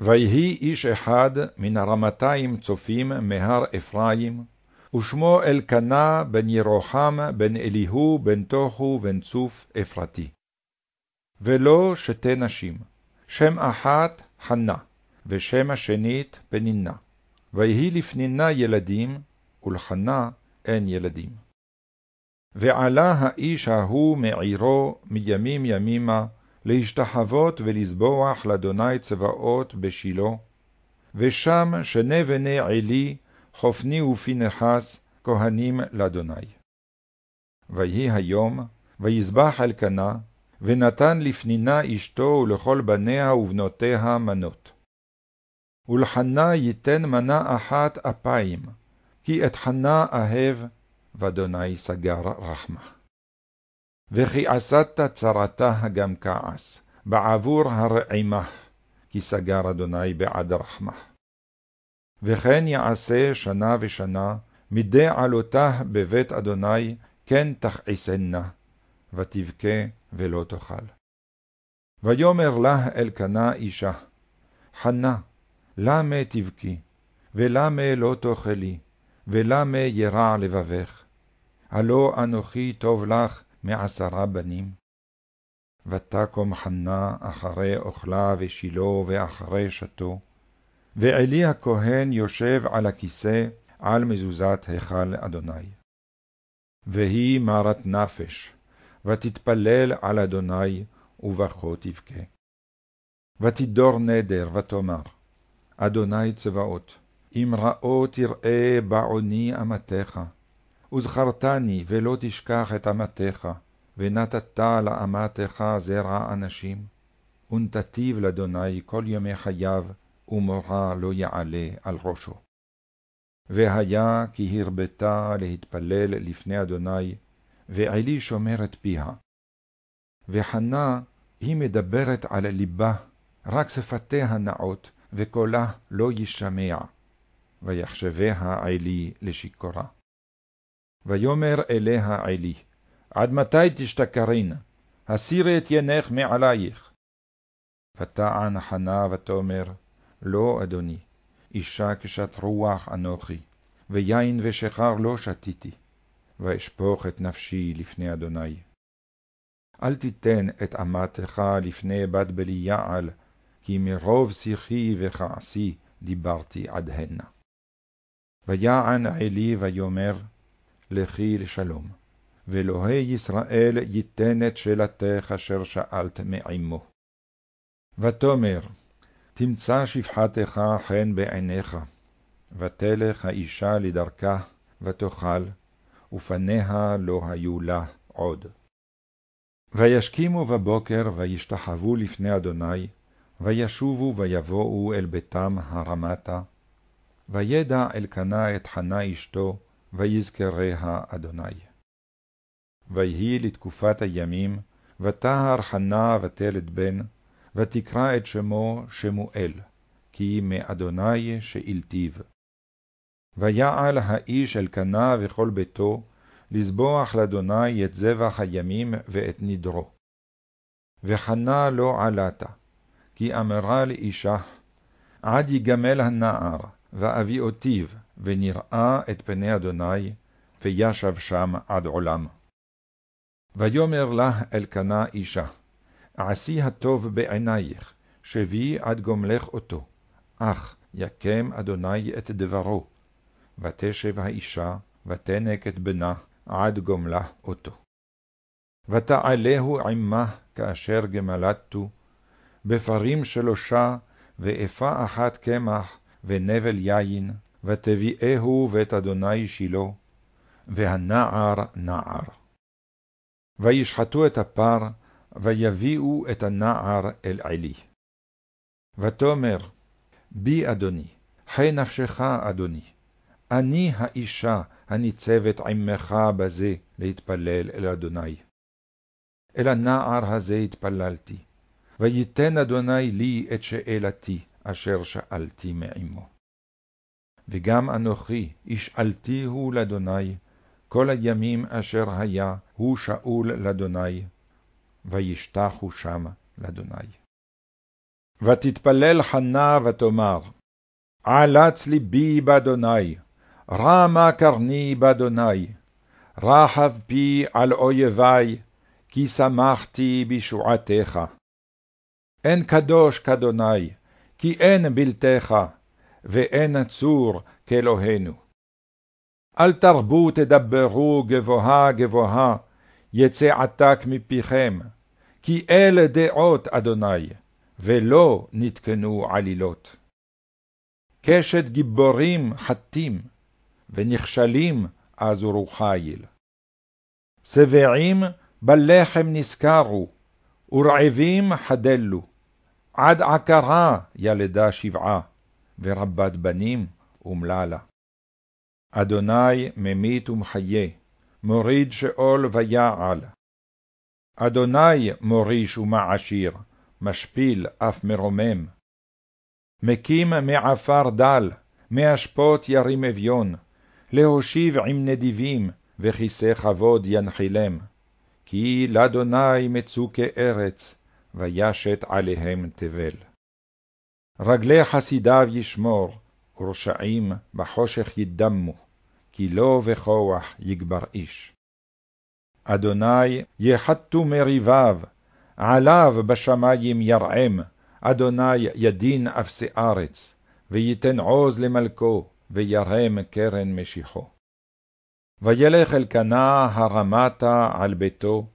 ויהי איש אחד מן הרמתיים צופים מהר אפרים, ושמו אלקנה בן ירוחם בן אליהו בן תוכו בן צוף אפרתי. ולו שתי נשים, שם אחת חנה, ושם השנית פנינה. ויהי לפנינה ילדים, ולחנה אין ילדים. ועלה האיש ההוא מעירו מימים ימימה, להשתחוות ולזבוח לאדוני צבאות בשילה, ושם שני בני עלי, חופני ופנחס, כהנים לאדוני. ויהי היום, ויזבח אלקנה, ונתן לפנינה אשתו ולכל בניה ובנותיה מנות. ולחנה ייתן מנה אחת אפיים, כי את חנה אהב, ואדוני סגר רחמה. וכי עשת צרתה גם כעס, בעבור הרעימה, כי סגר אדוני בעד רחמה. וכן יעשה שנה ושנה, מדי עלותה בבית אדוני, כן תכעסנה, ותבכה ולא תאכל. ויאמר לה אלקנה אישה, חנה, למה תבכי, ולמה לא תאכלי, ולמה ירע לבבך? הלא אנוכי טוב לך מעשרה בנים. ותקום חנה אחרי אוכלה ושילה ואחרי שתו, ועלי הכהן יושב על הכיסא על מזוזת היכל אדוני. והיא מרת נפש, ותתפלל על אדוני, ובכה תבכה. ותדור נדר, ותאמר, אדוני צבאות, אם ראו תראה בעוני אמתך, וזכרתני ולא תשכח את אמתך, ונתת לאמתך זרע אנשים, ונתתיו לאדוני כל ימי חייו, ומורה לא יעלה על ראשו. והיה כי הרבתה להתפלל לפני אדוני, ועלי שומר את פיה. וחנה היא מדברת על ליבה, רק שפתיה נאות, וקולה לא ישמע, ויחשביה עלי לשיכורה. ויאמר אליה עלי, עד מתי תשתכרין? הסירי את ינך מעלייך. ותען חנה ותאמר, לא, אדוני, אישה כשת רוח אנוכי, ויין ושכר לא שתיתי, ואשפוך את נפשי לפני אדוני. אל תיתן את אמתך לפני בת בליעל, כי מרוב שיחי וכעסי דיברתי עד הנה. ויען עלי ויאמר, לכי לשלום, ואלוהי ישראל ייתן את שאלתך אשר שאלת מעמו. ותאמר, תמצא שפחתך חן בעיניך, ותלך האישה לדרכה, ותאכל, ופניה לא היו לה עוד. וישכימו בבוקר, וישתחוו לפני אדוני, וישובו ויבואו אל ביתם הרמתה, וידע אלקנה את חנה אשתו, ויזכריה אדוני. ויהי לתקופת הימים, ותהר חנה ותלת בן, ותקרא את שמו שמואל, כי מאדוני שאילתיו. ויעל האיש אלקנה וכל ביתו, לזבוח לאדוני את זבח הימים ואת נדרו. וחנה לא עלתה, כי אמרה לאישה, עד יגמל הנער, ואביאותיו, ונראה את פני אדוני, וישב שם עד עולם. ויאמר לה אלקנה אישה, עשי הטוב בעינייך, שבי עד גומלך אותו, אך יקם אדוני את דברו. ותשב האישה, ותנק את בנה, עד גומלה אותו. ותעלהו עמה כאשר גמלתו, בפרים שלושה, ואפה אחת קמח, ונבל יין, ותביאהו בית אדוני שילה, והנער נער. וישחטו את הפר, ויביאו את הנער אל עלי. ותאמר, בי אדוני, חי נפשך אדוני, אני האישה הניצבת עמך בזה להתפלל אל אדוני. אל הנער הזה התפללתי, ויתן אדוני לי את שאלתי, אשר שאלתי מעמו. וגם אנוכי השאלתיהו לאדוני, כל הימים אשר היה הוא שאול לאדוני, וישתחו שם לאדוני. ותתפלל חנה ותאמר, עלץ ליבי באדוני, רמה קרני באדוני, רחב פי על אויבי, כי שמחתי בישועתך. אין קדוש כאדוני, כי אין בלתך, ואין צור כאלוהינו. אל תרבו תדברו גבוהה גבוהה, יצא עתק מפיכם, כי אלה דעות אדוני, ולא נתקנו עלילות. קשת גיבורים חטים, ונכשלים עזורו חיל. שבעים בלחם נזכרו, ורעבים חדלו, עד עקרה ילדה שבעה, ורבת בנים אומללה. אדוני ממית ומחיה, מוריד שאול ויעל. אדוני מוריש ומעשיר, משפיל אף מרומם. מקים מעפר דל, מאשפות ירים אביון, להושיב עם נדיבים, וכיסא כבוד ינחילם. כי לאדוני מצו כארץ, וישת עליהם תבל. רגלי חסידיו ישמור, ורשעים בחושך ידמו, כי לא בכוח יגבר איש. אדוני יחתו מריביו, עליו בשמים ירעם, אדוני ידין אפסי ארץ, ויתן עוז למלכו, וירם קרן משיחו. וילך אלקנה הרמתה על ביתו,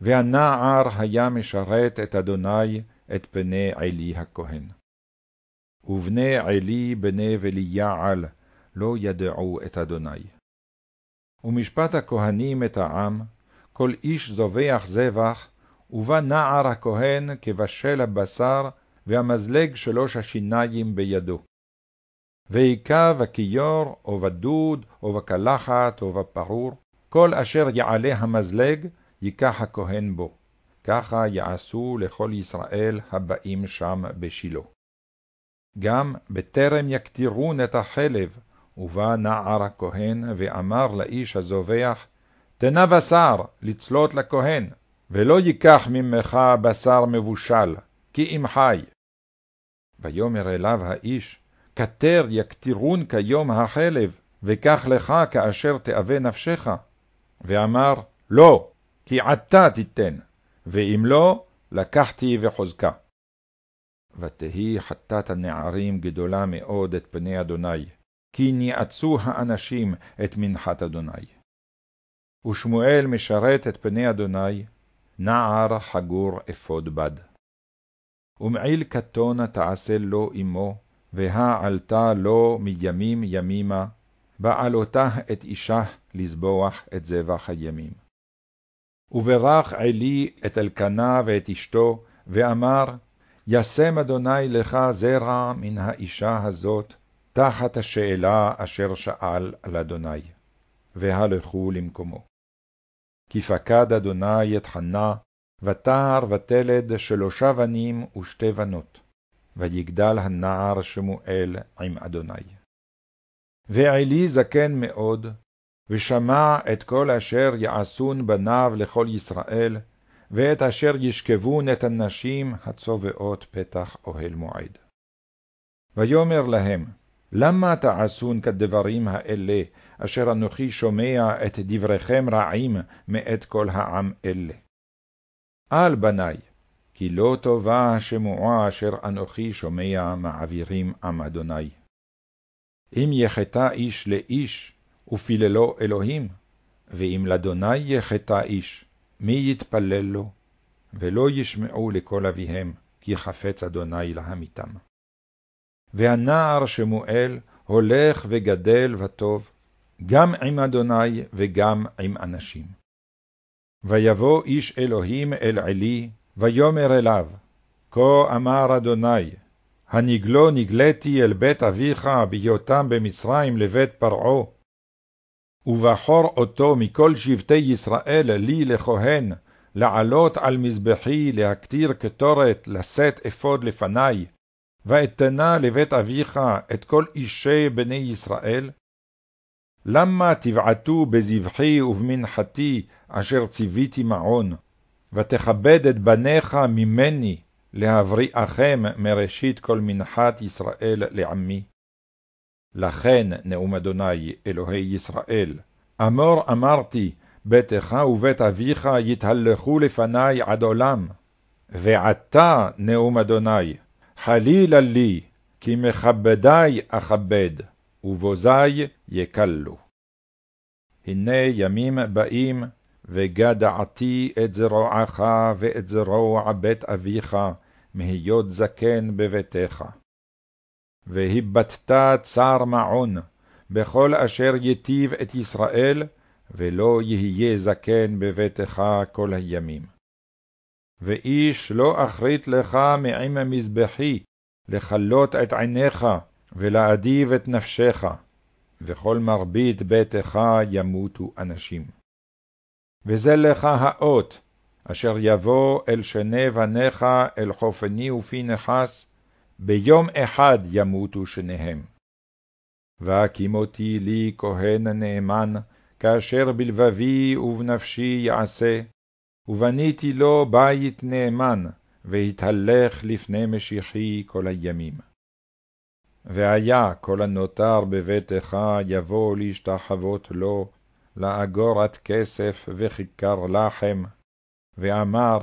והנער היה משרת את אדוני את פני עלי הכהן. ובני עלי בני וליעל לא ידעו את אדוני. ומשפט הכהנים את העם, כל איש זובח זבח, ובא נער הכהן כבשל הבשר, והמזלג שלוש השיניים בידו. והיכה בכיור, או בדוד, או בקלחת, או בפרור, כל אשר יעלה המזלג, ייקח הכהן בו. ככה יעשו לכל ישראל הבאים שם בשילה. גם בטרם יקטירון את החלב, ובא נער הכהן, ואמר לאיש הזובח, תנה בשר לצלות לכהן, ולא ייקח ממך בשר מבושל, כי אם חי. ויאמר אליו האיש, כתר יקטירון כיום החלב, וקח לך כאשר תאווה נפשך. ואמר, לא, כי עתה תיתן, ואם לא, לקחתי וחוזקה. ותהי חטאת הנערים גדולה מאוד את פני אדוני, כי ניאצו האנשים את מנחת אדוני. ושמואל משרת את פני אדוני, נער חגור אפוד בד. ומעיל קטון תעשה לו אמו, והעלתה לו מימים ימימה, בעלותה את אישה לזבוח את זבח הימים. וברך עלי את אלקנה ואת אשתו, ואמר, ישם אדוני לך זרע מן האישה הזאת, תחת השאלה אשר שאל על אדוני, והלכו למקומו. כי פקד אדוני את חנה, ותער ותלד שלושה בנים ושתי בנות, ויגדל הנער שמואל עם אדוני. ועלי זקן מאוד, ושמע את כל אשר יעשון בניו לכל ישראל, ואת אשר ישכבון את הנשים הצובעות פתח אוהל מועד. ויאמר להם, למה תעשון כדברים האלה, אשר אנוכי שומע את דבריכם רעים מאת כל העם אלה? אל בני, כי לא טובה השמועה אשר אנוכי שומע מעבירים עם אדוני. אם יחטא איש לאיש, ופיללו אלוהים, ואם לאדוני יחטא איש, מי יתפלל לו? ולא ישמעו לקול אביהם, כי חפץ אדוני להמיתם. והנער שמואל הולך וגדל וטוב, גם עם אדוני וגם עם אנשים. ויבוא איש אלוהים אל עלי, ויאמר אליו, כה אמר אדוני, הנגלו נגלתי אל בית אביך בהיותם במצרים לבית פרעה, ובחור אותו מכל שבטי ישראל לי לכהן, לעלות על מזבחי, להקטיר קטורת, לשאת אפוד לפני, ואתנה לבית אביך את כל אישי בני ישראל? למה תבעטו בזבחי ובמנחתי, אשר ציוויתי מעון, ותכבד את בניך ממני, להבריאכם מראשית כל מנחת ישראל לעמי. לכן, נאום אדוני, אלוהי ישראל, אמור אמרתי, ביתך ובית אביך יתהלכו לפני עד עולם. ועתה, נאום אדוני, חלילה לי, כי מכבדי אכבד, ובוזי יקלו. הנה ימים באים, וגדעתי את זרועך ואת זרוע בית אביך, מהיות זקן בביתך. והיבטת צר מעון, בכל אשר יטיב את ישראל, ולא יהיה זקן בביתך כל הימים. ואיש לא אחרית לך מעם מזבחי, לכלות את עיניך, ולהדיב את נפשך, וכל מרבית ביתך ימותו אנשים. וזה לך האות, אשר יבוא אל שני בניך אל חופני ופנחס, ביום אחד ימותו שניהם. והקימותי לי כהן נאמן, כאשר בלבבי ובנפשי יעשה, ובניתי לו בית נאמן, והתהלך לפני משיחי כל הימים. והיה כל הנותר בביתך יבוא להשתחוות לו, לאגורת כסף וכיכר לחם, ואמר,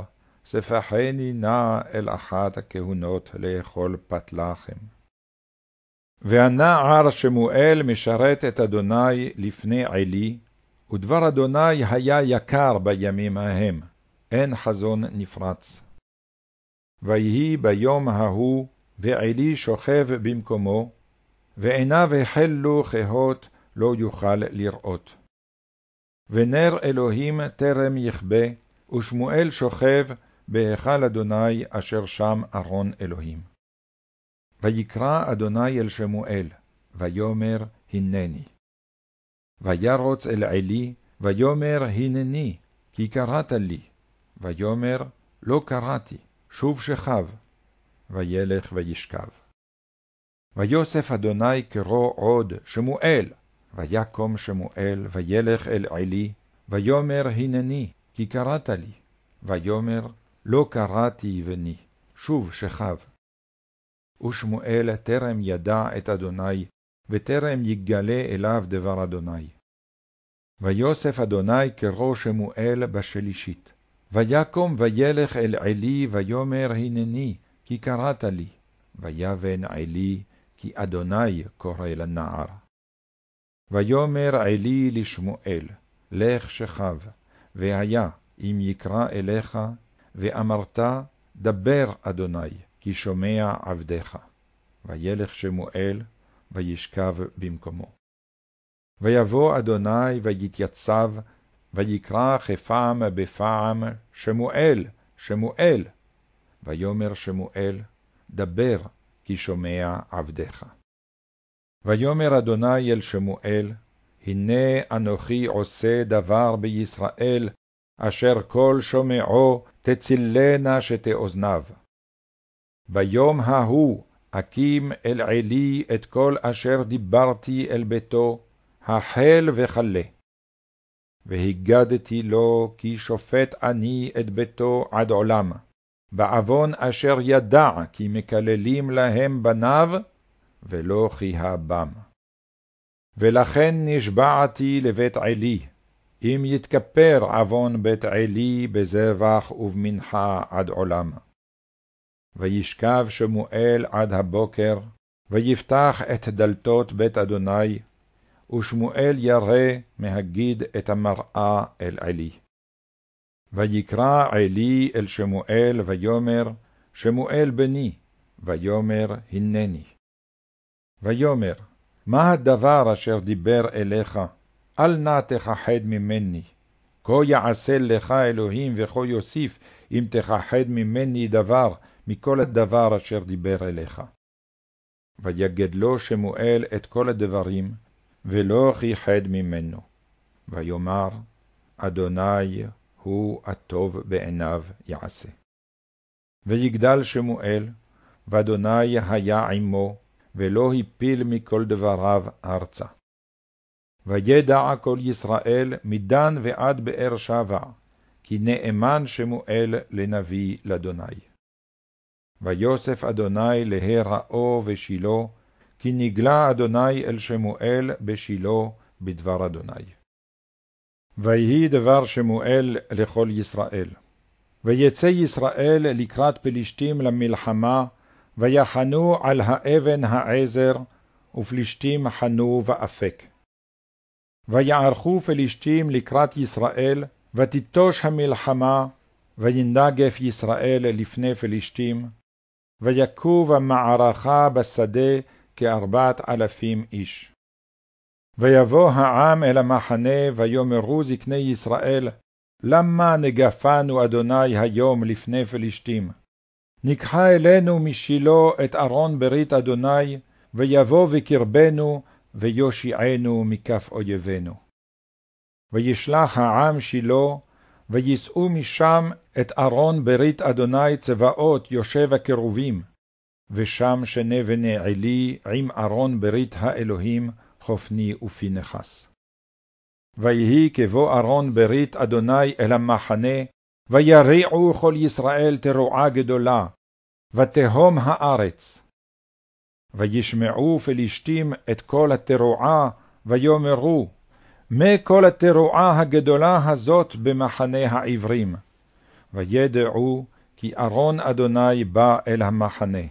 ספחני נא אל אחת הכהונות לאכול פת לחם. והנער שמואל משרת את אדוני לפני עלי, ודבר אדוני היה יקר בימים ההם, אין חזון נפרץ. ויהי ביום ההוא, ועלי שוכב במקומו, ועיניו החלו כהות לא יוכל לראות. ונר אלוהים טרם יכבה, ושמואל שוכב בהיכל אדוני אשר שם ארון אלוהים. ויקרא אדוני אל שמואל, ויאמר הנני. וירוץ אל עלי, ויאמר הנני, כי קראת לי. ויאמר לא קראתי, שוב שכב. וילך וישכב. ויוסף אדוני קרוא עוד שמואל, ויקום שמואל, וילך אל עלי, ויאמר הנני, כי קראת לי. ויאמר לא קראתי בני, שוב שכב. ושמואל טרם ידע את אדוני, וטרם יגלה אליו דבר אדוני. ויוסף אדוני קרוא שמואל בשלישית. ויקום וילך אל עלי, ויאמר הנני, כי קראת לי. ויבן עלי, כי אדוני קורא לנער. ויאמר עלי לשמואל, לך שכב, והיה, אם יקרא אליך, ואמרת, דבר אדוני, כי שומע עבדיך. וילך שמואל, וישכב במקומו. ויבוא אדוני, ויתייצב, ויקרא כפעם בפעם, שמואל, שמואל. ויאמר שמואל, דבר, כי שומע עבדיך. ויאמר אדוני אל שמואל, הנה אנוכי עושה דבר בישראל, אשר כל שומעו תצילנה שתי אוזניו. ביום ההוא אקים אל עלי את כל אשר דיברתי אל ביתו, החל וכלה. והגדתי לו כי שופט אני את ביתו עד עולם, בעוון אשר ידע כי מקללים להם בניו, ולא כי הבם. ולכן נשבעתי לבית עלי, אם יתכפר עוון בית עלי בזבח ובמנחה עד עולם. וישכב שמואל עד הבוקר, ויפתח את דלתות בית אדוני, ושמואל ירא מהגיד את המראה אל עלי. ויקרא עלי אל שמואל, ויאמר, שמואל בני, ויאמר, הנני. ויאמר, מה הדבר אשר דיבר אליך? אל נא תכחד ממני. כה יעשה לך אלוהים וכה יוסיף, אם תכחד ממני דבר, מכל הדבר אשר דיבר אליך. ויגדלו שמואל את כל הדברים, ולא כיחד ממנו. ויאמר, אדוני הוא הטוב בעיניו יעשה. ויגדל שמואל, ואדוני היה עמו, ולא הפיל מכל דבריו ארצה. וידע כל ישראל מדן ועד באר שבע, כי נאמן שמואל לנביא לאדוני. ויוסף אדוני להיראו ושילה, כי נגלה אדוני אל שמואל בשילה בדבר אדוני. ויהי דבר שמואל לכל ישראל. ויצא ישראל לקראת פלישתים למלחמה, ויחנו על האבן העזר, ופלישתים חנו באפק. ויערכו פלישתים לקראת ישראל, ותיטוש המלחמה, וינגף ישראל לפני פלישתים, ויקוב המערכה בשדה כארבעת אלפים איש. ויבוא העם אל המחנה, ויאמרו זקני ישראל, למה נגפנו אדוני היום לפני פלישתים? ניקחה אלינו משילו את ארון ברית אדוני, ויבוא בקרבנו, ויושיענו מכף אויבינו. וישלח העם שילה, ויישאו משם את ארון ברית אדוני צבאות יושב הקרובים, ושם שני בני עלי עם ארון ברית האלוהים, חופני ופנחס. ויהי כבוא ארון ברית אדוני אל המחנה, ויריעו כל ישראל תרועה גדולה, ותהום הארץ. וישמעו פלישתים את כל התרועה, ויאמרו, מה כל התרועה הגדולה הזאת במחנה העברים? וידעו כי ארון אדוני בא אל המחנה.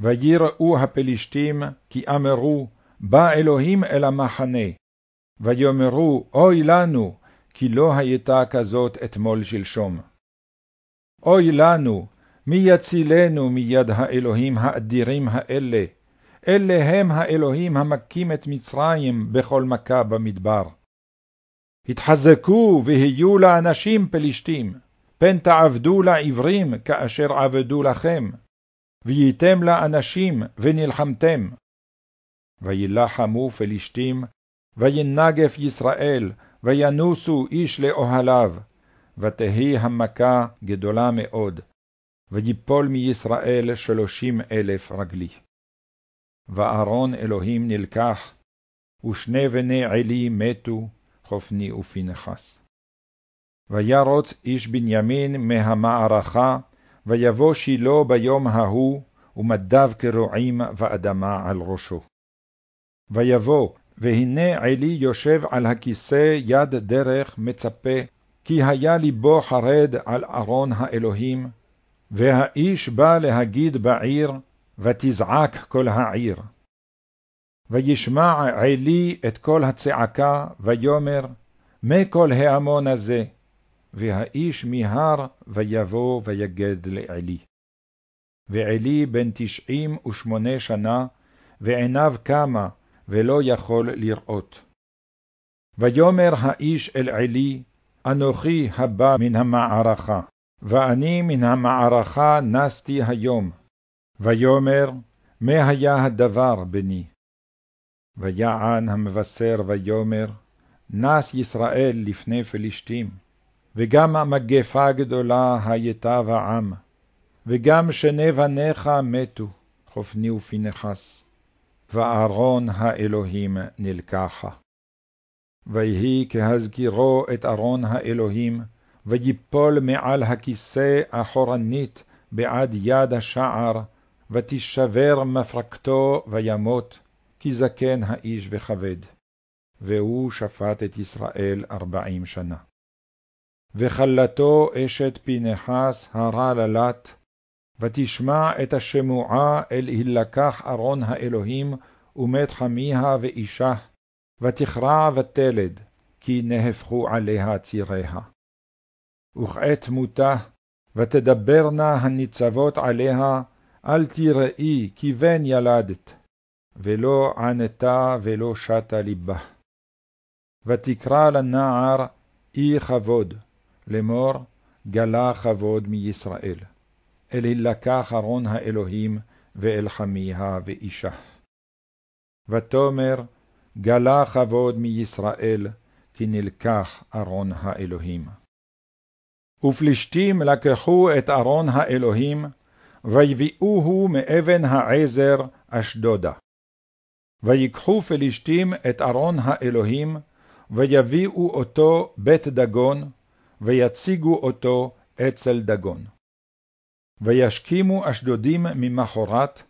ויראו הפלישתים, כי אמרו, בא אלוהים אל המחנה. ויאמרו, אוי לנו, כי לא הייתה כזאת אתמול שלשום. אוי לנו, מי יצילנו מיד האלוהים האדירים האלה? אלה הם האלוהים המכים את מצרים בכל מכה במדבר. התחזקו והיו לאנשים פלישתים, פן תעבדו לעברים כאשר עבדו לכם, וייתם לאנשים ונלחמתם. וילחמו פלישתים, וינגף ישראל, וינוסו איש לאוהליו, ותהי המכה גדולה מאוד, ויפול מישראל שלושים אלף רגלי. וארון אלוהים נלקח, ושני בני עלי מתו, חופני ופנחס. וירוץ איש בנימין מהמערכה, ויבוא שילה ביום ההוא, ומדיו כרועים ואדמה על ראשו. ויבוא, והנה עלי יושב על הכיסא יד דרך מצפה, כי היה ליבו חרד על ארון האלוהים, והאיש בא להגיד בעיר, ותזעק כל העיר. וישמע עלי את כל הצעקה, ויאמר, מה כל ההמון הזה? והאיש מיהר, ויבוא ויגד לעלי. ועלי בן תשעים ושמונה שנה, ועיניו קמה, ולא יכול לראות. ויאמר האיש אל עלי, אנוכי הבא מן המערכה, ואני מן המערכה נסתי היום. ויאמר, מה היה הדבר בני? ויען המבשר ויאמר, נס ישראל לפני פלישתים, וגם המגפה גדולה הייתה בעם, וגם שני בניך מתו, חופני ופנחס, וארון האלוהים נלקחה. ויהי כהזכירו את ארון האלוהים, ויפול מעל הכיסא אחורנית בעד יד השער, ותשבר מפרקתו וימות, כי זקן האיש וכבד. והוא שפט את ישראל ארבעים שנה. וכלתו אשת פנחס הרע ללת, ותשמע את השמועה אל הילקח ארון האלוהים, ומת חמיה ואישה, ותכרע ותלד, כי נהפכו עליה ציריה. וכעת מותה, ותדברנה הניצבות עליה, אל תראי כי בן ילדת, ולא ענתה ולא שתה ליבה. ותקרא לנער אי כבוד, לאמור, גלה כבוד מישראל, אל הילקח ארון האלוהים, ואל חמיה ואישה. ותאמר, גלה כבוד מישראל, כי נלקח ארון האלוהים. ופלישתים לקחו את ארון האלוהים, ויביאוהו מאבן העזר אשדודה. ויקחו פלישתים את ארון האלוהים, ויביאו אותו בית דגון, ויציגו אותו אצל דגון. וישכימו אשדודים ממחרת,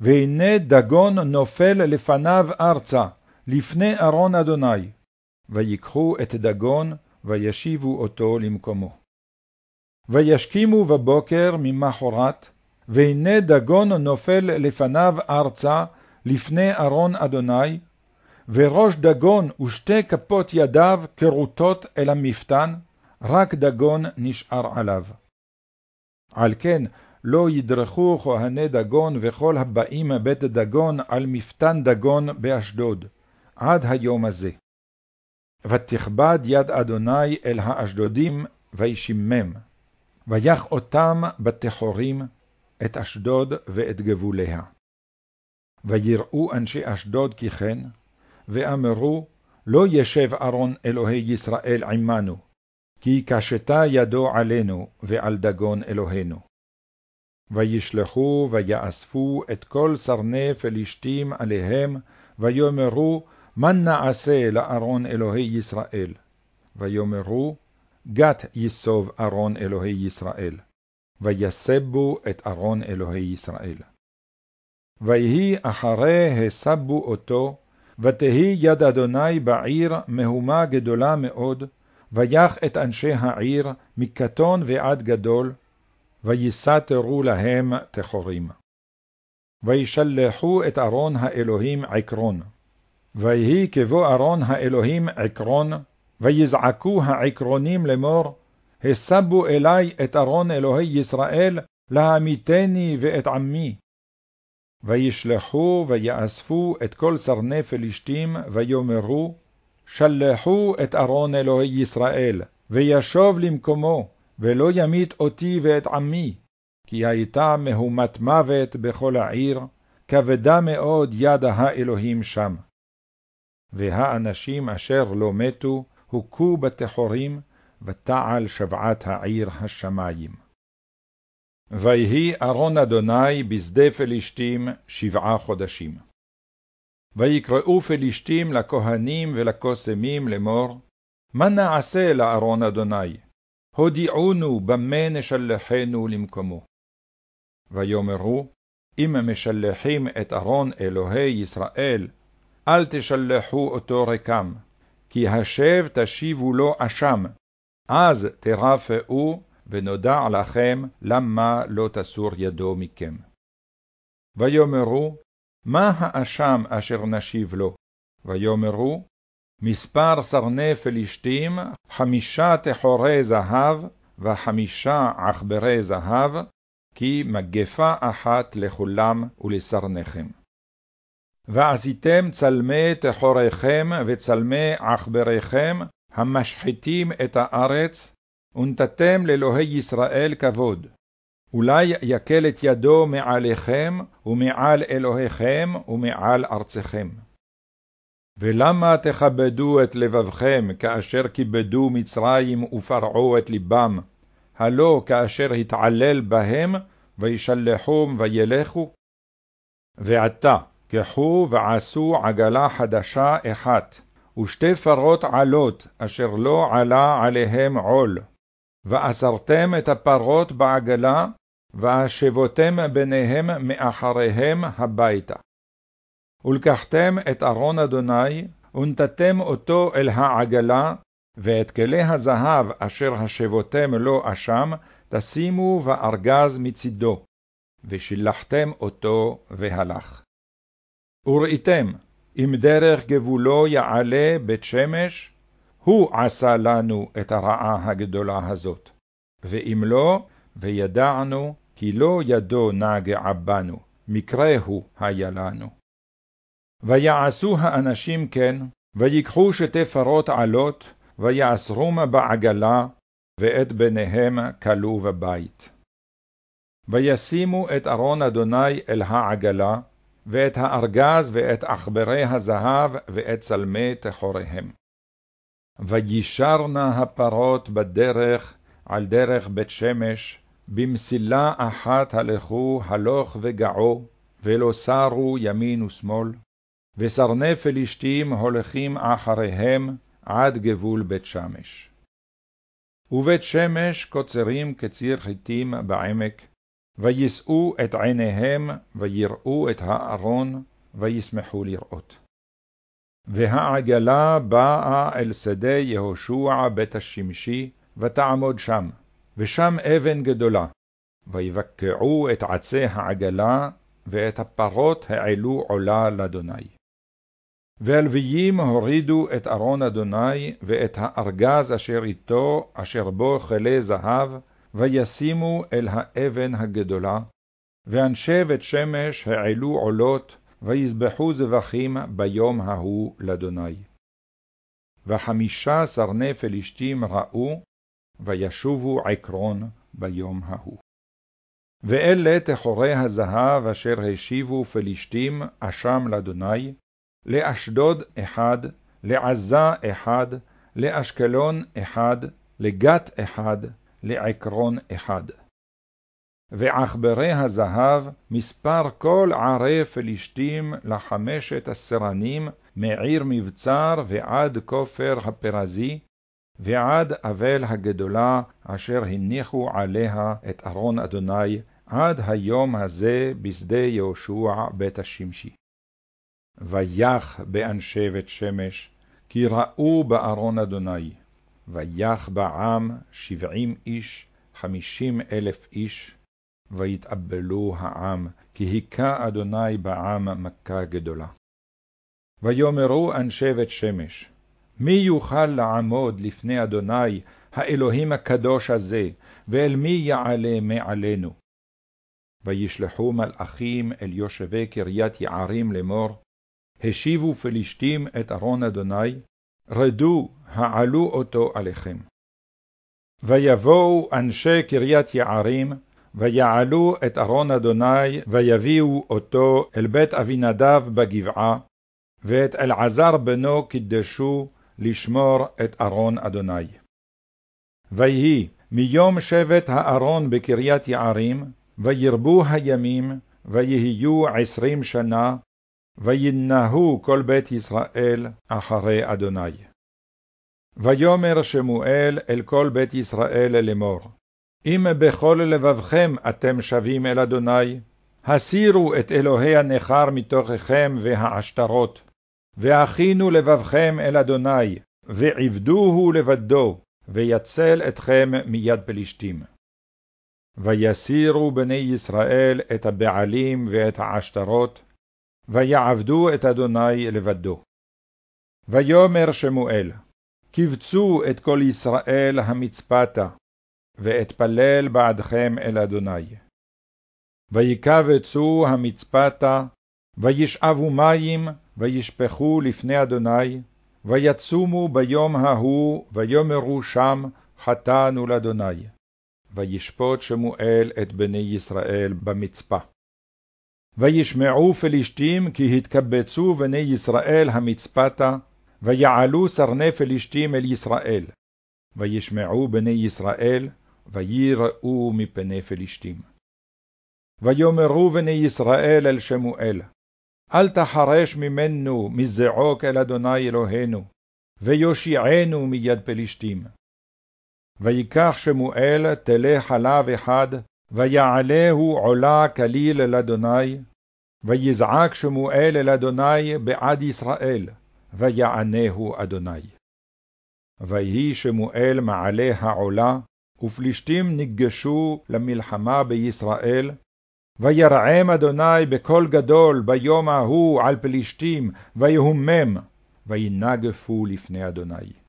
והנה דגון נופל לפניו ארצה, לפני ארון אדוני, ויקחו את דגון, וישיבו אותו למקומו. וישכימו בבוקר ממחרת, והנה דגון נופל לפניו ארצה, לפני ארון אדוני, וראש דגון ושתי כפות ידיו כרוטות אל המפתן, רק דגון נשאר עליו. על כן לא ידרכו כהני דגון וכל הבאים בית דגון על מפתן דגון באשדוד, עד היום הזה. ותכבד יד אדוני אל האשדודים, וישימם, ויח אותם בתחורים, את אשדוד ואת גבוליה. ויראו אנשי אשדוד כי כן, ואמרו, לא ישב ארון אלוהי ישראל עמנו, כי קשתה ידו עלינו ועל דגון אלוהינו. וישלחו ויאספו את כל סרני פלישתים עליהם, ויאמרו, מה נעשה לארון אלוהי ישראל? ויאמרו, גת יסוב ארון אלוהי ישראל, ויסבו את ארון אלוהי ישראל. ויהי אחרי הסבו אותו, ותהי יד אדוני בעיר מהומה גדולה מאוד, ויח את אנשי העיר מקטון ועד גדול, ויסתרו להם תחורים. וישלחו את ארון האלוהים עקרון. ויהי כבוא ארון האלוהים עקרון, ויזעקו העקרונים לאמור, הסבו אלי את ארון אלוהי ישראל, להמיתני ואת עמי. וישלחו ויאספו את כל סרני פלישתים, ויאמרו, שלחו את ארון אלוהי ישראל, וישוב למקומו, ולא ימית אותי ואת עמי, כי הייתה מהומת מוות בכל העיר, כבדה מאוד יד האלוהים שם. והאנשים אשר לא מתו, הוכו בתחורים, ותעל שבעת העיר השמיים. ויהי ארון אדוני בשדה פלישתים שבעה חודשים. ויקראו פלישתים לכהנים ולקוסמים לאמור, מה נעשה לארון אדוני? הודיעונו במה נשלחנו למקומו. ויאמרו, אם משלחים את ארון אלוהי ישראל, אל תשלחו אותו רקם, כי השב תשיבו לו אשם, אז תרפאו, ונודע לכם למה לא תסור ידו מכם. ויאמרו, מה האשם אשר נשיב לו? ויאמרו, מספר סרני פלישתים, חמישה תחורי זהב, וחמישה עכברי זהב, כי מגפה אחת לכולם ולסרניכם. ועשיתם צלמי תחוריכם וצלמי עכבריכם, המשחיתים את הארץ, ונתתם לאלוהי ישראל כבוד. אולי יקל את ידו מעליכם, ומעל אלוהיכם, ומעל ארצכם. ולמה תכבדו את לבבכם, כאשר כיבדו מצרים ופרעו את לבם, הלא כאשר התעלל בהם, וישלחום וילכו? ועתה, קחו ועשו עגלה חדשה אחת, ושתי פרות עלות, אשר לא עלה עליהם עול. ואסרתם את הפרות בעגלה, והשבותם ביניהם מאחריהם הביתה. ולקחתם את ארון אדוני, ונתתם אותו אל העגלה, ואת כלי הזהב אשר השבותם לו אשם, תשימו בארגז מצידו, ושילחתם אותו והלך. וראיתם, אם דרך גבולו יעלה בית שמש, הוא עשה לנו את הרעה הגדולה הזאת. ואם לא, וידענו כי לא ידו נגעה בנו, מקרה הוא היה לנו. ויעשו האנשים כן, ויקחו שתי פרות עלות, ויעשרום בעגלה, ואת בניהם כלו בבית. וישימו את ארון אדוני אל העגלה, ואת הארגז ואת עכברי הזהב ואת צלמי תחוריהם. וישרנה הפרות בדרך, על דרך בית שמש, במסילה אחת הלכו הלוך וגעו, ולא סרו ימין ושמאל, וסרני פלישתים הולכים אחריהם עד גבול בית שמש. ובית שמש קוצרים כציר חיטים בעמק, וישאו את עיניהם, ויראו את הארון, וישמחו לראות. והעגלה באה אל שדה יהושע בית השמשי, ותעמוד שם, ושם אבן גדולה. ויבקעו את עצי העגלה, ואת הפרות העלו עולה לאדוני. והלוויים הורידו את ארון אדוני, ואת הארגז אשר איתו, אשר בו כלי זהב, וישימו אל האבן הגדולה, ואנשי בית שמש העלו עולות, ויזבחו זבחים ביום ההוא לאדוני. וחמישה סרני פלישתים ראו, וישובו עקרון ביום ההוא. ואלה תחורי הזהב אשר השיבו פלישתים אשם לאדוני, לאשדוד אחד, לעזה אחד, לאשקלון אחד, לגת אחד, לעקרון אחד. ועכברי הזהב, מספר כל ערי פלישתים לחמשת הסרנים, מעיר מבצר ועד כופר הפרזי, ועד אבל הגדולה, אשר הניחו עליה את ארון אדוני, עד היום הזה בשדה יהושע בית השמשי. ויח באנשי בית שמש, כי ראו בארון אדוני, ויח בעם שבעים איש, חמישים אלף איש, ויתאבלו העם, כי היכה אדוני בעם מכה גדולה. ויאמרו אנשי בית שמש, מי יוכל לעמוד לפני אדוני, האלוהים הקדוש הזה, ואל מי יעלה מעלינו? וישלחו מלאכים אל יושבי קריית יערים לאמור, השיבו פלישתים את ארון אדוני, רדו, העלו אותו עליכם. ויבואו אנשי קריית יערים, ויעלו את ארון אדוני, ויביאו אותו אל בית אבינדב בגבעה, ואת אלעזר בנו קידשו לשמור את ארון אדוני. ויהי מיום שבט הארון בקריית יערים, וירבו הימים, ויהיו עשרים שנה, וינהו כל בית ישראל אחרי אדוני. ויאמר שמואל אל כל בית ישראל לאמור, אם בכל לבבכם אתם שבים אל אדוני, הסירו את אלוהי הנכר מתוככם והעשתרות, והכינו לבבכם אל אדוני, ועבדוהו לבדו, ויצל אתכם מיד פלישתים. ויסירו בני ישראל את הבעלים ואת העשתרות, ויעבדו את אדוני לבדו. ויאמר שמואל, קבצו את כל ישראל המצפתה, ואתפלל בעדכם אל אדוני. ויקבצו המצפתה, וישאבו מים, וישפכו לפני אדוני, ויצומו ביום ההוא, ויאמרו שם, חטאנו לאדוני. וישפוט שמואל את בני ישראל במצפה. וישמעו פלישתים כי התקבצו בני ישראל המצפתה, ויעלו סרני פלישתים אל ישראל. וישמעו בני ישראל, ויראו מפני פלישתים. ויאמרו בני ישראל אל שמואל, אל תחרש ממנו מזעוק אל אדוני אלוהינו, ויושיענו מיד פלישתים. ויקח שמואל תלי חלב אחד, ויעלהו עולה כליל אל אדוני, ויזעק שמואל אל אדוני בעד ישראל, ויענהו אדוני. ויהי שמואל מעלה העולה, ופלישתים ניגשו למלחמה בישראל, וירעם אדוני בקול גדול ביום ההוא על פלישתים, ויהומם, וינגפו לפני אדוני.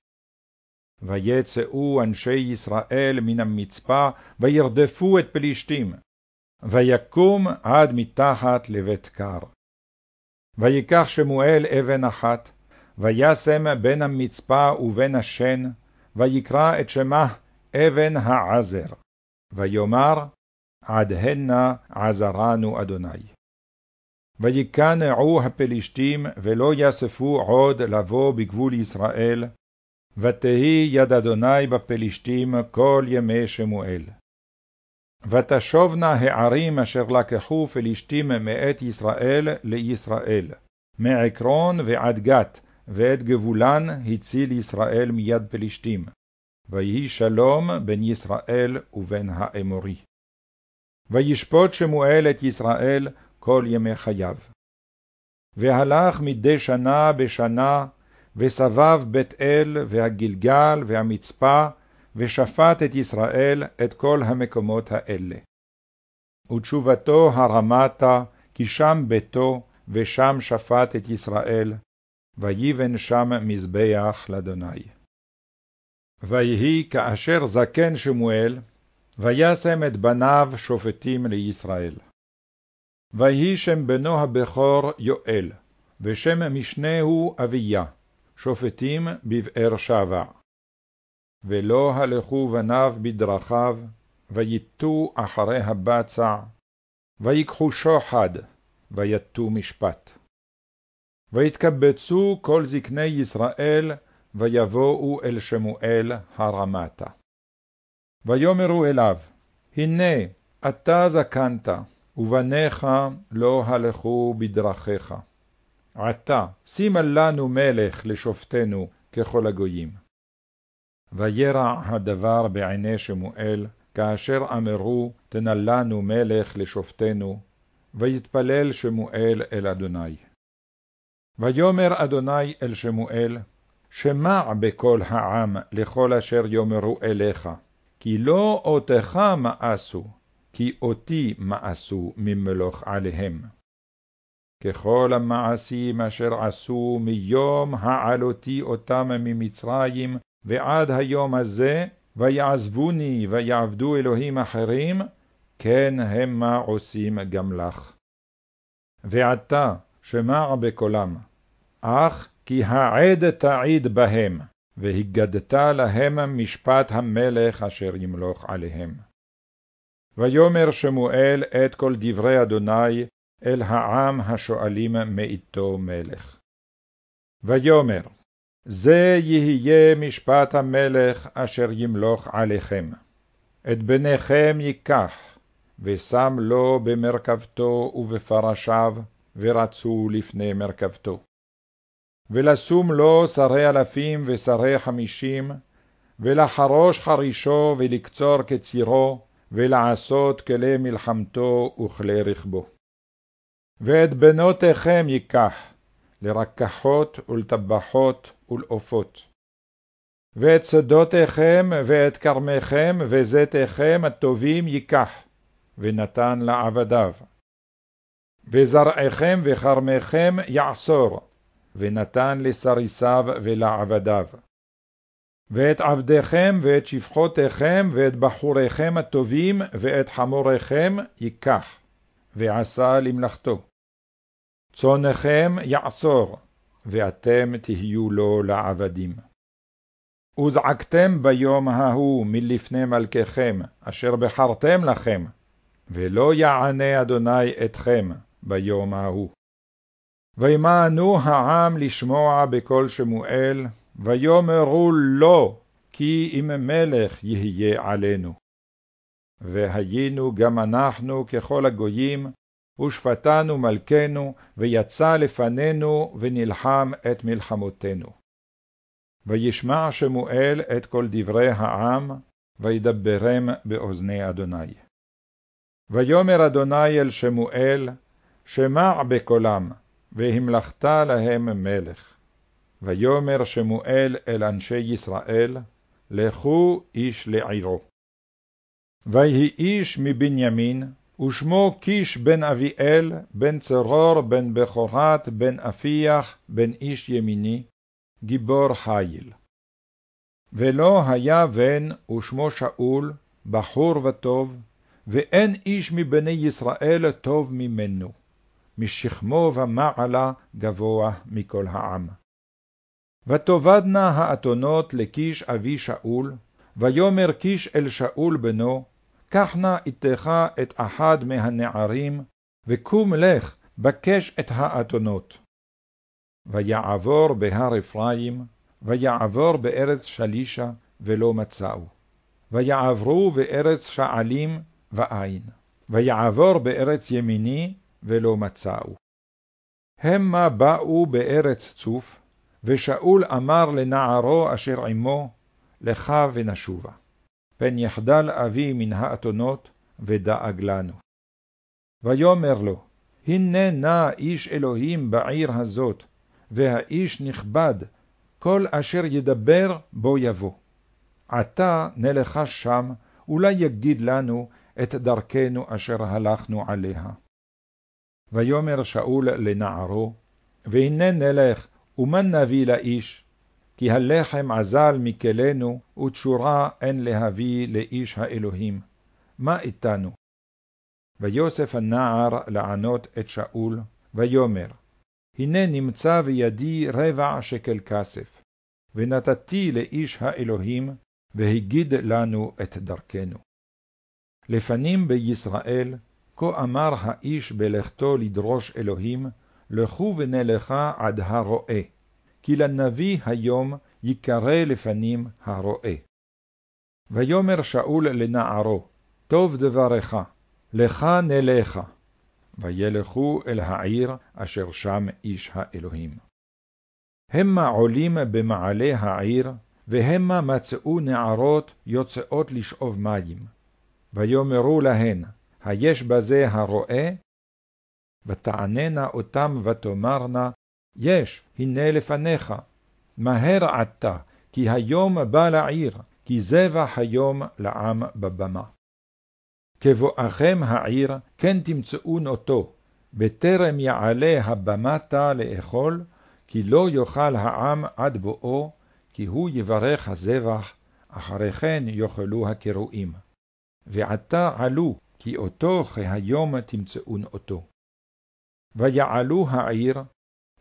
ויצאו אנשי ישראל מן המצפה, וירדפו את פלישתים, ויקום עד מתחת לבית קר. ויקח שמואל אבן אחת, וישם בין המצפה ובין השן, ויקרא את שמה אבן העזר, ויאמר, עד הנה עזרנו אדוני. ויקנעו הפלישתים, ולא יאספו עוד לבוא בגבול ישראל, ותהי יד אדוני בפלישתים כל ימי שמואל. ותשובנה הערים אשר לקחו פלישתים מאת ישראל לישראל, מעקרון ועד גת, ואת גבולן הציל ישראל מיד פלישתים. ויהי שלום בין ישראל ובין האמורי. וישפוט שמואל את ישראל כל ימי חייו. והלך מדי שנה בשנה, וסבב בית אל והגלגל והמצפה, ושפט את ישראל את כל המקומות האלה. ותשובתו הרמתה, כי שם ביתו, ושם שפט את ישראל, ויבן שם מזבח לאדוני. ויהי כאשר זקן שמואל, וישם את בניו שופטים לישראל. ויהי שם בנו הבכור יואל, ושם משנהו אביה, שופטים בבאר שבע. ולא הלכו בניו בדרכיו, ויטו אחרי הבצע, ויקחו שוחד, ויטו משפט. ויתקבצו כל זקני ישראל, ויבואו אל שמואל הרמתה. ויאמרו אליו, הנה, אתה זקנת, ובניך לא הלכו בדרכיך. עתה, שימה לנו מלך לשופטנו ככל הגויים. וירע הדבר בעיני שמואל, כאשר אמרו, תנה לנו מלך לשופטנו, ויתפלל שמואל אל אדוני. ויאמר אדוני אל שמואל, שמע בקול העם לכל אשר יאמרו אליך, כי לא אותך מאסו, כי אותי מאסו ממלוך עליהם. ככל המעשים אשר עשו מיום העלותי אותם ממצרים ועד היום הזה, ויעזבוני ויעבדו אלוהים אחרים, כן המה עושים גם לך. ועתה שמע בקולם, אך כי העד תעיד בהם, והגדת להם משפט המלך אשר ימלוך עליהם. ויאמר שמואל את כל דברי אדוני אל העם השואלים מאיתו מלך. ויאמר, זה יהיה משפט המלך אשר ימלוך עליכם. את בניכם ייקח, ושם לו במרכבתו ובפרשיו, ורצו לפני מרכבתו. ולשום לו שרי אלפים ושרי חמישים, ולחרוש חרישו ולקצור קצירו, ולעשות כלי מלחמתו וכלי רכבו. ואת בנותיכם ייקח, לרקחות ולטבחות ולעופות. ואת שדותיכם ואת כרמיכם וזיתיכם הטובים ייקח, ונתן לעבדיו. וזרעיכם וכרמיכם יעשור, ונתן לסריסיו ולעבדיו. ואת עבדיכם ואת שפחותיכם ואת בחוריכם הטובים ואת חמוריכם ייקח, ועשה למלאכתו. צונכם יעשור, ואתם תהיו לו לעבדים. וזעקתם ביום ההוא מלפני מלככם, אשר בחרתם לכם, ולא יענה אדוני אתכם ביום ההוא. וימאנו העם לשמוע בקול שמואל, ויאמרו לא, כי אם מלך יהיה עלינו. והיינו גם אנחנו ככל הגויים, ושפטנו מלכנו, ויצא לפנינו, ונלחם את מלחמותינו. וישמע שמואל את כל דברי העם, וידברם באוזני אדוני. ויאמר אדוני אל שמואל, שמע בקולם, והמלכת להם מלך. ויאמר שמואל אל אנשי ישראל, לכו איש לעירו. ויהי איש מבנימין, ושמו קיש בן אביאל, בן צרור, בן בכורת, בן אפיח, בן איש ימיני, גיבור חיל. ולא היה בן, ושמו שאול, בחור וטוב, ואין איש מבני ישראל טוב ממנו, משכמו ומעלה גבוה מכל העם. ותאבדנה האתונות לקיש אבי שאול, ויאמר קיש אל שאול בנו, קח נא איתך את אחד מהנערים, וקום לך, בקש את האתונות. ויעבור בהר אפרים, ויעבור בארץ שלישה, ולא מצאו. ויעברו בארץ שעלים, ואין. ויעבור בארץ ימיני, ולא מצאו. המה באו בארץ צוף, ושאול אמר לנערו אשר עמו, לך ונשובה. פן יחדל אבי מן האתונות, ודאג לנו. ויאמר לו, הנה נא איש אלוהים בעיר הזאת, והאיש נכבד, כל אשר ידבר בו יבוא. עתה נלכה שם, אולי יגיד לנו את דרכנו אשר הלכנו עליה. ויאמר שאול לנערו, והנה נלך, ומה נביא לאיש? כי הלחם עזל מכלנו, ותשורה אין להביא לאיש האלוהים. מה איתנו? ויוסף הנער לענות את שאול, ויאמר, הנה נמצא בידי רבע שקל כסף, ונתתי לאיש האלוהים, והגיד לנו את דרכנו. לפנים בישראל, כה אמר האיש בלכתו לדרוש אלוהים, לכו ונלכה עד הרועה, כי לנביא היום יקרא לפנים הרועה. ויאמר שאול לנערו, טוב דברך, לך נלכה. וילכו אל העיר אשר שם איש האלוהים. המה עולים במעלה העיר, והמה מצאו נערות יוצאות לשאוב מים. ויאמרו להן, היש בזה הרועה? ותעננה אותם ותאמרנה, יש, הנה לפניך. מהר עתה, כי היום בא לעיר, כי זבח היום לעם בבמה. כבואכם העיר, כן תמצאון אותו, בטרם יעלה הבמתה לאכול, כי לא יאכל העם עד בואו, כי הוא יברך הזבח, אחרי כן יאכלו הקרועים. ועתה עלו, כי אותו כהיום תמצאון אותו. ויעלו העיר,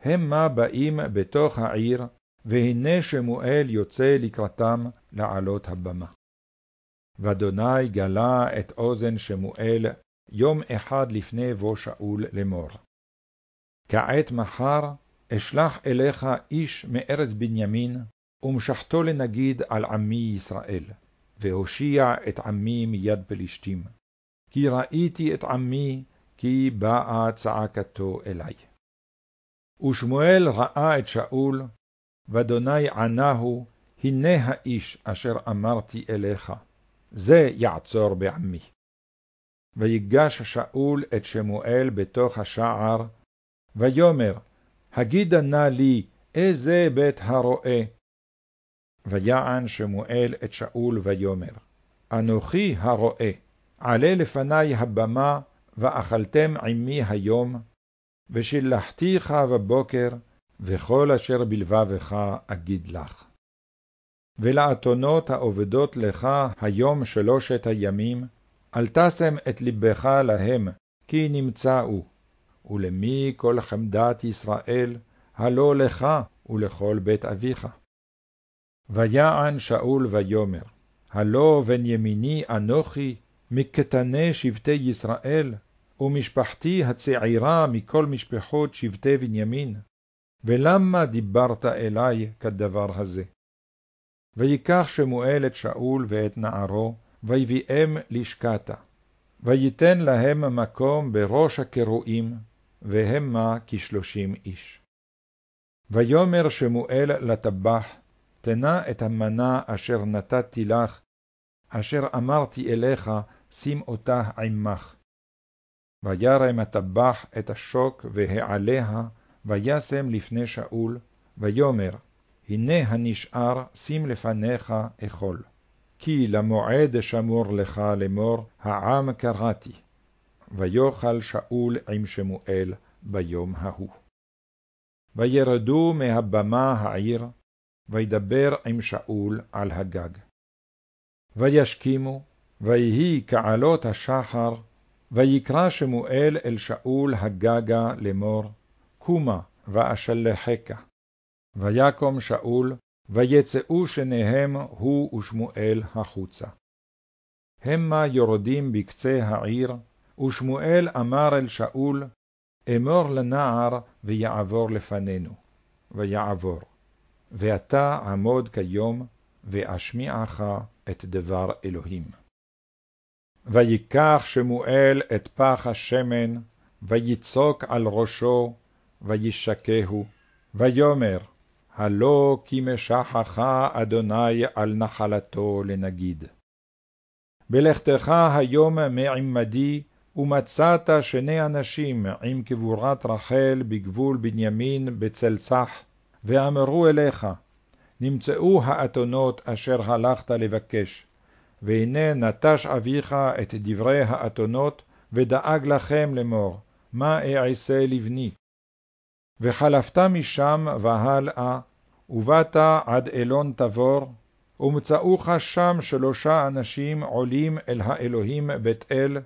המה באים בתוך העיר, והנה שמואל יוצא לקראתם לעלות הבמה. ואדוני גלה את אוזן שמואל יום אחד לפני בוא שאול לאמור. כעת מחר אשלח אליך איש מארץ בנימין, ומשחתו לנגיד על עמי ישראל, והושיע את עמי מיד פלישתים. כי ראיתי את עמי, כי באה צעקתו אלי. ושמואל ראה את שאול, ואדוני ענהו, הנה האיש אשר אמרתי אליך, זה יעצור בעמי. ויגש שאול את שמואל בתוך השער, ויאמר, הגידה נא לי, איזה בית הרועה? ויען שמואל את שאול ויאמר, אנוכי הרועה, עלה לפני הבמה, ואכלתם עמי היום, ושלחתיך בבוקר, וכל אשר בלבבך אגיד לך. ולאתונות העובדות לך היום שלושת הימים, אל תשם את לבך להם, כי נמצאו. ולמי כל חמדת ישראל, הלא לך ולכל בית אביך. ויען שאול ויאמר, הלא בן ימיני אנוכי, מקטני שבטי ישראל, ומשפחתי הצעירה מכל משפחות שבטי בנימין, ולמה דיברת אלי כדבר הזה? ויקח שמואל את שאול ואת נערו, ויביאם לשקתה. ויתן להם מקום בראש הקרואים, והמה כשלושים איש. ויאמר שמואל לטבח, תנה את המנה אשר נתתי לך, אשר אמרתי אליך, שים אותה עמך. וירם הטבח את השוק והעליה, וישם לפני שאול, ויאמר, הנה הנשאר, שים לפניך אכול. כי למועד שמור לך לאמור, העם קראתי. ויאכל שאול עם שמואל ביום ההוא. וירדו מהבמה העיר, וידבר עם שאול על הגג. וישכימו, ויהי כעלות השחר, ויקרא שמואל אל שאול הגגה לאמור, קומה ואשלחך. ויקום שאול, ויצאו שניהם הוא ושמואל החוצה. המה יורדים בקצה העיר, ושמואל אמר אל שאול, אמור לנער ויעבור לפנינו, ויעבור. ואתה עמוד כיום, ואשמיעך את דבר אלוהים. ויקח שמואל את פח השמן, ויצוק על ראשו, וישקהו, ויאמר, הלא כי משחך אדוני על נחלתו לנגיד. בלכתך היום מעמדי, ומצאת שני אנשים עם קבורת רחל בגבול בנימין בצל צח, ואמרו אליך, נמצאו האתונות אשר הלכת לבקש, והנה נטש אביך את דברי האתונות, ודאג לכם לאמור, מה אעשה לבני? וחלפת משם והלאה, ובאת עד אלון תבור, ומצאוך שם שלושה אנשים עולים אל האלוהים בית אל,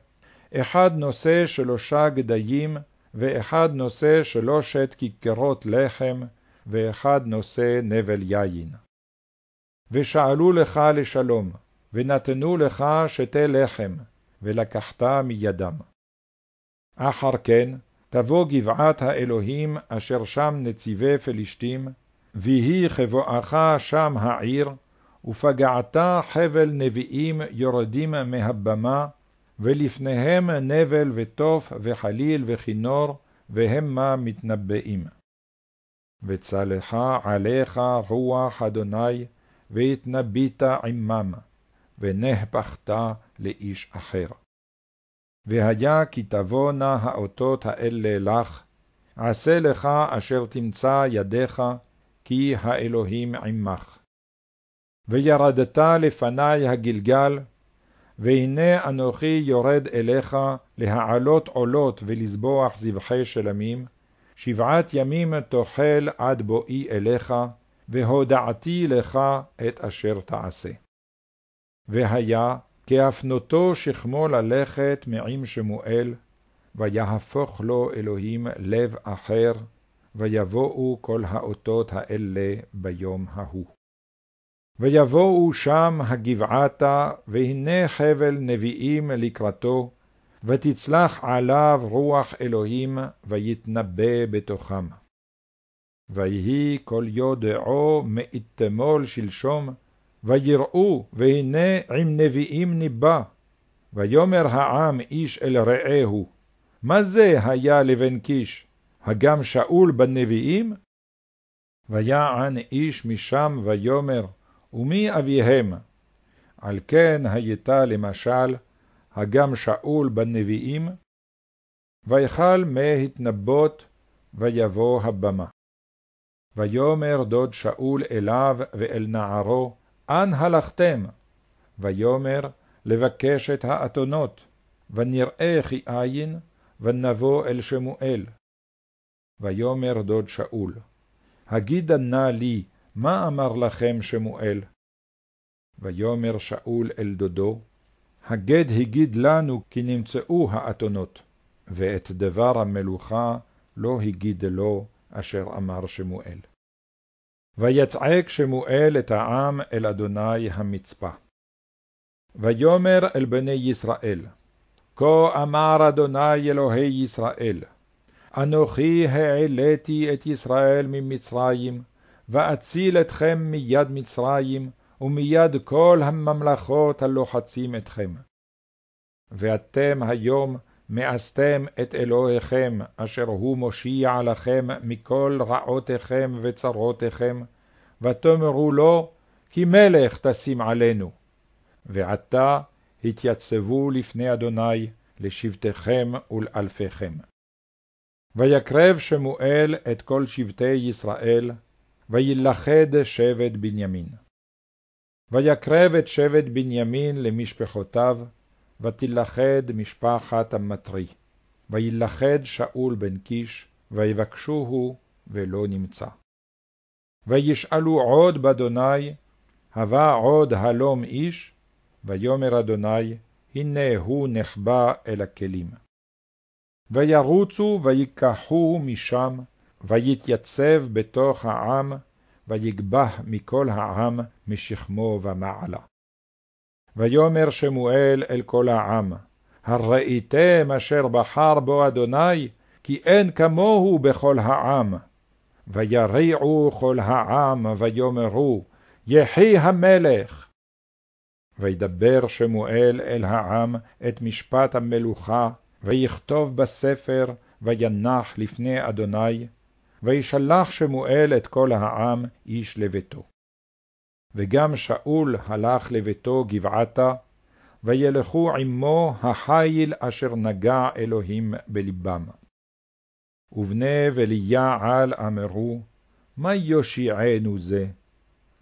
אחד נושא שלושה גדיים, ואחד נושא שלושת כיכרות לחם, ואחד נושא נבל יין. ושאלו לך לשלום, ונתנו לך שתי לחם, ולקחת מידם. אחר כן, תבוא גבעת האלוהים אשר שם נציבי פלישתים, ויהי כבואך שם העיר, ופגעת חבל נביאים יורדים מהבמה, ולפניהם נבל ותוף וחליל וכינור, והמה מתנבאים. וצלחה עליך רוח אדוני, והתנבאת עמם, ונהפכת לאיש אחר. והיה כי תבואנה האותות האלה לך, עשה לך אשר תמצא ידיך, כי האלוהים עמך. וירדת לפני הגלגל, והנה אנוכי יורד אליך להעלות עולות ולזבוח זבחי שלמים, שבעת ימים תאכל עד בואי אליך, והודעתי לך את אשר תעשה. והיה כהפנותו שכמו ללכת מעם שמואל, ויהפוך לו אלוהים לב אחר, ויבואו כל האותות האלה ביום ההוא. ויבואו שם הגבעתה, והנה חבל נביאים לקראתו, ותצלח עליו רוח אלוהים, ויתנבא בתוכם. ויהי כל יודעו מאתמול שלשום, ויראו, והנה עם נביאים ניבא. ויאמר העם איש אל רעהו, מה זה היה לבן קיש, הגם שאול בנביאים? ויען איש משם ויאמר, ומי אביהם? על כן הייתה למשל, הגם שאול בנביאים? ויכל מהתנבות, ויבוא הבמה. ויאמר דוד שאול אליו ואל נערו, אן הלכתם? ויאמר, לבקש את האתונות, ונראה כי אין, ונבוא אל שמואל. ויאמר דוד שאול, הגידה נא לי, מה אמר לכם שמואל? ויאמר שאול אל דודו, הגד הגיד לנו כי נמצאו האתונות, ואת דבר המלוכה לא הגיד לו אשר אמר שמואל. ויצעק שמואל את העם אל אדוני המצפה. ויאמר אל בני ישראל, כה אמר אדוני אלוהי ישראל, אנוכי העליתי את ישראל ממצרים, ואציל אתכם מיד מצרים, ומיד כל הממלכות הלוחצים אתכם. ואתם היום מאסתם את אלוהיכם, אשר הוא מושיע לכם מכל רעותיכם וצרותיכם, ותאמרו לו, כי מלך תשים עלינו. ועתה התייצבו לפני אדוני לשבטיכם ולאלפיכם. ויקרב שמואל את כל שבטי ישראל, וילכד שבט בנימין. ויקרב את שבט בנימין למשפחותיו, ותילכד משפחת המטרי. וילכד שאול בן קיש, ויבקשוהו, ולא נמצא. וישאלו עוד באדוני, הבא עוד הלום איש? ויאמר אדוני, הנה הוא נחבא אל הכלים. וירוצו ויקחוהו משם, ויתייצב בתוך העם, ויגבח מכל העם משכמו ומעלה. ויאמר שמואל אל כל העם, הראיתם אשר בחר בו אדוני, כי אין כמוהו בכל העם. ויריעו כל העם, ויאמרו, יחי המלך. וידבר שמואל אל העם את משפט המלוכה, ויכתוב בספר, וינח לפני אדוני, וישלח שמואל את כל העם איש לביתו. וגם שאול הלך לביתו גבעתה, וילכו עמו החיל אשר נגע אלוהים בלבם. ובני וליעל אמרו, מה יושיענו זה?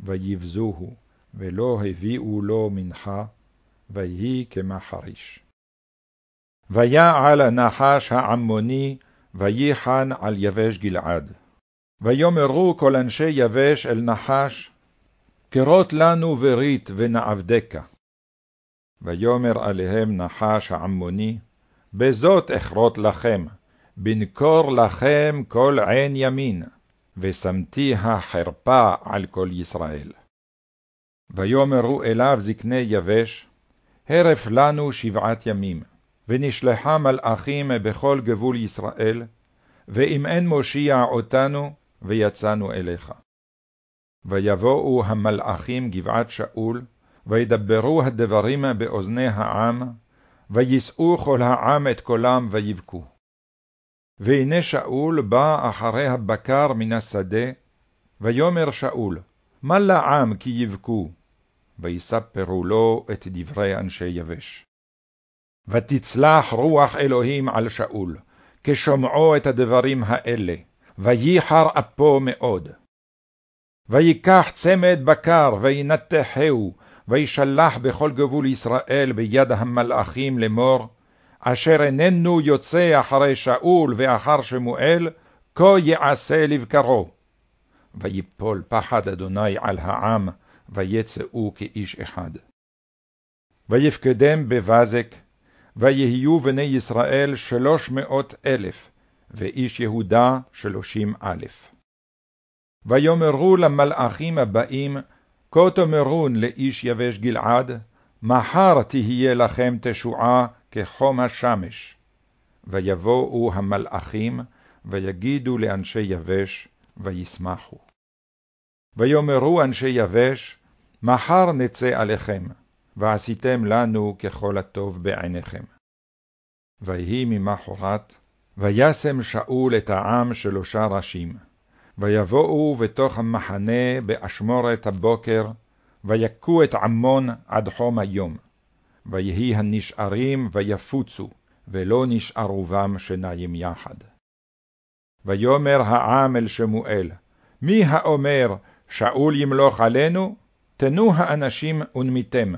ויבזוהו, ולא הביאו לו מנחה, ויהי כמחריש. ויעל הנחש העמוני, וייחן על יבש גלעד. ויאמרו כל אנשי יבש אל נחש, כרות לנו ברית ונעבדך. ויאמר עליהם נחש העמוני, בזאת אכרות לכם, בנקור לכם כל עין ימין, ושמתי החרפה על כל ישראל. ויאמרו אליו זקני יבש, הרף לנו שבעת ימים, ונשלחה מלאכים בכל גבול ישראל, ואם אין מושיע אותנו, ויצאנו אליך. ויבואו המלאכים גבעת שאול, וידברו הדברים באוזני העם, ויישאו כל העם את קולם ויבכו. והנה שאול בא אחרי הבקר מן השדה, ויאמר שאול, מה לעם כי יבכו? ויספרו לו את דברי אנשי יבש. ותצלח רוח אלוהים על שאול, כשומעו את הדברים האלה, וייחר אפו מאוד. ויקח צמד בקר, וינתחהו, וישלח בכל גבול ישראל ביד המלאכים לאמור, אשר איננו יוצא אחרי שאול ואחר שמואל, כה יעשה לבקרו. ויפול פחד אדוני על העם, ויצאו כאיש אחד. ויפקדם בבזק, ויהיו בני ישראל שלוש מאות אלף, ואיש יהודה שלושים אלף. ויאמרו למלאכים הבאים, כה תאמרון לאיש יבש גלעד, מחר תהיה לכם תשועה כחום השמש. ויבואו המלאכים, ויגידו לאנשי יבש, וישמחו. ויאמרו אנשי יבש, מחר נצא עליכם, ועשיתם לנו ככל הטוב בעיניכם. ויהי ממחרת, וישם שאול את העם שלושה ראשים, ויבואו בתוך המחנה באשמורת הבוקר, ויכו את עמון עד חום היום. ויהי הנשארים ויפוצו, ולא נשארו בם שניים יחד. ויאמר העם אל שמואל, מי האומר, שאול ימלוך עלינו? תנו האנשים ונמיתם.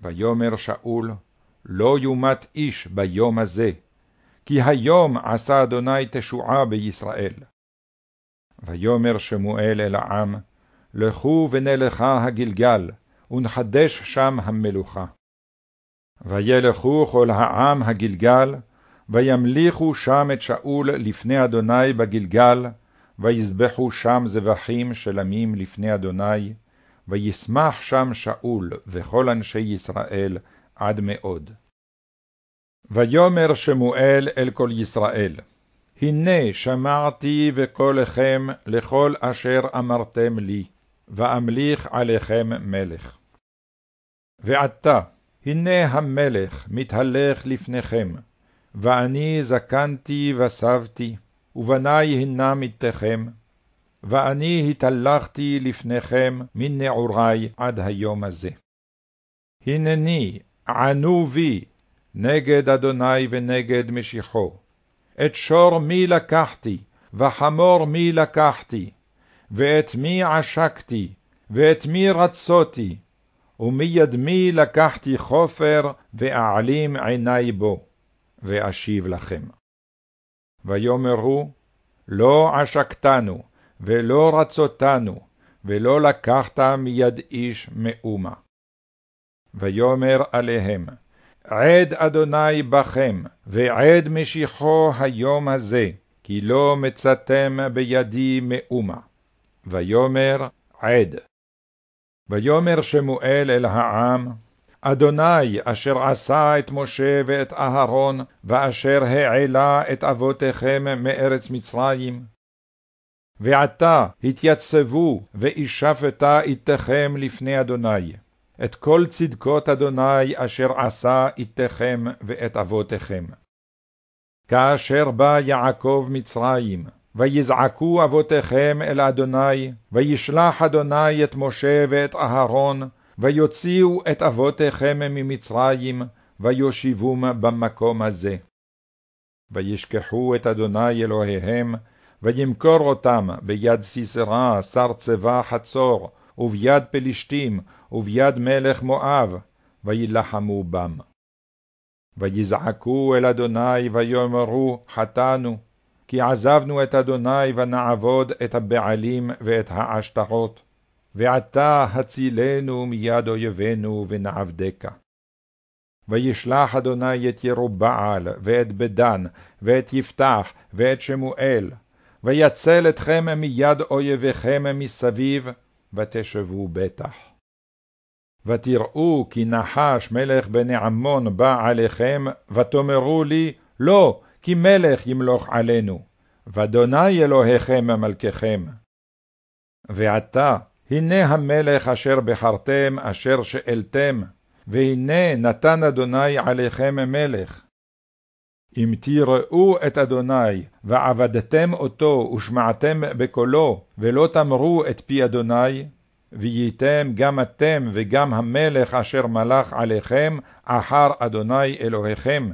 ויאמר שאול, לא יומת איש ביום הזה, כי היום עשה אדוני תשועה בישראל. ויאמר שמואל אל העם, לכו ונלכה הגלגל, ונחדש שם המלוכה. וילכו כל העם הגלגל, וימליכו שם את שאול לפני אדוני בגלגל, ויזבחו שם זבחים שלמים לפני אדוני, וישמח שם שאול וכל אנשי ישראל עד מאוד. ויאמר שמואל אל כל ישראל, הנה שמעתי בקולכם לכל אשר אמרתם לי, ואמליך עליכם מלך. ועתה, הנה המלך מתהלך לפניכם, ואני זקנתי וסבתי, ובני הנם איתכם, ואני התהלכתי לפניכם מנעורי עד היום הזה. הנני, ענו בי, נגד אדוני ונגד משיחו. את שור מי לקחתי, וחמור מי לקחתי, ואת מי עשקתי, ואת מי רצותי, ומיד מי לקחתי חופר, ואעלים עיני בו, ואשיב לכם. ויאמרו, לא עשקתנו, ולא רצותנו, ולא לקחת מיד איש מאומה. ויאמר עליהם, עד אדוני בכם, ועד משיחו היום הזה, כי לא מצאתם בידי מאומה. ויאמר עד. ויאמר שמואל אל העם, אדוני אשר עשה את משה ואת אהרון, ואשר העלה את אבותיכם מארץ מצרים. ועתה התייצבו, וישפטה איתכם לפני אדוני. את כל צדקות אדוני אשר עשה איתכם ואת אבותיכם. כאשר בא יעקב מצרים, ויזעקו אבותיכם אל אדוני, וישלח אדוני את משה ואת אהרון, ויוציאו את אבותיכם ממצרים, ויושיבום במקום הזה. וישכחו את אדוני אלוהיהם, וימכור אותם ביד סיסרא, שר צבא חצור, וביד פלישתים, וביד מלך מואב, וילחמו בם. ויזעקו אל אדוני, ויאמרו, חטאנו, כי עזבנו את אדוני ונעבוד את הבעלים ואת העשתרות, ועתה הצילנו מיד אויבינו ונעבדך. וישלח אדוני את ירובעל, ואת בדן, ואת יפתח, ואת שמואל, ויצל אתכם מיד אויביכם מסביב, ותשבו בטח. ותראו כי נחש מלך בני עמון בא עליכם, ותאמרו לי, לא, כי מלך ימלוך עלינו, ואדוני אלוהיכם מלככם. ועתה, הנה המלך אשר בחרתם, אשר שאלתם, והנה נתן אדוני עליכם מלך. אם תראו את אדוני, ועבדתם אותו, ושמעתם בקולו, ולא תמרו את פי אדוני, וייתם גם אתם וגם המלך אשר מלך עליכם אחר אדוני אלוהיכם.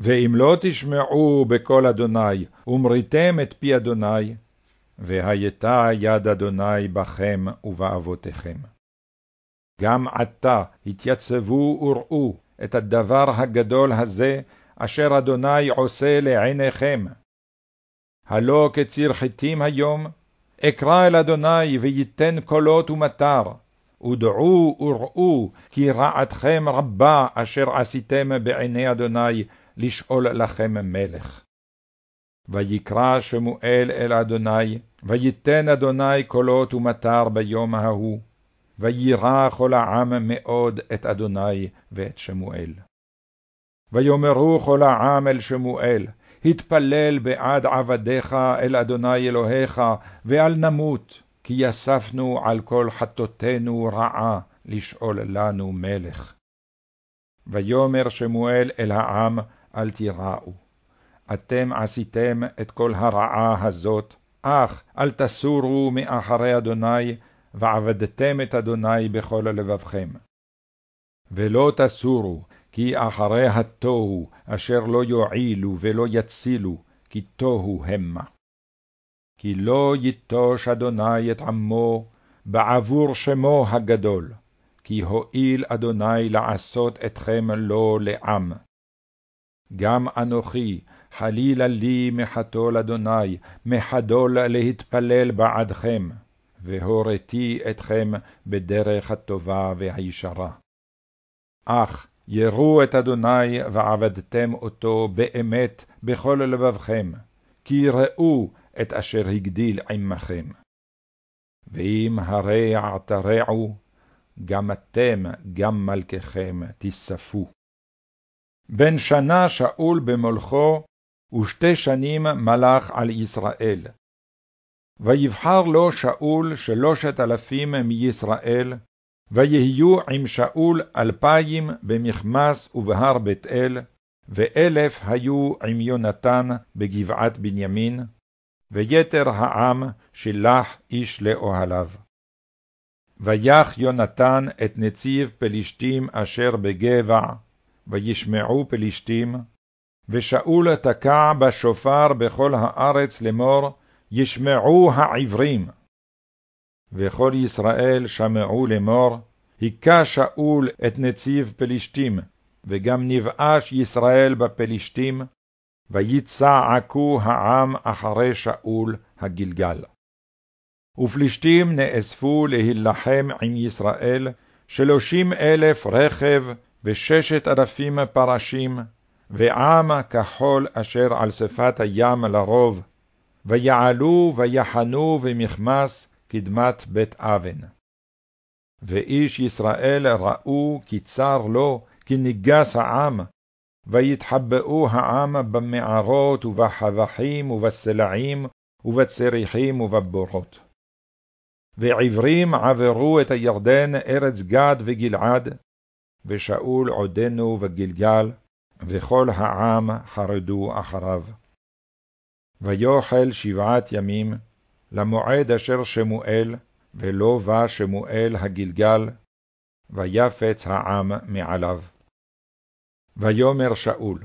ואם לא תשמעו בקול אדוני, ומריתם את פי אדוני, והייתה יד אדוני בכם ובאבותיכם. גם עתה התייצבו וראו את הדבר הגדול הזה, אשר אדוני עושה לעיניכם. הלא כציר חיטים היום, אקרא אל אדוני וייתן קולות ומטר, ודעו וראו כי רעתכם רבה אשר עשיתם בעיני אדוני לשאול לכם מלך. ויקרא שמואל אל אדוני, ויתן אדוני קולות ומטר ביום ההוא, וירא כל העם מאוד את אדוני ואת שמואל. ויאמרו כל העם אל שמואל, התפלל בעד עבדיך אל אדוני אלוהיך, ואל נמות, כי יספנו על כל חטאותינו רעה לשאול לנו מלך. ויאמר שמואל אל העם, אל תיראו. אתם עשיתם את כל הרעה הזאת, אך אל תסורו מאחרי אדוני, ועבדתם את אדוני בכל לבבכם. ולא תסורו, כי אחרי התוהו, אשר לא יועילו ולא יצילו, כי תוהו המה. כי לא יטוש אדוני את עמו בעבור שמו הגדול, כי הואיל אדוני לעשות אתכם לא לעם. גם אנוכי, חלילה לי מחתול אדוני, מחדול להתפלל בעדכם, והוריתי אתכם בדרך הטובה והישרה. אך יראו את אדוני ועבדתם אותו באמת בכל לבבכם, כי ראו את אשר הגדיל עמכם. ואם הרע תרעו, גם אתם, גם מלככם, תספו. בן שנה שאול במולכו, ושתי שנים מלך על ישראל. ויבחר לו שאול שלושת אלפים מישראל, ויהיו עם שאול אלפיים במכמס ובהר בית אל, ואלף היו עם יונתן בגבעת בנימין, ויתר העם שלח איש לאוהליו. ויח יונתן את נציב פלישתים אשר בגבע, וישמעו פלישתים, ושאול תקע בשופר בכל הארץ לאמור, ישמעו העברים. וכל ישראל שמעו לאמור, היכה שאול את נציב פלישתים, וגם נבאש ישראל בפלישתים, ויצעקו העם אחרי שאול הגלגל. ופלישתים נאספו להילחם עם ישראל, שלושים אלף רכב וששת אלפים פרשים, ועם כחול אשר על שפת הים לרוב, ויעלו ויחנו במכמס קדמת בית אבן. ואיש ישראל ראו כי צר לו, כי ניגס העם, ויתחבאו העם במערות ובחבחים ובסלעים ובצריחים ובבורות. ועברים עברו את הירדן ארץ גד וגלעד, ושאול עודנו בגלגל, וכל העם חרדו אחריו. ויאכל שבעת ימים, למועד אשר שמואל, ולא בא שמואל הגלגל, ויפץ העם מעליו. ויאמר שאול,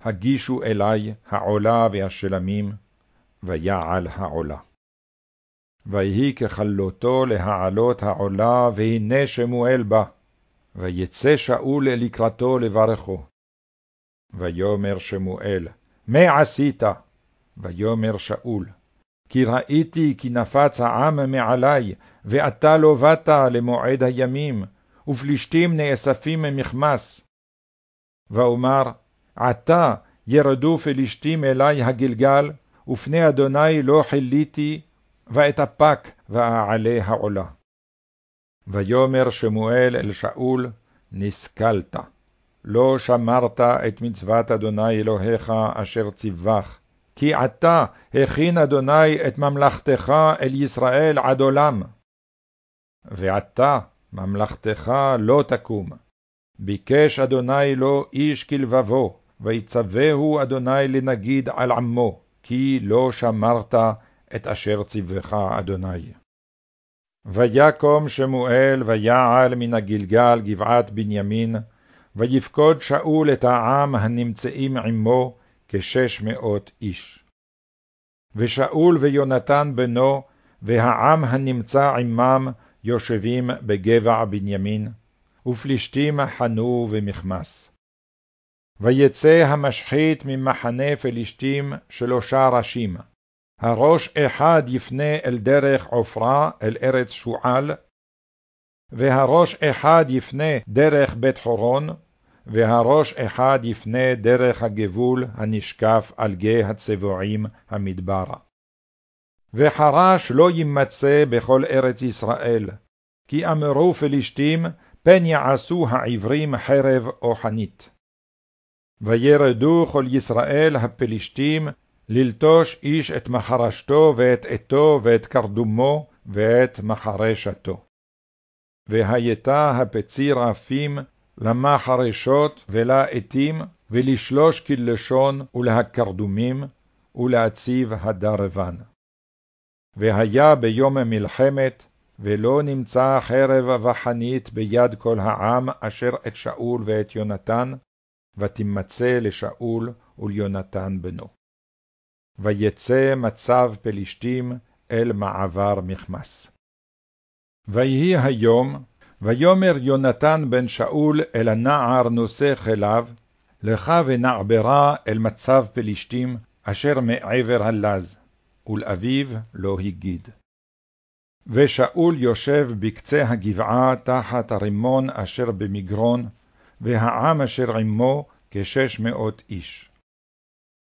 הגישו אלי העולה והשלמים, ויעל העולה. ויהי ככלותו להעלות העולה, והנה שמואל בא, ויצא שאול לקראתו לברכו. ויאמר שמואל, מה עשית? ויאמר שאול, כי ראיתי כי נפץ העם מעלי, ואתה לא באת למועד הימים, ופלישתים נאספים ממכמס. ואומר, עתה ירדו פלישתים אלי הגלגל, ופני אדוני לא חיליתי, ואתאפק ואעלה העולה. ויאמר שמואל אל שאול, נסכלת, לא שמרת את מצוות אדוני אלוהיך אשר ציווך, כי עתה הכין אדוני את ממלכתך אל ישראל עד עולם. ועתה ממלכתך לא תקום. ביקש אדוני לו איש כלבבו, ויצווהו אדוני לנגיד על עמו, כי לא שמרת את אשר ציווך אדוני. ויקום שמואל ויעל מן הגלגל גבעת בנימין, ויפקוד שאול את העם הנמצאים עמו כשש מאות איש. ושאול ויונתן בנו, והעם הנמצא עמם, יושבים בגבע בנימין, ופלישתים חנו ומכמס. ויצא המשחית ממחנה פלישתים שלושה ראשים, הראש אחד יפנה אל דרך עופרה, אל ארץ שועל, והראש אחד יפנה דרך בית חורון, והראש אחד יפנה דרך הגבול הנשקף על גיא הצבועים המדברה. וחרש לא יימצא בכל ארץ ישראל, כי אמרו פלישתים, פן יעשו העברים חרב או חנית. וירדו כל ישראל הפלישתים, ללטוש איש את מחרשתו ואת עתו ואת קרדומו ואת מחרשתו. והייתה הפציר עפים למחרשות ולעתים, ולשלוש כלשון ולהקרדומים, ולהציב הדרבן. והיה ביום מלחמת, ולא נמצא חרב וחנית ביד כל העם אשר את שאול ואת יונתן, ותמצא לשאול וליונתן בנו. ויצא מצב פלישתים אל מעבר מכמס. ויהי היום, ויאמר יונתן בן שאול אל הנער נושא כליו, לך ונעברה אל מצב פלישתים, אשר מעבר הלז, ולאביו לא הגיד. ושאול יושב בקצה הגבעה תחת הרימון אשר במגרון, והעם אשר עמו כשש מאות איש.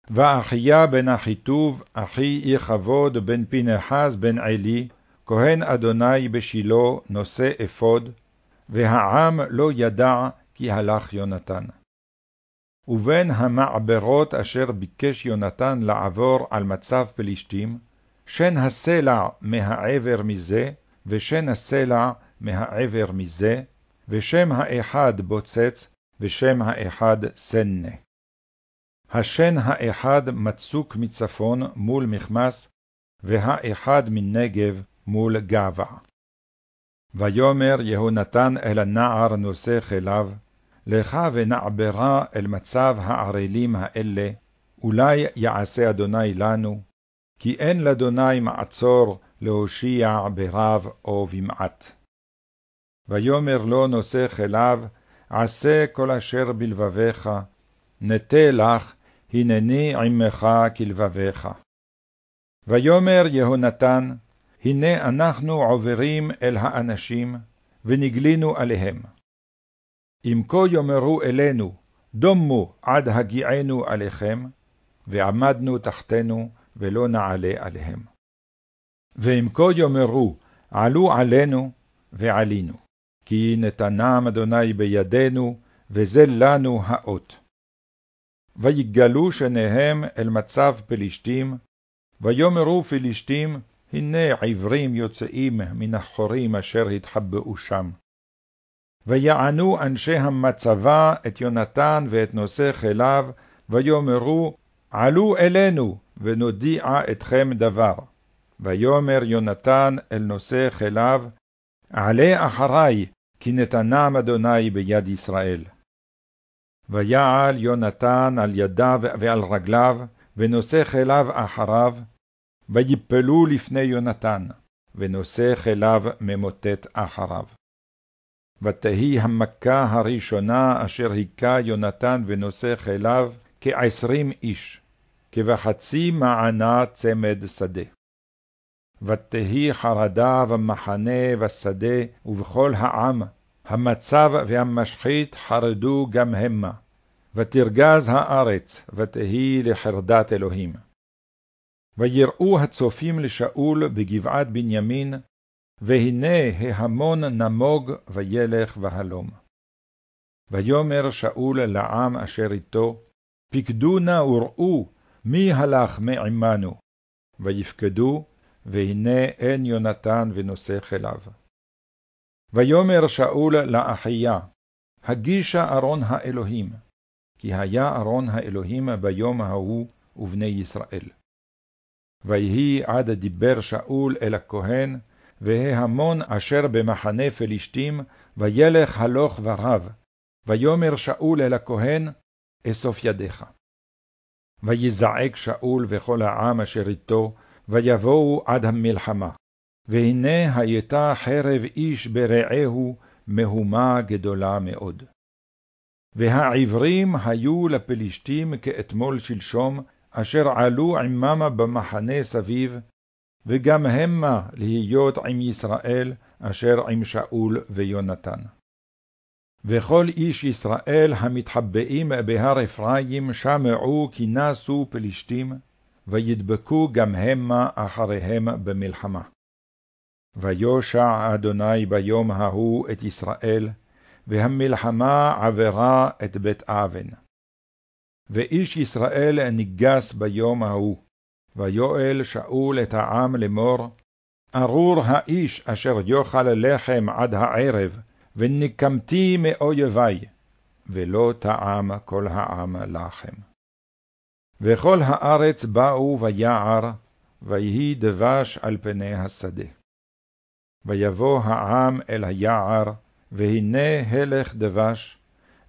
ואחיה בן אחיטוב, אחי יכבוד בן פנחס בן עלי, כהן אדוני בשילה נושא אפוד, והעם לא ידע כי הלך יונתן. ובין המעברות אשר ביקש יונתן לעבור על מצב פלישתים, שן הסלע מהעבר מזה, ושן הסלע מהעבר מזה, ושם האחד בוצץ, ושם האחד סנה. השן האחד מצוק מצפון מול מכמס, והאחד מנגב מול גבע. ויאמר יהונתן אל הנער נושא כליו, לך ונעברה אל מצב הערלים האלה, אולי יעשה אדוני לנו, כי אין לאדוני מעצור להושיע ברב או במעט. ויאמר לו נושא כליו, עשה כל אשר בלבביך, נטה לך, הנני עמך כלבביך. ויאמר יהונתן, הנה אנחנו עוברים אל האנשים, ונגלינו עליהם. אם כה יאמרו אלינו, דומו עד הגיענו עליכם, ועמדנו תחתנו, ולא נעלה עליהם. ואם כה יאמרו, עלו עלינו, ועלינו, כי נתנם אדוני בידינו, וזה לנו האות. ויגלו שניהם אל מצב פלישתים, ויאמרו פלישתים, הנה עברים יוצאים מן החורים אשר התחבאו שם. ויענו אנשי המצבה את יונתן ואת נושא כליו, ויאמרו, עלו אלינו, ונודיע אתכם דבר. ויאמר יונתן אל נושא כליו, עלה אחרי, כי נתנם אדוני ביד ישראל. ויעל יונתן על ידיו ועל רגליו, ונושא חיליו אחריו, ויפלו לפני יונתן, ונושא חיליו ממוטט אחריו. ותהי המכה הראשונה אשר היכה יונתן ונושא חיליו כעשרים איש, כבחצי מענה צמד שדה. ותהי חרדה במחנה בשדה ובכל העם, המצב והמשחית חרדו גם המה, ותרגז הארץ, ותהי לחרדת אלוהים. ויראו הצופים לשאול בגבעת בנימין, והנה ההמון נמוג וילך והלום. ויאמר שאול לעם אשר איתו, פקדו נא וראו מי הלך מעמנו. ויפקדו, והנה אין יונתן ונושא כליו. ויאמר שאול לאחיה, הגישה ארון האלוהים, כי היה ארון האלוהים ביום ההוא ובני ישראל. ויהי עד דיבר שאול אל הכהן, וההמון אשר במחנה פלישתים, וילך הלוך ורב. ויאמר שאול אל הכהן, אסוף ידיך. ויזעק שאול וכל העם אשר איתו, ויבואו עד המלחמה. והנה הייתה חרב איש ברעהו מהומה גדולה מאוד. והעברים היו לפלישתים כאתמול שלשום, אשר עלו עממה במחנה סביב, וגם המה להיות עם ישראל, אשר עם שאול ויונתן. וכל איש ישראל המתחבאים בהר אפרים שמעו כי נסו פלישתים, וידבקו גם המה אחריהם במלחמה. ויושע אדוני ביום ההוא את ישראל, והמלחמה עברה את בית אבן. ואיש ישראל ניגס ביום ההוא, ויואל שאול את העם לאמור, ארור האיש אשר יאכל לחם עד הערב, ונקמתי מאויבי, ולא טעם כל העם לחם. וכל הארץ באו ויער, ויהי דבש על פני השדה. ויבוא העם אל היער, והנה הלך דבש,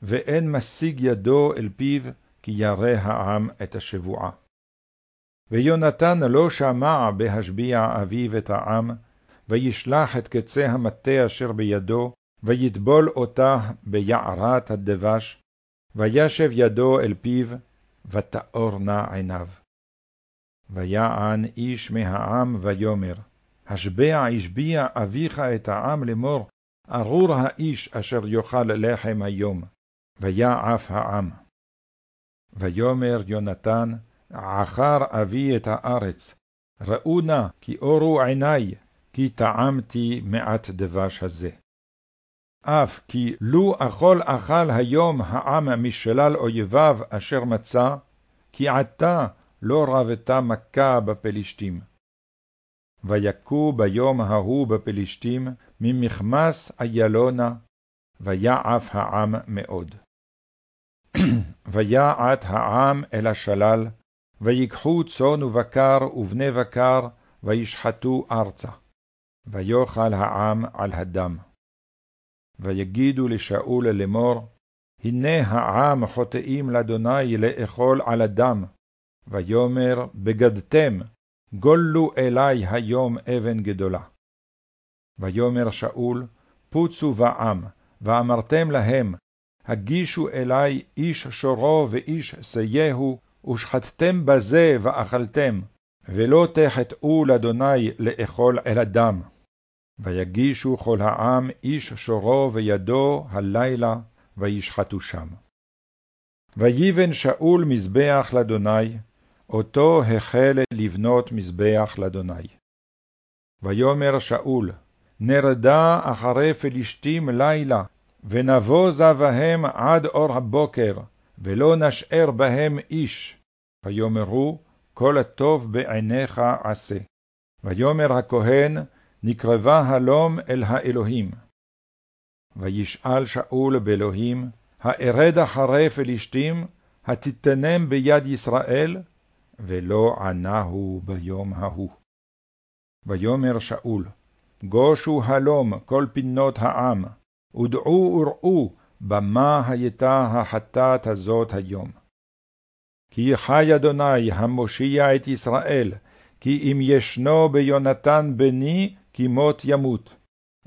ואין משיג ידו אל פיו, כי ירא העם את השבועה. ויונתן לא שמע בהשביע אביו את העם, וישלח את קצה המטה אשר בידו, ויטבול אותה ביערת הדבש, וישב ידו אל פיו, ותאורנה עיניו. ויען איש מהעם ויאמר, השבע השביע אביך את העם לאמור, ארור האיש אשר יאכל לחם היום, ויעף העם. ויאמר יונתן, עכר אבי את הארץ, ראו נא כי אורו עיני, כי טעמתי מעט דבש הזה. אף כי לו אכול אכל היום העם משלל אויביו אשר מצא, כי עתה לא רבתה מכה בפלישתים. ויכו ביום ההוא בפלישתים ממכמס איילונה, ויעף העם מאוד. ויעט העם אל השלל, ויקחו צאן ובקר ובני בקר, וישחטו ארצה. ויאכל העם על הדם. ויגידו לשאול לאמור, הנה העם חוטאים לאדוני לאכול על הדם. ויאמר, בגדתם, גולו אלי היום אבן גדולה. ויאמר שאול, פוצו בעם, ואמרתם להם, הגישו אלי איש שורו ואיש סייהו, ושחטתם בזה ואכלתם, ולא תחטאו לאדוני לאכול אל הדם. ויגישו כל העם איש שורו וידו הלילה, וישחטו שם. ויבן שאול מזבח לאדוני, אותו החל לבנות מזבח לאדוני. ויאמר שאול, נרדה אחרי פלישתים לילה, ונבוזה בהם עד אור הבוקר, ולא נשאר בהם איש. ויאמרו, כל הטוב בעיניך עשה. ויאמר הכהן, נקרבה הלום אל האלוהים. וישאל שאול באלוהים, הארד אחרי פלישתים, התיתנם ביד ישראל? ולא ענהו ביום ההוא. ויאמר שאול, גושו הלום כל פינות העם, ודעו וראו במה הייתה החטאת הזאת היום. כי חי אדוני המושיע את ישראל, כי אם ישנו ביונתן בני, כי מות ימות,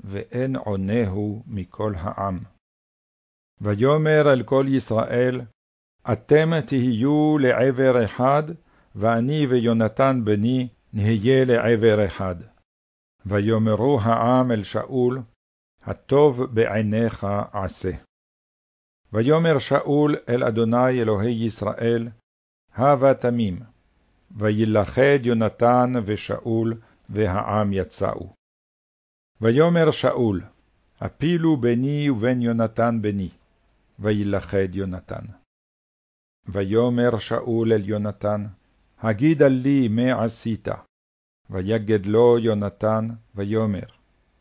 ואין עונהו מכל העם. ויאמר אל כל ישראל, אתם תהיו לעבר אחד, ואני ויונתן בני נהיה לעבר אחד. ויאמרו העם אל שאול, הטוב בעיניך עשה. ויאמר שאול אל אדוני אלוהי ישראל, הבה תמים, וילכד יונתן ושאול, והעם יצאו. ויאמר שאול, הפילו ביני ובין יונתן בני, וילכד יונתן. ויאמר שאול אל יונתן, הגידה לי מה עשית. ויגד לו יונתן, ויאמר,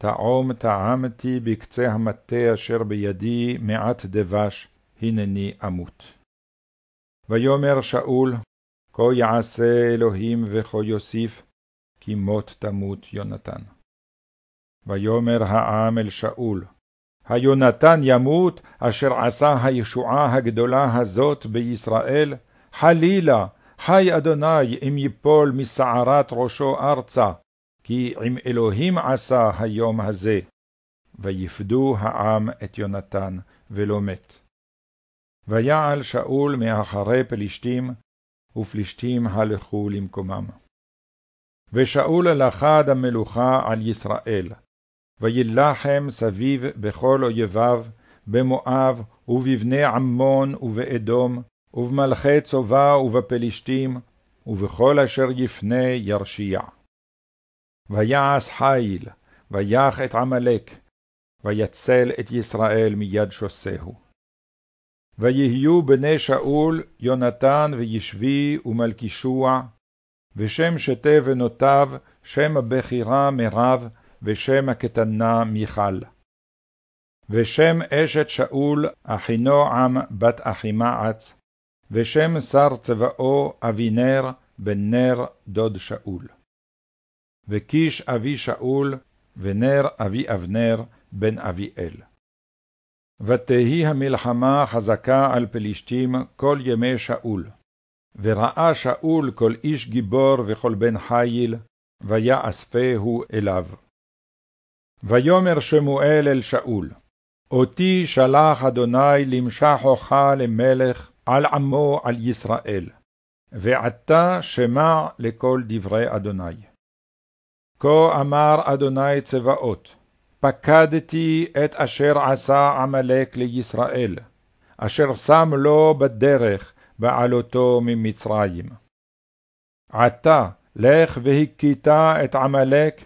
טעום טעמתי בקצה המטה אשר בידי מעט דבש, הנני אמות. ויאמר שאול, כה יעשה אלוהים וכה יוסיף, כי מות תמות יונתן. ויאמר העם אל שאול, היונתן ימות, אשר עשה הישועה הגדולה הזאת בישראל, חלילה, חי אדוני אם יפול מסערת ראשו ארצה, כי עם אלוהים עשה היום הזה. ויפדו העם את יונתן, ולא מת. ויעל שאול מאחרי פלישתים, ופלישתים הלכו למקומם. ושאול לחד המלוכה על ישראל, וילחם סביב בכל אויביו, במואב, ובבני עמון, ובאדום, ובמלכי צובה, ובפלישתים, ובכל אשר יפנה ירשיע. ויעש חיל, ויח את עמלק, ויצל את ישראל מיד שוסהו. ויהיו בני שאול, יונתן וישבי ומלכישוע, ושם שתי בנותיו, שם הבכירה מרב, ושם הקטנה מיכל. ושם אשת שאול, אחינועם בת אחימעץ, ושם שר צבאו, אבינר, בן נר, דוד שאול. וקיש אבי שאול, ונר אבי אבנר, בן אביאל. ותהי המלחמה חזקה על פלישתים כל ימי שאול. וראה שאול כל איש גיבור וכל בן חיל, ויאספהו אליו. ויאמר שמואל אל שאול, אותי שלח אדוני למשחך למלך על עמו על ישראל, ועתה שמע לכל דברי אדוני. כה אמר אדוני צבאות, פקדתי את אשר עשה עמלק לישראל, אשר שם לו בדרך בעלותו ממצרים. עתה לך והכית את עמלק,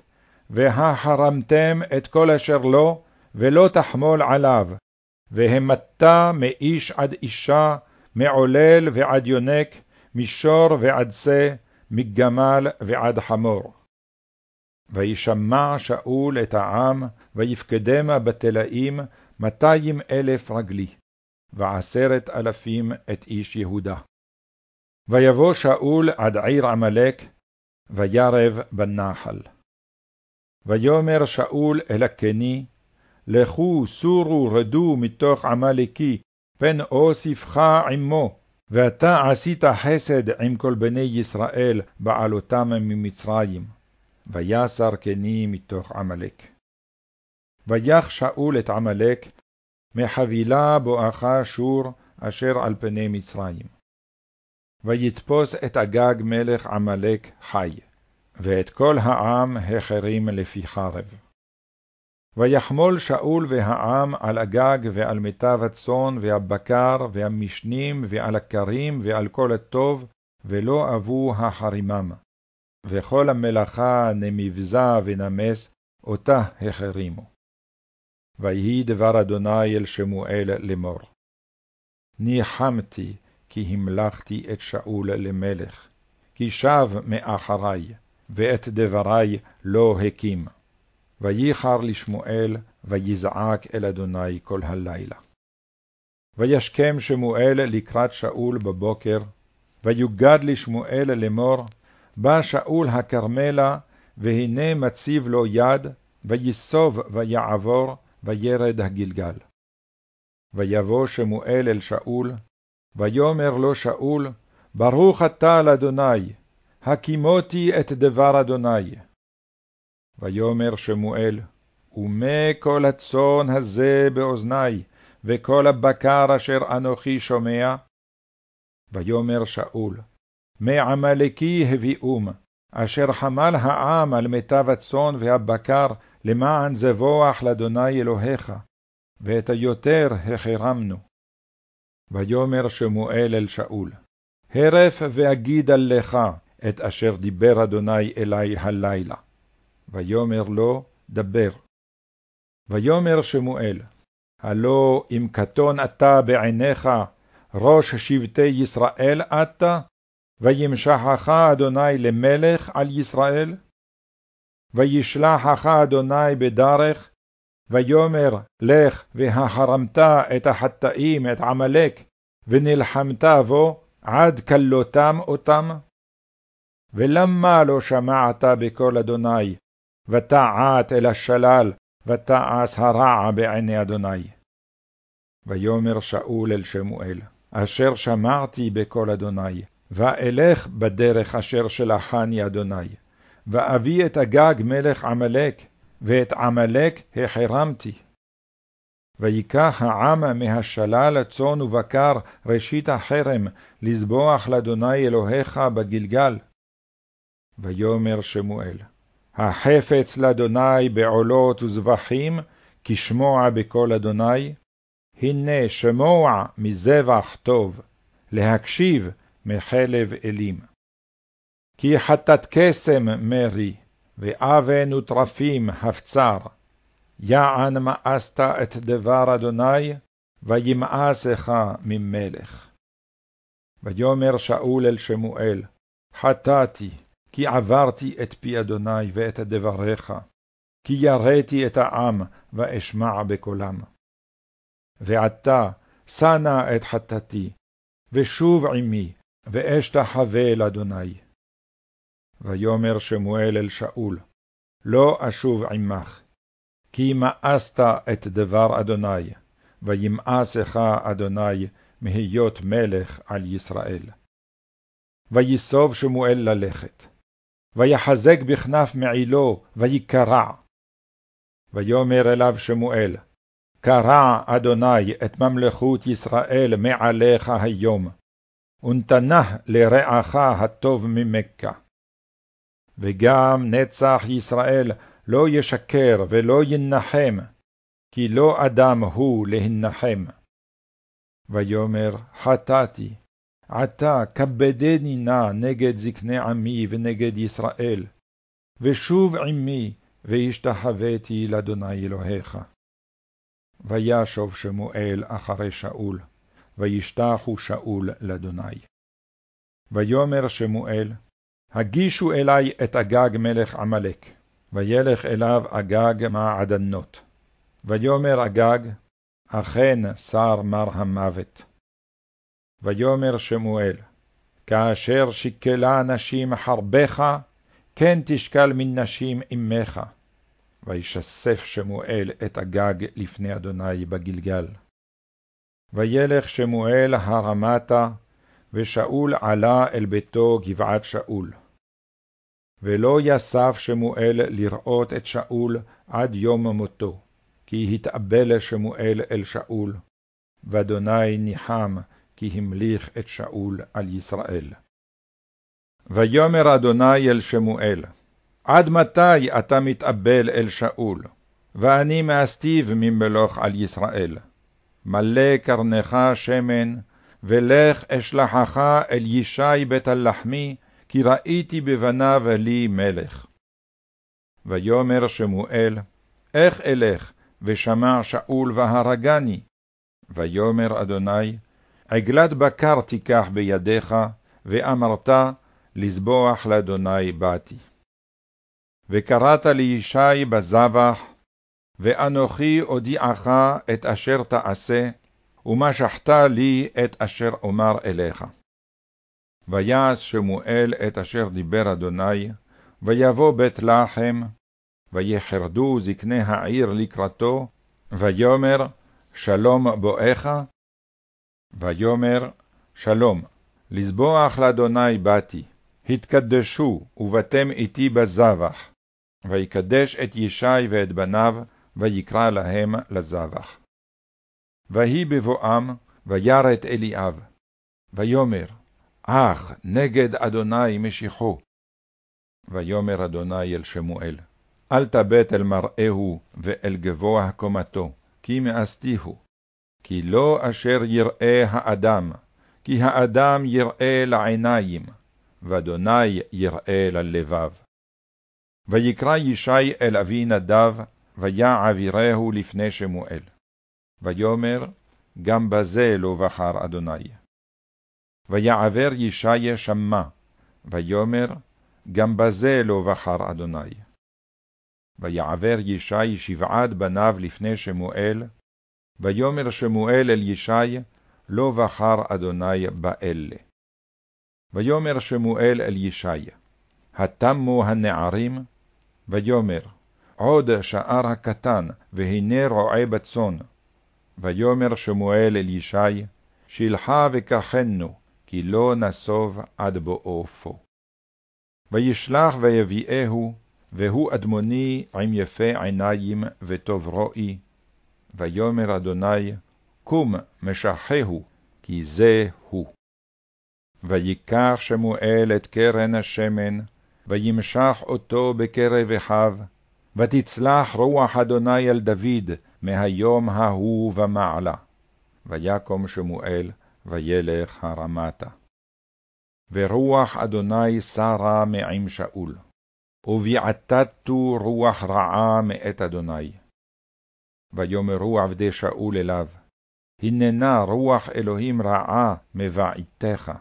והחרמתם את כל אשר לו, ולא תחמול עליו, והמתה מאיש עד אישה, מעולל ועד יונק, משור ועד שא, מגמל ועד חמור. וישמע שאול את העם, ויפקדמה בתלאים מאתיים אלף רגלי, ועשרת אלפים את איש יהודה. ויבוא שאול עד עיר עמלק, וירב בנחל. ויאמר שאול אל הקני, לכו סורו רדו מתוך עמלקי, פן אוסיפך עמו, ואתה עשית חסד עם כל בני ישראל בעלותם ממצרים. ויסר קני מתוך עמלק. ויח שאול את עמלק, מחבילה בואכה שור אשר על פני מצרים. ויתפוס את אגג מלך עמלק חי, ואת כל העם החרים לפי חרב. ויחמול שאול והעם על אגג ועל מיטב הצאן והבקר והמשנים ועל הכרים ועל כל הטוב, ולא אבו החרימם. וכל המלאכה נמבזה ונמס, אותה החרימו. ויהי דבר אדוני אל שמואל לאמור. ניחמתי, כי המלכתי את שאול למלך, כי שב מאחרי, ואת דברי לא הקים. וייחר לשמואל, ויזעק אל אדוני כל הלילה. וישכם שמואל לקראת שאול בבוקר, ויוגד לשמואל לאמור, בא שאול הכרמלה, והנה מציב לו יד, ויסוב ויעבור, וירד הגלגל. ויבוא שמואל אל שאול, ויאמר לו שאול, ברוך אתה לאדוני, הקימותי את דבר אדוני. ויאמר שמואל, ומה כל הצאן הזה באוזני, וכל הבקר אשר אנוכי שומע? ויאמר שאול, מעמלקי הביאום, אשר חמל העם על מיטב הצאן והבקר, למען זבוח לאדוני אלוהיך, ואת היותר החרמנו. ויאמר שמואל אל שאול, הרף ואגיד עליך את אשר דיבר אדוני אלי הלילה. ויאמר לו, דבר. ויאמר שמואל, הלא אם קטון אתה בעיניך, ראש שבטי ישראל אתה, וימשכך אדוני למלך על ישראל? וישלחך אדוני בדרך, ויאמר לך והחרמת את החטאים, את עמלק, ונלחמת בו עד כלותם אותם? ולמה לא שמעת בקול אדוני, ותעת אל השלל, ותעש הרע בעיני אדוני? ויאמר שאול אל שמואל, אשר שמעתי בקול אדוני, ואלך בדרך אשר שלחני אדוני, ואביא את אגג מלך עמלק, ואת עמלק החרמתי. ויקח העם מהשלל צאן ובקר ראשית החרם, לזבוח לאדוני אלוהיך בגלגל. ויאמר שמואל, החפץ לאדוני בעולות וזבחים, כשמוע בקול אדוני, הנה שמוע מזבח טוב, להקשיב מחלב אלים. כי חטאת קסם מרי, ואבן וטרפים הפצר. יען מאסת את דבר אדוני, וימאסך ממלך. ויאמר שאול אל שמואל, חטאתי, כי עברתי את פי אדוני ואת דבריך, כי יראתי את העם, ואשמע בקולם. ועתה, שנא את חטאתי, ושוב עמי, ואשתחווה לאדוני. ויאמר שמואל אל שאול, לא אשוב עמך, כי מאסת את דבר אדוני, וימאסך אדוני מהיות מלך על ישראל. ויסוב שמואל ללכת, ויחזק בכנף מעילו, ויקרע. ויאמר אליו שמואל, קרע אדוני את ממלכות ישראל מעליך היום, ונתנה לרעך הטוב ממכה. וגם נצח ישראל לא ישקר ולא ינחם, כי לא אדם הוא להנחם. ויאמר חטאתי, עתה כבדני נא נגד זקני עמי ונגד ישראל, ושוב עמי והשתחוויתי לאדוני אלוהיך. וישוב שמואל אחרי שאול, וישתחו שאול לאדוני. ויאמר שמואל, הגישו אלי את אגג מלך עמלק, וילך אליו אגג מעדנות. ויאמר אגג, אכן שר מר המוות. ויאמר שמואל, כאשר שיקלה נשים חרבך, כן תשקל מן נשים אמך. וישסף שמואל את אגג לפני אדוני בגלגל. וילך שמואל הרמתה, ושאול עלה אל ביתו גבעת שאול. ולא יסף שמואל לראות את שאול עד יום מותו, כי התאבל שמואל אל שאול, ואדוני ניחם, כי המליך את שאול על ישראל. ויאמר אדוני אל שמואל, עד מתי אתה מתאבל אל שאול, ואני מאסתיו ממלוך על ישראל? מלא קרנך שמן, ולך אשלחך אל ישי בית הלחמי, כי ראיתי בבניו לי מלך. ויאמר שמואל, איך אלך, ושמע שאול והרגני? ויאמר אדוני, עגלת בקר תיקח בידיך, ואמרת, לזבוח לאדוני באתי. וקראת לישי בזבח, ואנוכי אודיעך את אשר תעשה, ומשכת לי את אשר אומר אליך. ויעש שמואל את אשר דיבר אדוני, ויבוא בית לחם, ויחרדו זקני העיר לקראתו, ויאמר, שלום בואך, ויאמר, שלום, לזבוח לאדוני באתי, התקדשו, ובאתם איתי בזבח. ויקדש את ישי ואת בניו, ויקרא להם לזבח. ויהי בבואם, וירא את אליאב, ויאמר, אך נגד אדוני משיחו. ויאמר אדוני אל שמואל, אל תבט אל מראהו ואל גבוה קומתו, כי מאסתיהו. כי לא אשר יראה האדם, כי האדם יראה לעיניים, ואדוני יראה ללבב. ויקרא ישי אל אבי נדב, ויעבירהו לפני שמואל. ויאמר, גם בזה לא בחר אדוני. ויעבר ישי שמה, ויאמר, גם בזה לא בחר אדוני. ויעבר ישי שבעת בניו לפני שמואל, ויאמר שמואל אל ישי, לא בחר אדוני באלה. ויאמר שמואל אל ישי, התמו הנערים? ויאמר, עוד שאר הקטן, והנה רועה בצאן. ויאמר שמואל אל ישי, שלחה וקחנו, כי לא נסוב עד בואו פה. וישלח ויביאהו, והוא אדמוני עם יפה עיניים וטוב רואי. ויאמר אדוני, קום משחהו, כי זה הוא. ויקח שמואל את קרן השמן, וימשח אותו בקרב אחיו, ותצלח רוח אדוני אל דוד מהיום ההוא ומעלה. ויקום שמואל, וילך הרמתה. ורוח אדוני סרה מעם שאול, וביעתתו רוח רעה מאת אדוני. ויאמרו עבדי שאול אליו, הננה רוח אלוהים רעה מבעיתך.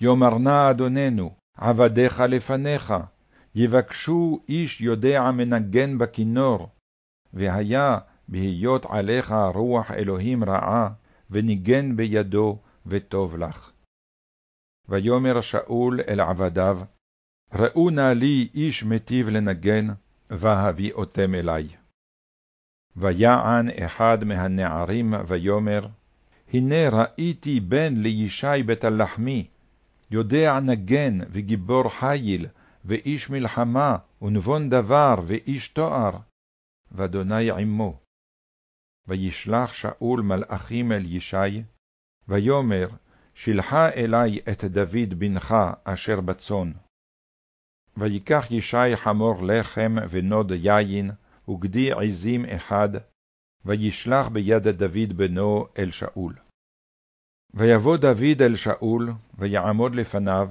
יאמר נא אדוננו, עבדיך לפניך, יבקשו איש יודע מנגן בכינור, והיה בהיות עליך רוח אלוהים רעה, וניגן בידו, וטוב לך. ויאמר שאול אל עבדיו, ראו נא לי איש מטיב לנגן, אותם אלי. ויען אחד מהנערים, ויאמר, הנה ראיתי בן לישי בית הלחמי, יודע נגן וגיבור חיל, ואיש מלחמה, ונבון דבר, ואיש תואר, ואדוני עמו. וישלח שאול מלאכים אל ישי, ויאמר, שלחה אלי את דוד בנך אשר בצאן. ויקח ישי חמור לחם ונוד יין, וגדי עזים אחד, וישלח ביד דוד בנו אל שאול. ויבוא דוד אל שאול, ויעמוד לפניו,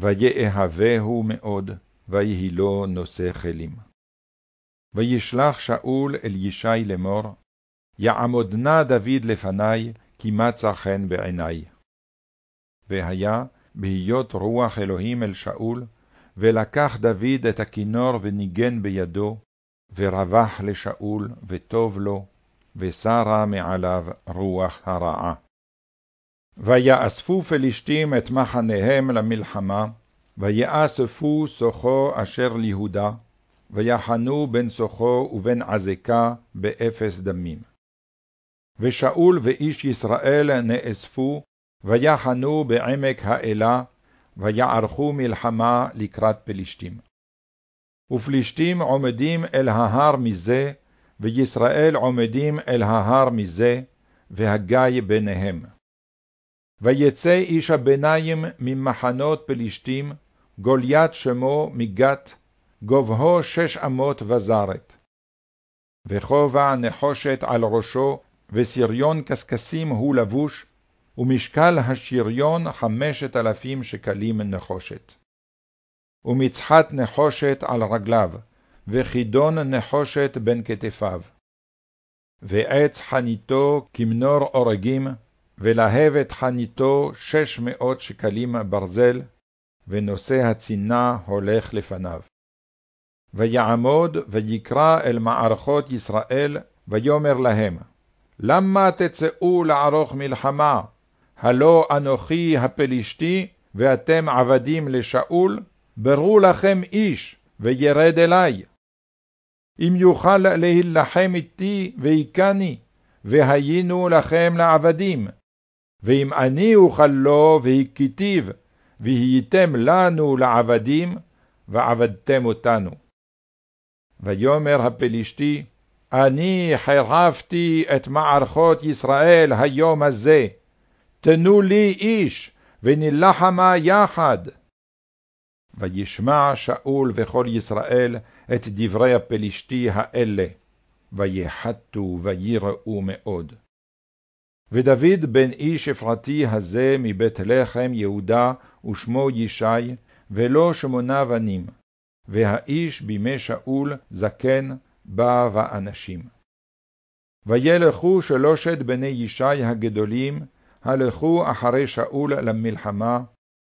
ויאהבהו מאוד, ויהי לו נושא כלים. וישלח שאול אל ישי לאמור, יעמוד נא דוד לפני, כי מצא חן בעיני. והיה, בהיות רוח אלוהים אל שאול, ולקח דוד את הכינור וניגן בידו, ורווח לשאול, וטוב לו, וסרה מעליו רוח הרעה. ויאספו פלשתים את מחניהם למלחמה, ויאספו סוחו אשר ליהודה, ויחנו בין סוחו ובין עזקה באפס דמים. ושאול ואיש ישראל נאספו, ויחנו בעמק האלה, ויערכו מלחמה לקראת פלישתים. ופלישתים עומדים אל ההר מזה, וישראל עומדים אל ההר מזה, והגיא ביניהם. ויצא איש הביניים ממחנות פלישתים, גוליית שמו מגת, גובהו שש אמות וזרת. וכובע נחושת על ראשו, וסריון קשקשים הוא לבוש, ומשקל השריון חמשת אלפים שקלים נחושת. ומצחת נחושת על רגליו, וחידון נחושת בין כתפיו. ועץ חניתו כמנור אורגים, ולהבת חניתו שש מאות שקלים ברזל, ונושא הצינה הולך לפניו. ויעמוד ויקרא אל מערכות ישראל, ויאמר להם, למה תצאו לערוך מלחמה? הלא אנוכי הפלישתי, ואתם עבדים לשאול? ברו לכם איש, וירד אלי. אם יוכל להילחם איתי והיכני, והיינו לכם לעבדים. ואם אני אוכל לו והכיתיו, והייתם לנו לעבדים, ועבדתם אותנו. ויאמר הפלישתי, אני חרפתי את מערכות ישראל היום הזה, תנו לי איש, ונלחמה יחד. וישמע שאול וכל ישראל את דברי הפלישתי האלה, ויחתו ויראו מאוד. ודוד בן איש אפרתי הזה מבית לחם יהודה, ושמו ישי, ולא שמונה בנים, והאיש בימי שאול זקן, בא ואנשים. וילכו שלושת בני ישי הגדולים, הלכו אחרי שאול למלחמה,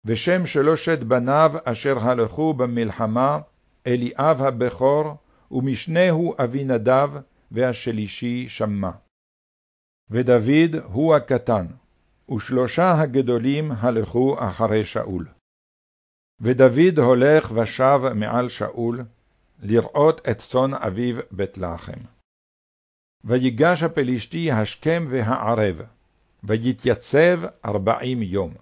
ושם שלושת בניו אשר הלכו במלחמה, אליאב הבכור, ומשנהו אבינדב, והשלישי שמה. ודוד הוא הקטן, ושלושה הגדולים הלכו אחרי שאול. ודוד הולך ושב מעל שאול, לראות את צאן אביו בית לחם. ויגש הפלישתי השכם והערב, ויתייצב ארבעים יום.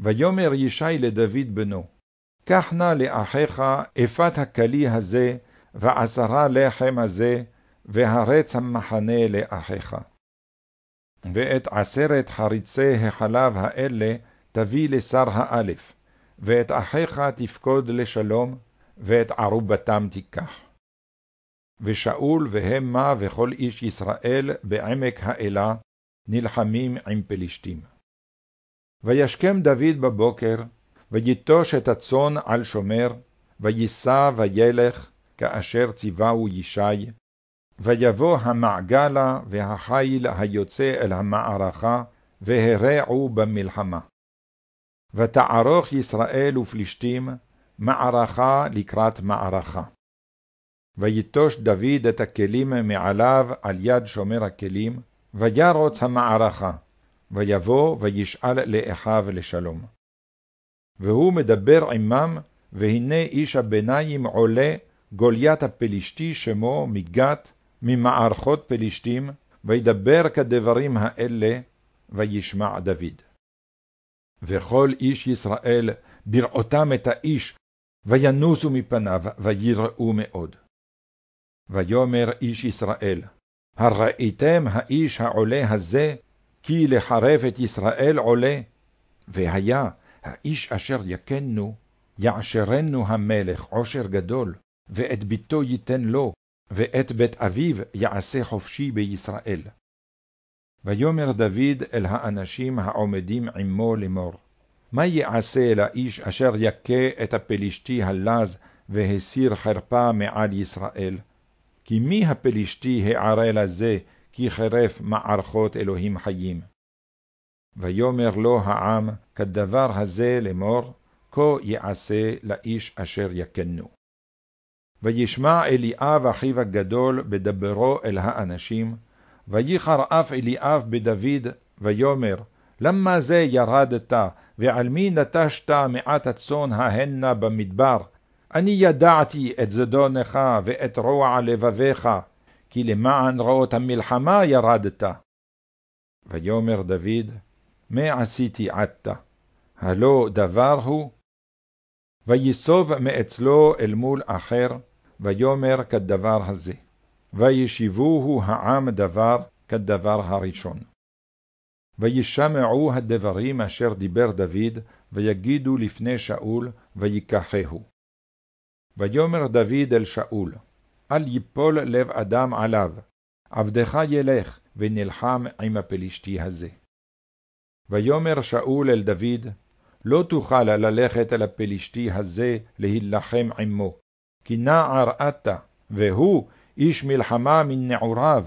ויאמר ישי לדוד בנו, קח נא לאחיך אפת הכלי הזה, ועשרה לחם הזה, והרץ המחנה לאחיך. ואת עשרת חריצי החלב האלה תביא לשר האלף, ואת אחיך תפקוד לשלום, ואת ערובתם תיקח. ושאול והמה וכל איש ישראל בעמק האלה נלחמים עם פלישתים. וישכם דוד בבוקר, ויטוש את הצאן על שומר, וייסע וילך, כאשר ציווהו ישי, ויבוא המעגלה והחיל היוצא אל המערכה, והרעו במלחמה. ותערוך ישראל ופלישתים מערכה לקראת מערכה. ויטוש דוד את הכלים מעליו על יד שומר הכלים, וירוץ המערכה, ויבוא וישאל לאחיו לשלום. והוא מדבר עמם, והנה איש הביניים עולה, גוליית הפלישתי שמו מגת, ממערכות פלישתים, וידבר כדברים האלה, וישמע דוד. וכל איש ישראל בראותם את האיש, וינוסו מפניו, ויראו מאוד. ויאמר איש ישראל, הראיתם האיש העולה הזה, כי לחרף את ישראל עולה? והיה האיש אשר יכנו, יעשרנו המלך עושר גדול, ואת ביתו ייתן לו, ואת בית אביו יעשה חופשי בישראל. ויאמר דוד אל האנשים העומדים עמו לאמור, מה יעשה לאיש אשר יכה את הפלישתי הלז, והסיר חרפה מעל ישראל? כי מי הפלישתי הערל הזה, כי חרף מערכות אלוהים חיים? ויאמר לו העם, כדבר הזה לאמור, כה יעשה לאיש אשר יכנו. וישמע אליאב אחיו הגדול בדברו אל האנשים, וייחר אף אליאב בדוד, ויאמר, למה זה ירדת, ועל מי נטשת מעט הצאן ההנה במדבר? אני ידעתי את זדונך ואת רוע לבביך, כי למען רעות המלחמה ירדת. ויאמר דוד, מה עשיתי עתה? הלא דבר הוא? ויסוב מאצלו אל מול אחר, ויאמר כדבר הזה. וישיבוהו העם דבר כדבר הראשון. וישמעו הדברים אשר דיבר דוד, ויגידו לפני שאול, ויקחהו. ויאמר דוד אל שאול, אל יפול לב אדם עליו, עבדך ילך, ונלחם עם הפלישתי הזה. ויאמר שאול אל דוד, לא תוכל ללכת אל הפלישתי הזה להילחם עמו, כי נער אתה, והוא איש מלחמה מן נעוריו.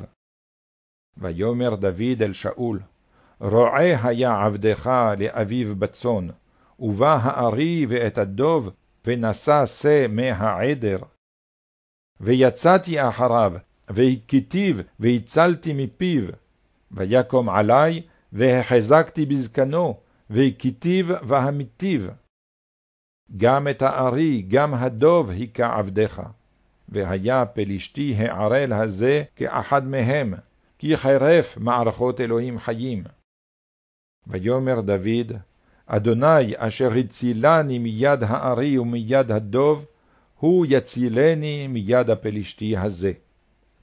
ויאמר דוד אל שאול, רועה היה עבדך לאביו בצאן, ובא הארי ואת הדוב, ונשא שא מהעדר. ויצאתי אחריו, והכיתיו, והצלתי מפיו, ויקום עלי, והחזקתי בזקנו, והכיתיו והמיתיו. גם את הארי, גם הדוב, היכה עבדך, והיה פלישתי הערל הזה כאחד מהם, כי חרף מערכות אלוהים חיים. ויאמר דוד, אדוני אשר הצילני מיד הארי ומיד הדוב, הוא יצילני מיד הפלישתי הזה.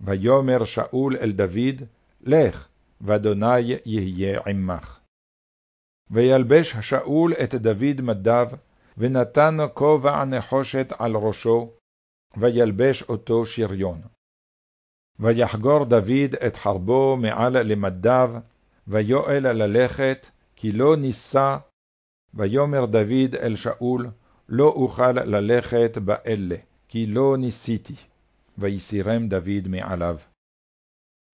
ויאמר שאול אל דוד, לך, ואדוני יהיה עמך. וילבש שאול את דוד מדיו, ונתן כובע נחושת על ראשו, וילבש אותו שריון. ויחגור דוד את חרבו מעל למדיו, ויואל ללכת, כי לא נישא. ויאמר דוד אל שאול, לא אוכל ללכת באלה, כי לא ניסיתי. ויסירם דוד מעליו.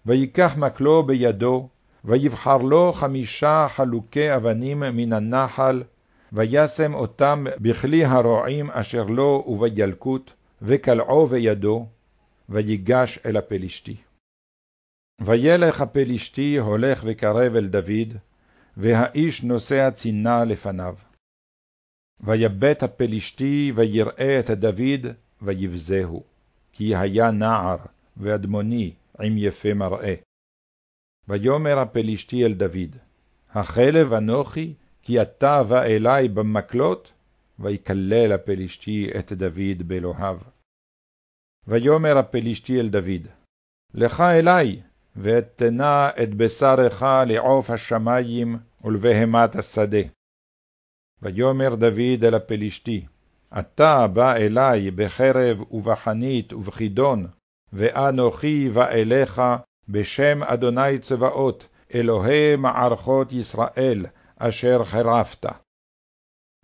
ויקח מקלו בידו, ויבחר לו חמישה חלוקי אבנים מן הנחל, וישם אותם בכלי הרועים אשר לו ובילקוט, וקלעו בידו, ויגש אל הפלישתי. וילך הפלישתי הולך וקרב אל דוד, והאיש נושא צינה לפניו. ויבט הפלישתי ויראה את דוד, ויבזהו, כי היה נער, ואדמוני, עם יפה מראה. ויאמר הפלישתי אל דוד, החלב אנוכי, כי אתה בא אלי במקלות? ויקלל הפלישתי את דוד באלוהיו. ויאמר הפלישתי אל דוד, לך אלי, ואתנה את בשרך לעוף השמים ולבהמת השדה. ויאמר דוד אל הפלישתי, אתה בא אלי בחרב ובחנית ובחידון, ואנוכי בא אליך בשם אדוני צבאות, אלוהי מערכות ישראל, אשר חרפת.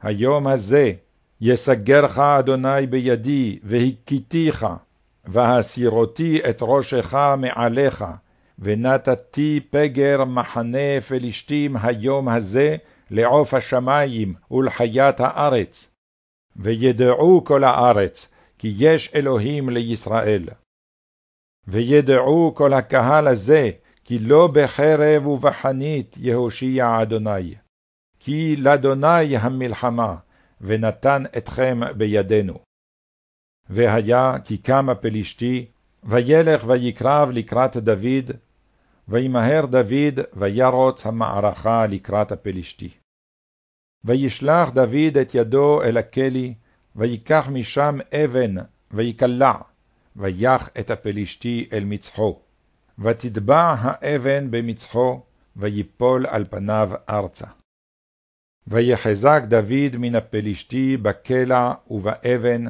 היום הזה יסגרך אדוני בידי, והכיתיך, והסירותי את ראשך מעליך, ונתתי פגר מחנה פלישתים היום הזה לעוף השמים ולחיית הארץ. וידעו כל הארץ, כי יש אלוהים לישראל. וידעו כל הקהל הזה, כי לא בחרב ובחנית יהושיע אדוני. כי לאדוני המלחמה, ונתן אתכם בידינו. והיה כי קם הפלישתי, וילך ויקרב לקראת דוד, וימהר דוד וירוץ המערכה לקראת הפלישתי. וישלח דוד את ידו אל הכלי, ויקח משם אבן, ויקלע, ויח את הפלישתי אל מצחו. ותטבע האבן במצחו, ויפול על פניו ארצה. ויחזק דוד מן הפלישתי בקלע ובאבן,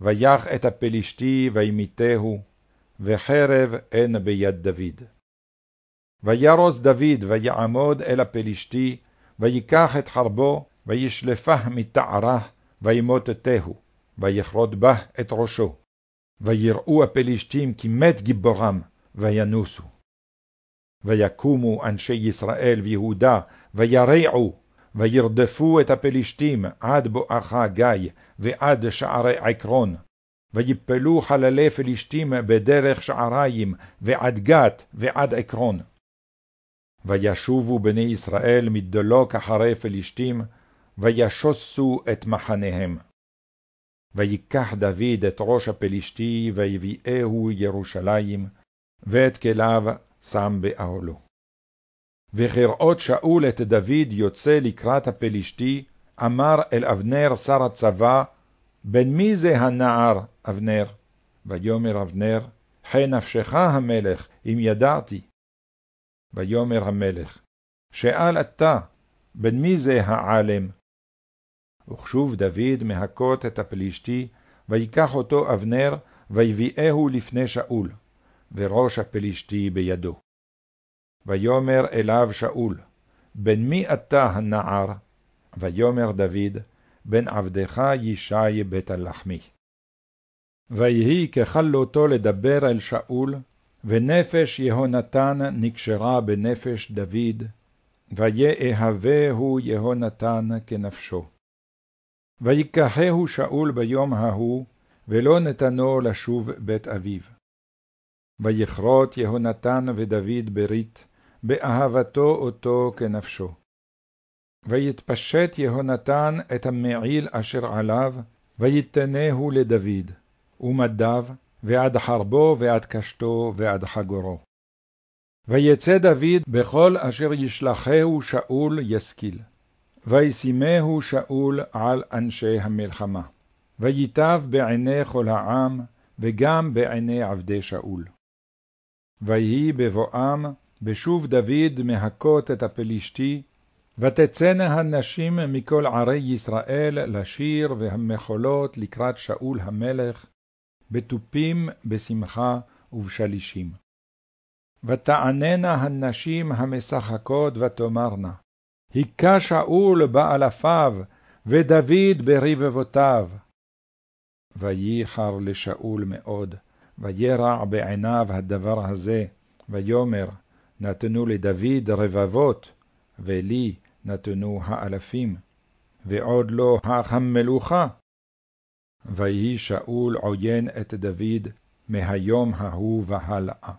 ויח את הפלישתי וימיתהו, וחרב אין ביד דוד. וירוס דוד ויעמוד אל הפלישתי, ויקח את חרבו, וישלפה מתערה, וימוטטהו, ויכרות בה את ראשו. ויראו הפלישתים כי מת גיבורם, וינוסו. ויקומו אנשי ישראל ויהודה, וירעו, וירדפו את הפלישתים עד בואכה גיא, ועד שערי עקרון. ויפלו חללי פלישתים בדרך שעריים, ועד גת, ועד עקרון. וישובו בני ישראל מדלוק אחרי פלישתים, וישוסו את מחניהם. ויקח דוד את ראש הפלישתי, ויביאהו ירושלים, ואת כליו שם באהלו. וכראות שאול את דוד יוצא לקראת הפלישתי, אמר אל אבנר שר הצבא, בן מי זה הנער, אבנר? ויאמר אבנר, חי נפשך המלך, אם ידעתי. ויאמר המלך, שאל אתה, בן מי זה העלם? וכשוב דוד מהכות את הפלישתי, ויקח אותו אבנר, ויביאהו לפני שאול, וראש הפלישתי בידו. ויאמר אליו שאול, בן מי אתה הנער? ויאמר דוד, בן עבדך ישי בית הלחמי. ויהי ככלותו לדבר אל שאול, ונפש יהונתן נקשרה בנפש דוד, ויאהבהו יהונתן כנפשו. ויקחהו שאול ביום ההוא, ולא נתנו לשוב בית אביו. ויכרות יהונתן ודוד ברית, באהבתו אותו כנפשו. ויתפשט יהונתן את המעיל אשר עליו, ויתנהו לדוד, ומדיו, ועד חרבו ועד קשתו ועד חגורו. ויצא דוד בכל אשר ישלחהו שאול ישכיל. וישימהו שאול על אנשי המלחמה. ויטב בעיני כל העם, וגם בעיני עבדי שאול. ויהי בבואם, בשוב דוד מהכות את הפלישתי, ותצאנה הנשים מכל ערי ישראל לשיר והמחולות לקראת שאול המלך, בתופים, בשמחה ובשלישים. ותעננה הנשים המשחקות ותאמרנה, היכה שאול באלפיו, ודוד ברבבותיו. וייחר לשאול מאוד, וירע בעיניו הדבר הזה, ויאמר, נתנו לדוד רבבות, ולי נתנו האלפים, ועוד לא הך המלוכה. ויהי שאול עוין את דוד מהיום ההוא והלאה.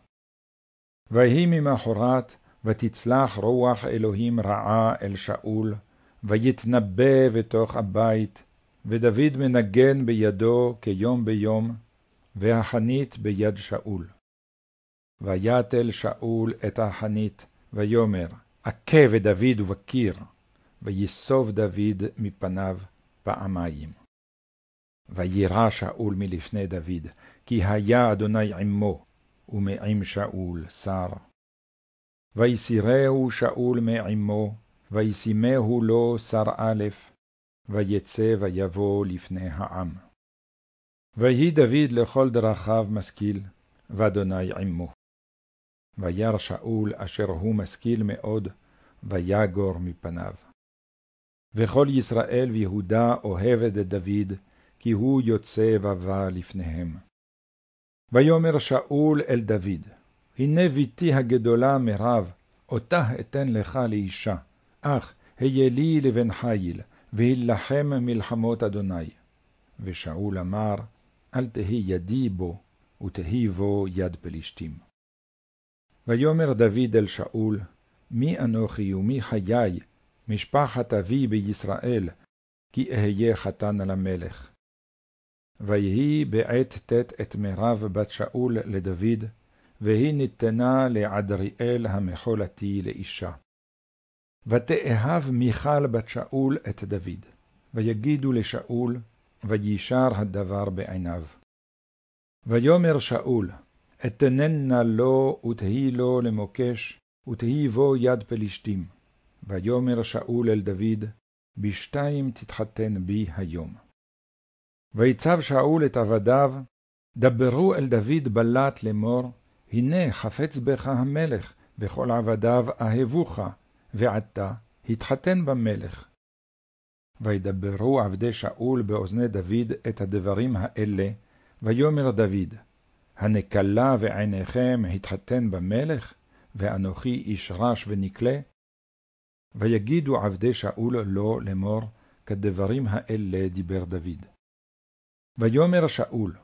ויהי ממחרת, ותצלח רוח אלוהים רעה אל שאול, ויתנבא בתוך הבית, ודוד מנגן בידו כיום ביום, והחנית ביד שאול. ויתל שאול את החנית, ויאמר, עכה ודוד ובקיר, ויסוב דוד מפניו פעמיים. וירא שאול מלפני דוד, כי היה אדוני עמו, ומעם שאול שר. ויסירהו שאול מעמו, וישימהו לו שר א', ויצא ויבוא לפני העם. ויהי דוד לכל דרכיו משכיל, ואדוני עמו. וירא שאול אשר הוא משכיל מאוד, ויגור מפניו. וכל ישראל ויהודה אוהבת את דוד, כי הוא יוצא ובא לפניהם. ויאמר שאול אל דוד, הנה ביתי הגדולה מרב, אותה אתן לך לאישה, אך היה לי לבן חיל, והילחם מלחמות אדוני. ושאול אמר, אל תהי ידי בו, ותהי בו יד פלישתים. ויאמר דוד אל שאול, מי אנוכי ומי חיי, משפחת אבי בישראל, כי אהיה חתן למלך. ויהי בעת ט' את מירב בת שאול לדוד, והיא ניתנה לעדריאל המחולתי לאישה. ותאהב מיכל בת שאול את דוד, ויגידו לשאול, וישר הדבר בעיניו. ויאמר שאול, אתננה לו ותהי לו למוקש, ותהי בו יד פלישתים. ויאמר שאול אל דוד, בשתיים תתחתן בי היום. ויצב שאול את עבדיו, דברו אל דוד בלט לאמור, הנה חפץ בך המלך, וכל עבדיו אהבוך, ועתה התחתן במלך. וידברו עבדי שאול באוזני דוד את הדברים האלה, ויאמר דוד, הנקלה ועיניכם התחתן במלך, ואנוכי איש רש ונקלה? ויגידו עבדי שאול לו לאמור, כדברים האלה דיבר דוד. ויאמר שאול,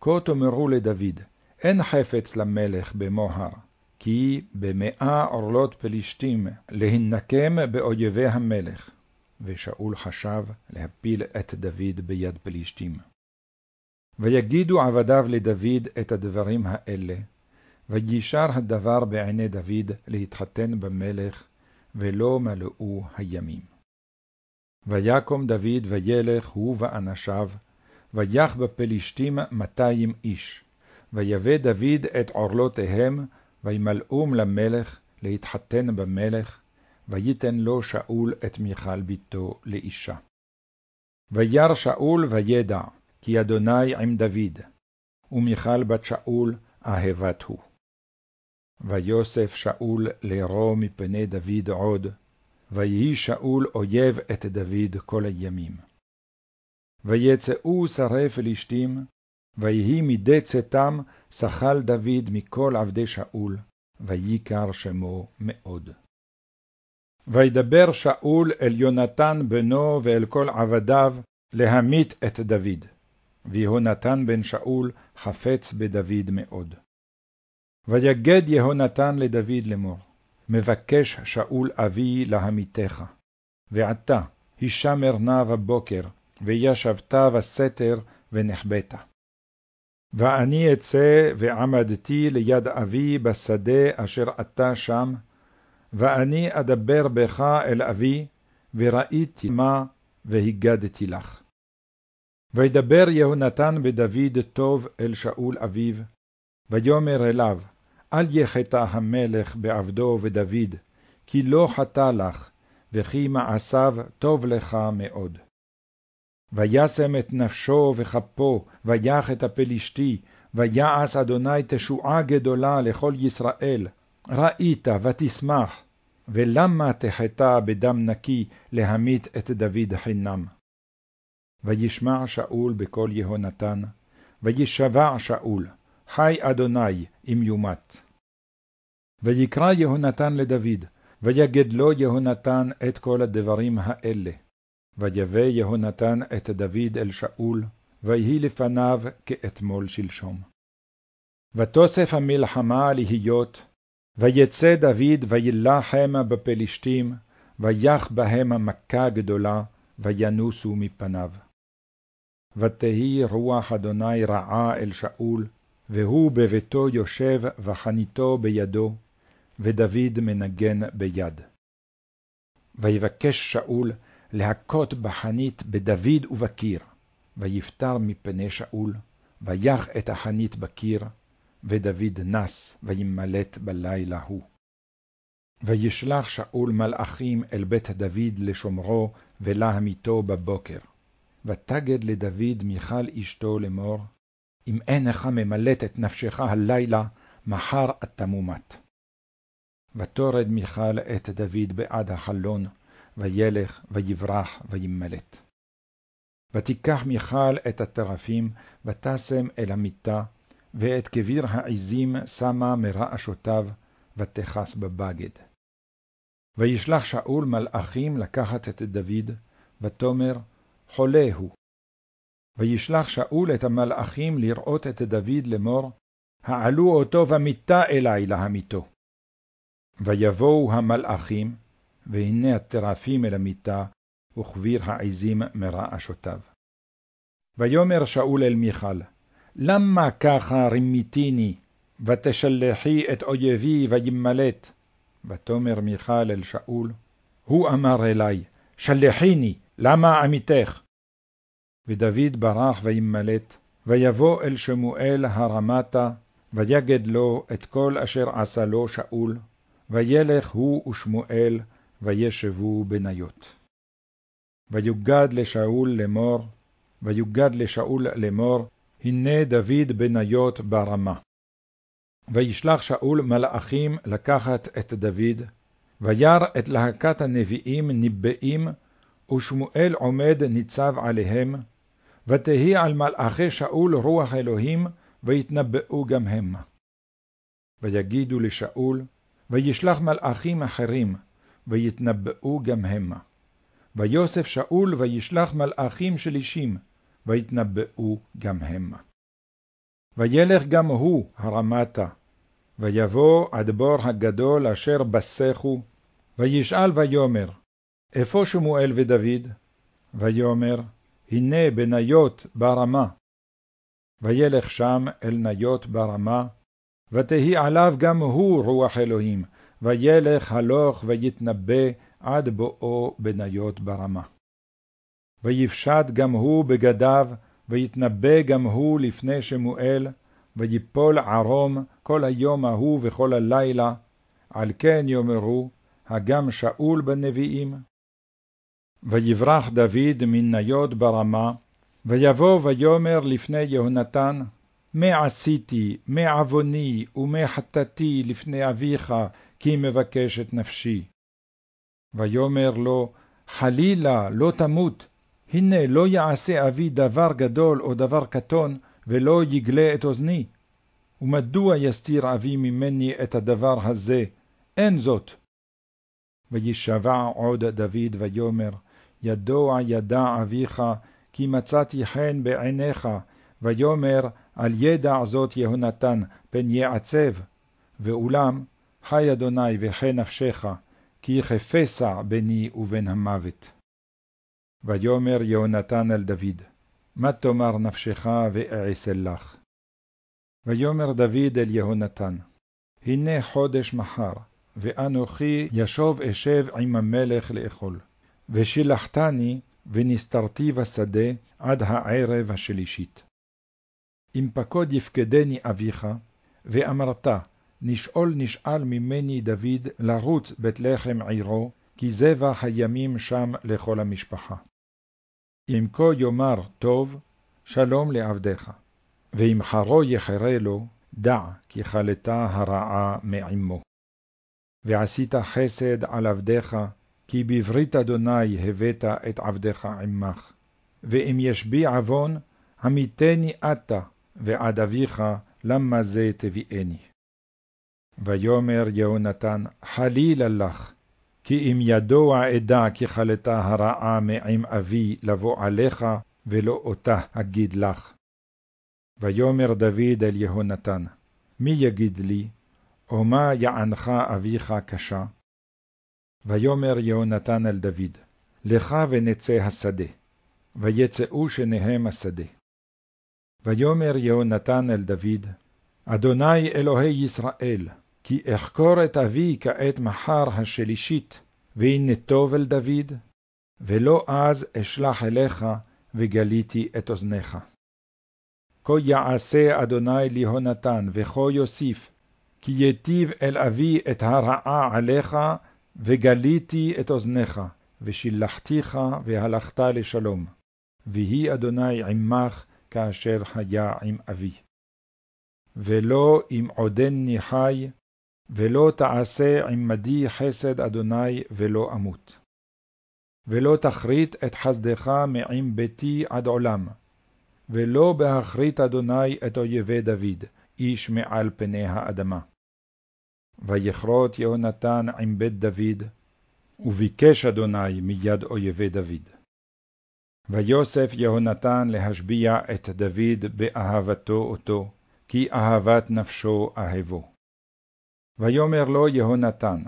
כה תאמרו לדוד, אין חפץ למלך במוהר, כי במאה עורלות פלישתים להנקם באויבי המלך. ושאול חשב להפיל את דוד ביד פלישתים. ויגידו עבדיו לדוד את הדברים האלה, וישר הדבר בעיני דוד להתחתן במלך, ולא מלאו הימים. ויקום דוד וילך הוא ואנשיו, ויח בפלישתים מאתיים איש, ויבא דוד את עורלותיהם, וימלאום למלך, להתחתן במלך, ויתן לו שאול את מיכל ביתו לאישה. וירא שאול וידע, כי אדוני עם דוד, ומיכל בת שאול אהבת הוא. ויוסף שאול לרו מפני דוד עוד, ויהי שאול אויב את דוד כל הימים. ויצאו שרי פלישתים, ויהי מדי צאתם שכל דוד מכל עבדי שאול, ויקר שמו מאוד. וידבר שאול אל יונתן בנו ואל כל עבדיו להמית את דוד. ויהונתן בן שאול חפץ בדוד מאוד. ויגד יהונתן לדוד לאמור, מבקש שאול אבי להמיתך. ועתה, הישמר נא בבוקר, וישבת בסתר ונחבאת. ואני אצא ועמדתי ליד אבי בשדה אשר אתה שם, ואני אדבר בך אל אבי, וראיתי מה, והגדתי לך. וידבר יהונתן בדוד טוב אל שאול אביו, ויאמר אליו, אל יחטא המלך בעבדו ודוד, כי לא חטא לך, וכי מעשיו טוב לך מאוד. וישם את נפשו וכפו, ויח את הפלישתי, ויעש אדוני תשועה גדולה לכל ישראל. ראית ותשמח, ולמה תחטא בדם נקי להמית את דוד חינם? וישמע שאול בקול יהונתן, וישבע שאול, חי אדוני אם יומת. ויקרא יהונתן לדוד, ויגד לו יהונתן את כל הדברים האלה. ויבא יהונתן את דוד אל שאול, ויהי לפניו כאתמול שלשום. ותוסף המלחמה להיות, ויצא דוד וילחם בפלשתים, ויח בהם מכה גדולה, וינוסו מפניו. ותהי רוח אדוני רעה אל שאול, והוא בביתו יושב וחניתו בידו, ודוד מנגן ביד. ויבקש שאול להכות בחנית בדוד ובקיר, ויפטר מפני שאול, ויח את החנית בקיר, ודוד נס וימלט בלילה הוא. וישלח שאול מלאכים אל בית דוד לשומרו ולהמיתו בבוקר. ותגד לדוד מיכל אשתו לאמור, אם אינך ממלט את נפשך הלילה, מחר אתה מומת. ותורד מיכל את דוד בעד החלון, וילך ויברח וימלט. ותיקח מיכל את הטרפים, ותשם אל המיטה, ואת כביר העזים שמה מרעשותיו, ותכס בבגד. וישלח שאול מלאכים לקחת את דוד, ותאמר, חולה הוא. וישלח שאול את המלאכים לראות את דוד לאמור, העלו אותו במיטה אלי להמיתו. ויבואו המלאכים, והנה הטרפים אל המיטה, וכביר העזים מרעשותיו. ויאמר שאול אל מיכל, למה ככה רימיתיני, ותשלחי את אויבי וימלט? ותאמר מיכל אל שאול, הוא אמר אלי, שלחיני, למה עמיתך? ודוד ברח וימלט, ויבוא אל שמואל הרמתה, ויגד לו את כל אשר עשה לו שאול, וילך הוא ושמואל, וישבו בניות. ויוגד לשאול לאמור, ויוגד לשאול לאמור, הנה דוד בניות ברמה. וישלח שאול מלאכים לקחת את דוד, וירא את להקת הנביאים ניבאים, ושמואל עומד ניצב עליהם, ותהי על מלאכי שאול רוח אלוהים, ויתנבאו גם הם. ויגידו לשאול, וישלח מלאכים אחרים, ויתנבאו גם המה. ויוסף שאול וישלח מלאכים שלישים, ויתנבאו גם המה. וילך גם הוא הרמתה, ויבוא עד בור הגדול אשר בסכו, וישאל ויאמר, איפה שמואל ודוד? ויאמר, הנה בניות ברמה. וילך שם אל ניות ברמה, ותהי עליו גם הוא רוח אלוהים, וילך הלוך ויתנבא עד בואו בניות ברמה. ויפשט גם הוא בגדיו, ויתנבא גם הוא לפני שמואל, ויפול ערום כל היום ההוא וכל הלילה, על כן יאמרו, הגם שאול בנביאים. ויברח דוד מניות ברמה, ויבוא ויאמר לפני יהונתן, מה עשיתי, מה עווני ומה חטאתי לפני אביך, כי מבקש את נפשי. ויאמר לו, חלילה, לא תמות, הנה לא יעשה אבי דבר גדול או דבר קטון, ולא יגלה את אוזני. ומדוע יסתיר אבי ממני את הדבר הזה? אין זאת. וישבע עוד דוד ויאמר, ידוע ידע אביך, כי מצאתי חן בעיניך, ויאמר, על ידע זאת יהונתן, פן יעצב, ואולם, חי אדוני וחי נפשך, כי כפסע ביני ובין המוות. ויאמר יהונתן אל דוד, מה תאמר נפשך ואעשה לך? ויאמר דוד אל יהונתן, הנה חודש מחר, ואנוכי ישוב אשב עם המלך לאכול. ושילחתני, ונסתרתי בשדה עד הערב השלישית. אם פקוד יפקדני אביך, ואמרת, נשאול נשאל ממני דוד לרוץ בית לחם עירו, כי זבח הימים שם לכל המשפחה. אם כה יאמר טוב, שלום לעבדיך, ואם חרו יחרה לו, דע כי חלתה הרעה מעמו. ועשית חסד על עבדיך, כי בברית אדוני הבאת את עבדיך עמך. ואם יש בי עוון, המיתני אתה, ועד אביך, למה זה תביאני. ויאמר יהונתן, חלילה לך, כי אם ידוע אדע כי חלתה הרעה מעם אבי לבוא עליך, ולא אותה אגיד לך. ויאמר דוד אל יהונתן, מי יגיד לי, או מה יענך אביך קשה? ויאמר יהונתן אל דוד, לך ונצא השדה, ויצאו שניהם השדה. ויאמר יהונתן אל דוד, אדוני אלוהי ישראל, כי אחקור את אבי כעת מחר השלישית, והנה טוב אל דוד, ולא אז אשלח אליך, וגליתי את אוזניך. כה יעשה אדוני ליהונתן, וכה יוסיף, כי יטיב אל אבי את הרעה עליך, וגליתי את אוזניך, ושילחתיך והלכת לשלום. ויהי אדוני עמך כאשר היה עם אבי. ולא אם עודני חי, ולא תעשה עמדי חסד אדוני ולא אמות. ולא תכרית את חסדך מעם ביתי עד עולם, ולא בהכרית אדוני את אויבי דוד, איש מעל פני האדמה. ויכרות יהונתן עם בית דוד, וביקש אדוני מיד אויבי דוד. ויוסף יהונתן להשביע את דוד באהבתו אותו, כי אהבת נפשו אהבו. ויאמר לו יהונתן,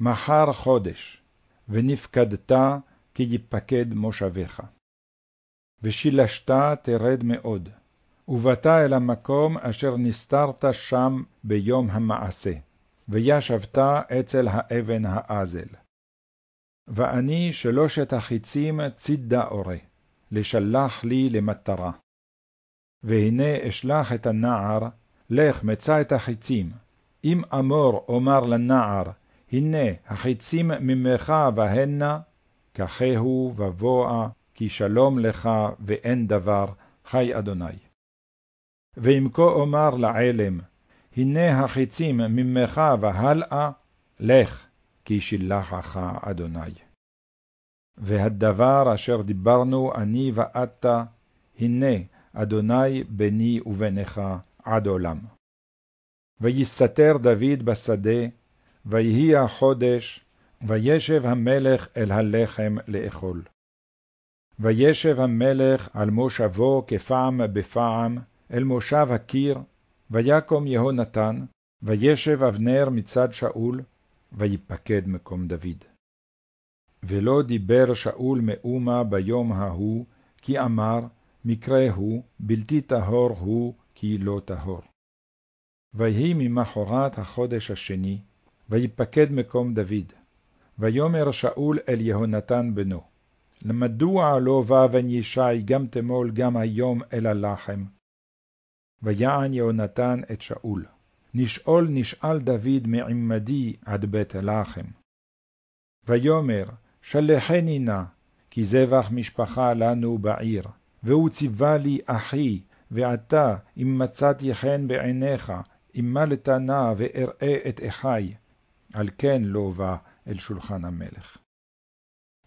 מחר חודש, ונפקדת כי יפקד מושבך. ושילשת תרד מאוד, ובאת אל המקום אשר נסתרת שם ביום המעשה, וישבת אצל האבן האזל. ואני שלושת החיצים צידה אורה, לשלח לי למטרה. והנה אשלח את הנער, לך מצא את החיצים, אם אמור אומר לנער, הנה החיצים ממך והנה, קחהו ובואה, כי שלום לך ואין דבר, חי אדוני. ואם כה אומר לעלם, הנה החיצים ממך והלאה, לך, כי שילחך אדוני. והדבר אשר דיברנו אני ואתה, הנה אדוני ביני ובינך עד עולם. ויסתר דוד בשדה, ויהי החודש, וישב המלך אל הלחם לאכול. וישב המלך על מושבו כפעם בפעם, אל מושב הקיר, ויקום יהונתן, וישב אבנר מצד שאול, ויפקד מקום דוד. ולא דיבר שאול מאומה ביום ההוא, כי אמר, מקרה הוא, בלתי טהור הוא, כי לא טהור. ויהי ממחרת החודש השני, ויפקד מקום דוד. ויאמר שאול אל יהונתן בנו, למדוע לא בא בן ישי גם תמול גם היום אל הלחם? ויען יהונתן את שאול, נשאול נשאל דוד מעמדי עד בית הלחם. ויאמר, שלחני נא, כי זבח משפחה לנו בעיר, והוא ציווה לי אחי, ועתה, אם מצאתי חן בעיניך, אימלת נא ואראה את אחי, על כן לא בא אל שולחן המלך.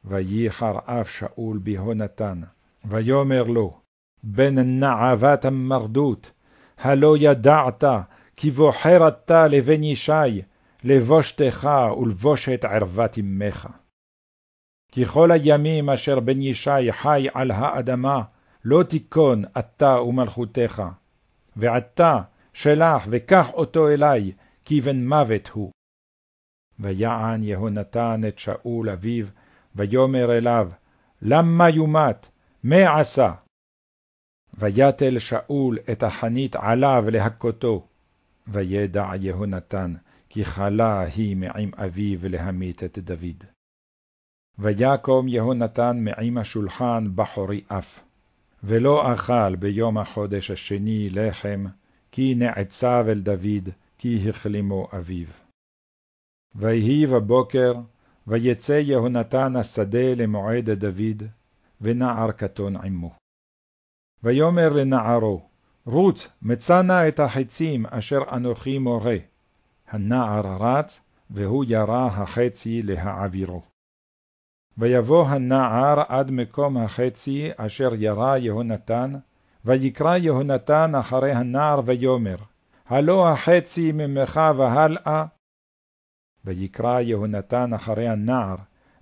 וייחר אף שאול בהונתן, ויאמר לו, בן נעבת המרדות, הלא ידעת, כי בוחר אתה לבן ישי, לבושתך ולבושת ערוות אמך. כי כל הימים אשר בן ישי חי על האדמה, לא תיכון אתה ומלכותך. ועתה שלח וקח אותו אלי, כי בן מוות הוא. ויען יהונתן את שאול אביו, ויאמר אליו, למה יומת? מה עשה? ויתל שאול את החנית עליו להכותו, וידע יהונתן, כי חלה היא מעם אביו להמית את דוד. ויקום יהונתן מעם השולחן בחורי אף, ולא אכל ביום החודש השני לחם, כי נעצב אל דוד, כי החלימו אביו. ויהי בבוקר, ויצא יהונתן השדה למועד דוד, ונער קטון עמו. ויאמר לנערו, רוץ, מצא נא את החצים אשר אנוכי מורה. הנער רץ, והוא ירה החצי להעבירו. ויבוא הנער עד מקום החצי אשר ירה יהונתן, ויקרא יהונתן אחרי הנער ויאמר, הלא החצי ממך והלאה. ויקרא יהונתן אחרי הנער,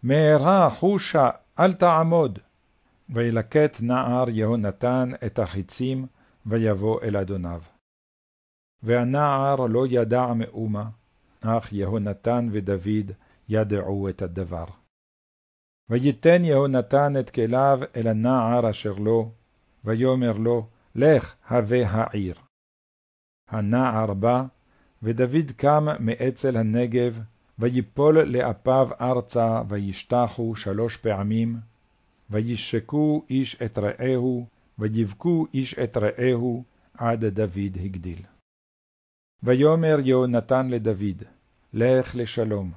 מהרה חושה, אל תעמוד. וילקט נער יהונתן את החיצים, ויבוא אל אדוניו. והנער לא ידע מאומה, אך יהונתן ודוד ידעו את הדבר. ויתן יהונתן את כליו אל הנער אשר לו, ויאמר לו, לך הווה העיר. הנער בא, ודוד קם מאצל הנגב, ויפול לאפיו ארצה, וישתחו שלוש פעמים, וישקו איש את רעהו, ויבכו איש את רעהו, עד דוד הגדיל. ויאמר יהונתן לדוד, לך לשלום,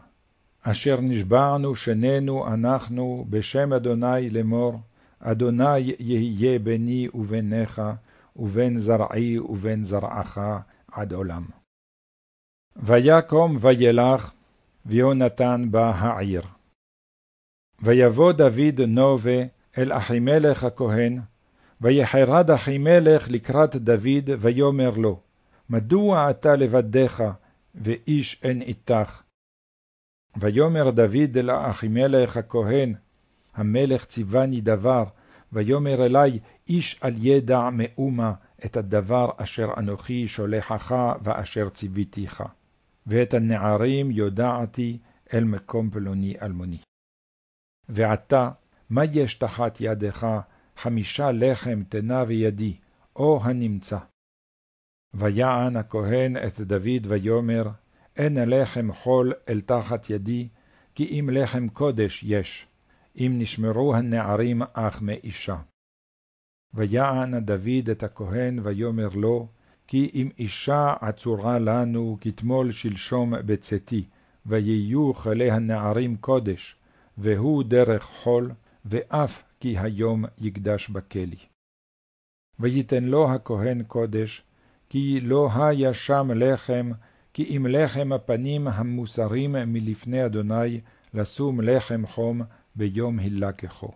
אשר נשבענו שנינו אנחנו בשם אדוני לאמור, אדוני יהיה ביני וביניך, ובין זרעי ובין זרעך עד עולם. ויקום וילך, ויהונתן בא העיר. ויבוא דוד נובה אל אחימלך הכהן, ויחרד אחימלך לקראת דוד, ויאמר לו, מדוע אתה לבדך, ואיש אין איתך? ויאמר דוד לאחימלך הכהן, המלך ציווני דבר, ויאמר אלי, איש על ידע מאומה את הדבר אשר אנוכי שולחך ואשר ציוויתיך. ואת הנערים יודעתי אל מקום פלוני אלמוני. ועתה, מה יש תחת ידך חמישה לחם תנה וידי, או הנמצא. ויען הכהן את דוד ויאמר, אין לחם חול אל תחת ידי, כי אם לחם קודש יש, אם נשמרו הנערים אך מאישה. ויען דוד את הכהן ויאמר לו, כי אם אישה עצורה לנו כתמול שלשום בצאתי, ויהיו כלי הנערים קודש, והוא דרך חול, ואף כי היום יקדש בכלי. ויתן לו הכהן קודש, כי לא היה שם לחם, כי אם לחם הפנים המוסרים מלפני אדוני, לשום לחם חום ביום הילקחו.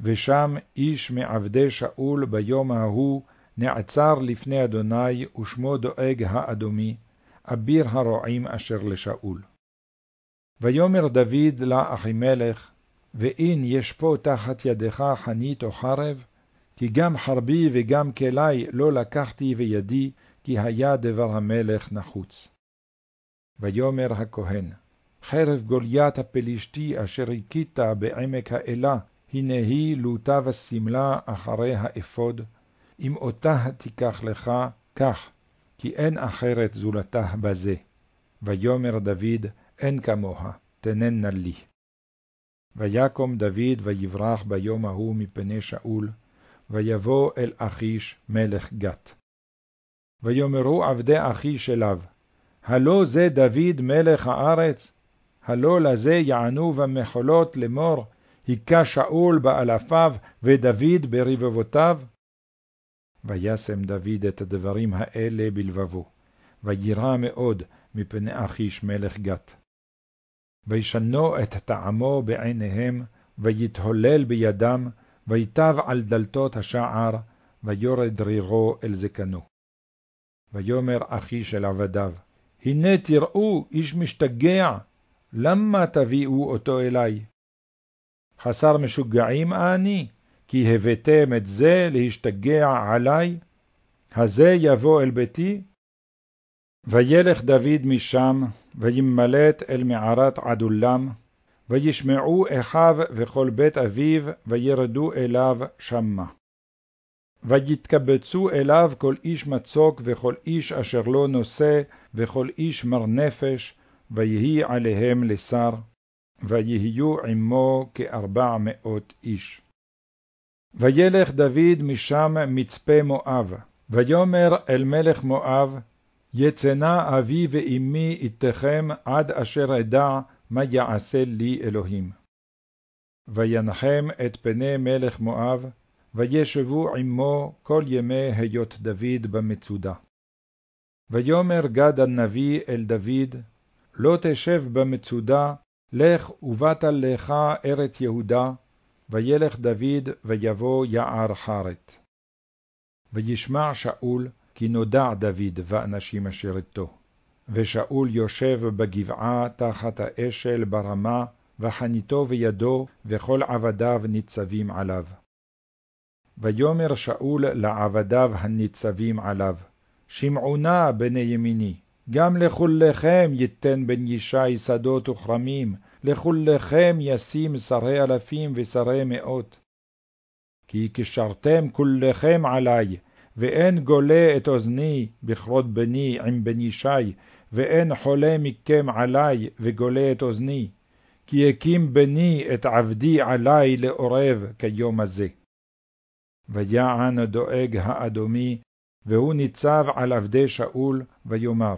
ושם איש מעבדי שאול ביום ההוא נעצר לפני אדוני, ושמו דואג האדומי, אביר הרועים אשר לשאול. ויאמר דוד לאחימלך, ואין יש פה תחת ידך חנית או חרב? כי גם חרבי וגם כלי לא לקחתי וידי, כי היה דבר המלך נחוץ. ויאמר הכהן, חרב גוליית הפלישתי אשר הכית בעמק האלה, הנה היא לוטה ושמלה אחרי האפוד, אם אותה תיקח לך, קח, כי אין אחרת זולתה בזה. ויאמר דוד, אין כמוה, תננה לי. ויקום דוד ויברח ביום ההוא מפני שאול, ויבוא אל אחיש מלך גת. ויאמרו עבדי אחיש אליו, הלא זה דוד מלך הארץ? הלא לזה יענו במחולות לאמור, היכה שאול באלפיו ודוד ברבבותיו? וישם דוד את הדברים האלה בלבבו, וירא מאוד מפני אחיש מלך גת. וישנו את טעמו בעיניהם, ויתהולל בידם, ויטב על דלתות השער, ויורד רירו אל זקנו. ויאמר אחי של עבדיו, הנה תראו איש משתגע, למה תביאו אותו אלי? חסר משוגעים אני, כי הבאתם את זה להשתגע עלי? הזה יבוא אל ביתי? וילך דוד משם, וימלט אל מערת עדולם, וישמעו אחיו וכל בית אביו, וירדו אליו שמה. ויתקבצו אליו כל איש מצוק וכל איש אשר לא נושא וכל איש מר נפש, ויהי עליהם לשר, ויהיו עמו כארבע מאות איש. וילך דוד משם מצפה מואב, ויאמר אל מלך מואב, יצנע אבי ואמי איתכם עד אשר אדע מה יעשה לי אלוהים. וינחם את פני מלך מואב, וישבו עמו כל ימי היות דוד במצודה. ויאמר גד הנביא אל דוד, לא תשב במצודה, לך ובאת לך ארץ יהודה, וילך דוד ויבוא יער חרת. וישמע שאול, כי נודע דוד ואנשים אשר איתו. ושאול יושב בגבעה תחת האשל ברמה, וחניתו וידו, וכל עבדיו ניצבים עליו. ויאמר שאול לעבדיו הניצבים עליו, שמעו נא בני ימיני, גם לכולכם ייתן בן ישי שדות וכרמים, לכולכם ישים שרי אלפים ושרי מאות. כי קשרתם כולכם עלי, ואין גולה את אוזני בכרות בני עם בן ישי, ואין חולה מכם עלי וגולה את אוזני, כי הקים בני את עבדי עלי לעורב כיום הזה. ויען דואג האדומי, והוא ניצב על עבדי שאול, ויאמר,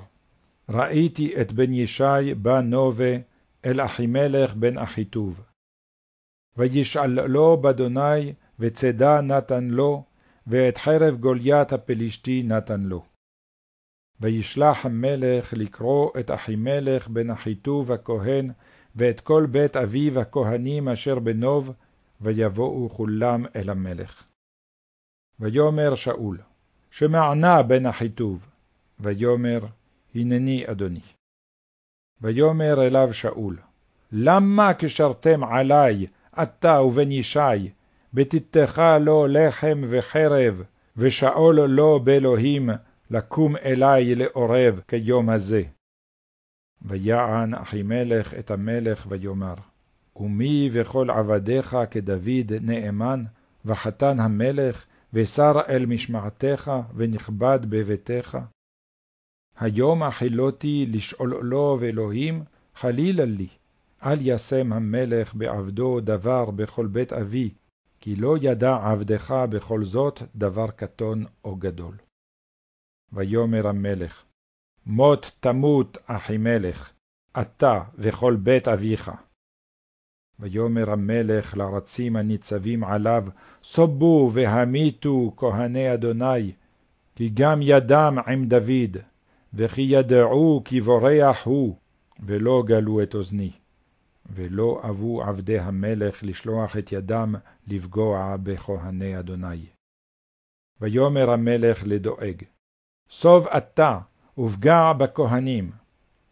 ראיתי את בן ישי בא נובה אל אחימלך בן אחיטוב. וישאל לו באדוני, וצדה נתן לו, ואת חרב גוליית הפלישתי נתן לו. וישלח המלך לקרוא את אחימלך בן אחיטוב הכהן, ואת כל בית אביו הכהנים אשר בנוב, ויבואו כולם אל המלך. ויאמר שאול, שמענה בן אחיטוב, ויאמר, הנני אדוני. ויאמר אליו שאול, למה קשרתם עלי, אתה ובן ישי, בתתך לו לחם וחרב, ושאול לו באלוהים, לקום אלי לעורב כיום הזה. ויען אחימלך את המלך ויאמר, ומי וכל עבדיך כדוד נאמן, וחתן המלך, ושר אל משמעתך, ונכבד בביתך? היום החילותי לשאול לו ואלוהים, חלילה לי, אל ישם המלך בעבדו דבר בכל בית אבי, כי לא ידע עבדך בכל זאת דבר קטון או גדול. ויאמר המלך, מות תמות, אחימלך, אתה וכל בית אביך. ויאמר המלך לרצים הניצבים עליו, סובו והמיתו כהני אדוני, כי גם ידם עם דוד, וכי ידעו כי בורח הוא, ולא גלו את אוזני. ולא אבו עבדי המלך לשלוח את ידם לפגוע בכהני אדוני. ויאמר המלך לדואג, סוב אתה, ופגע בכהנים.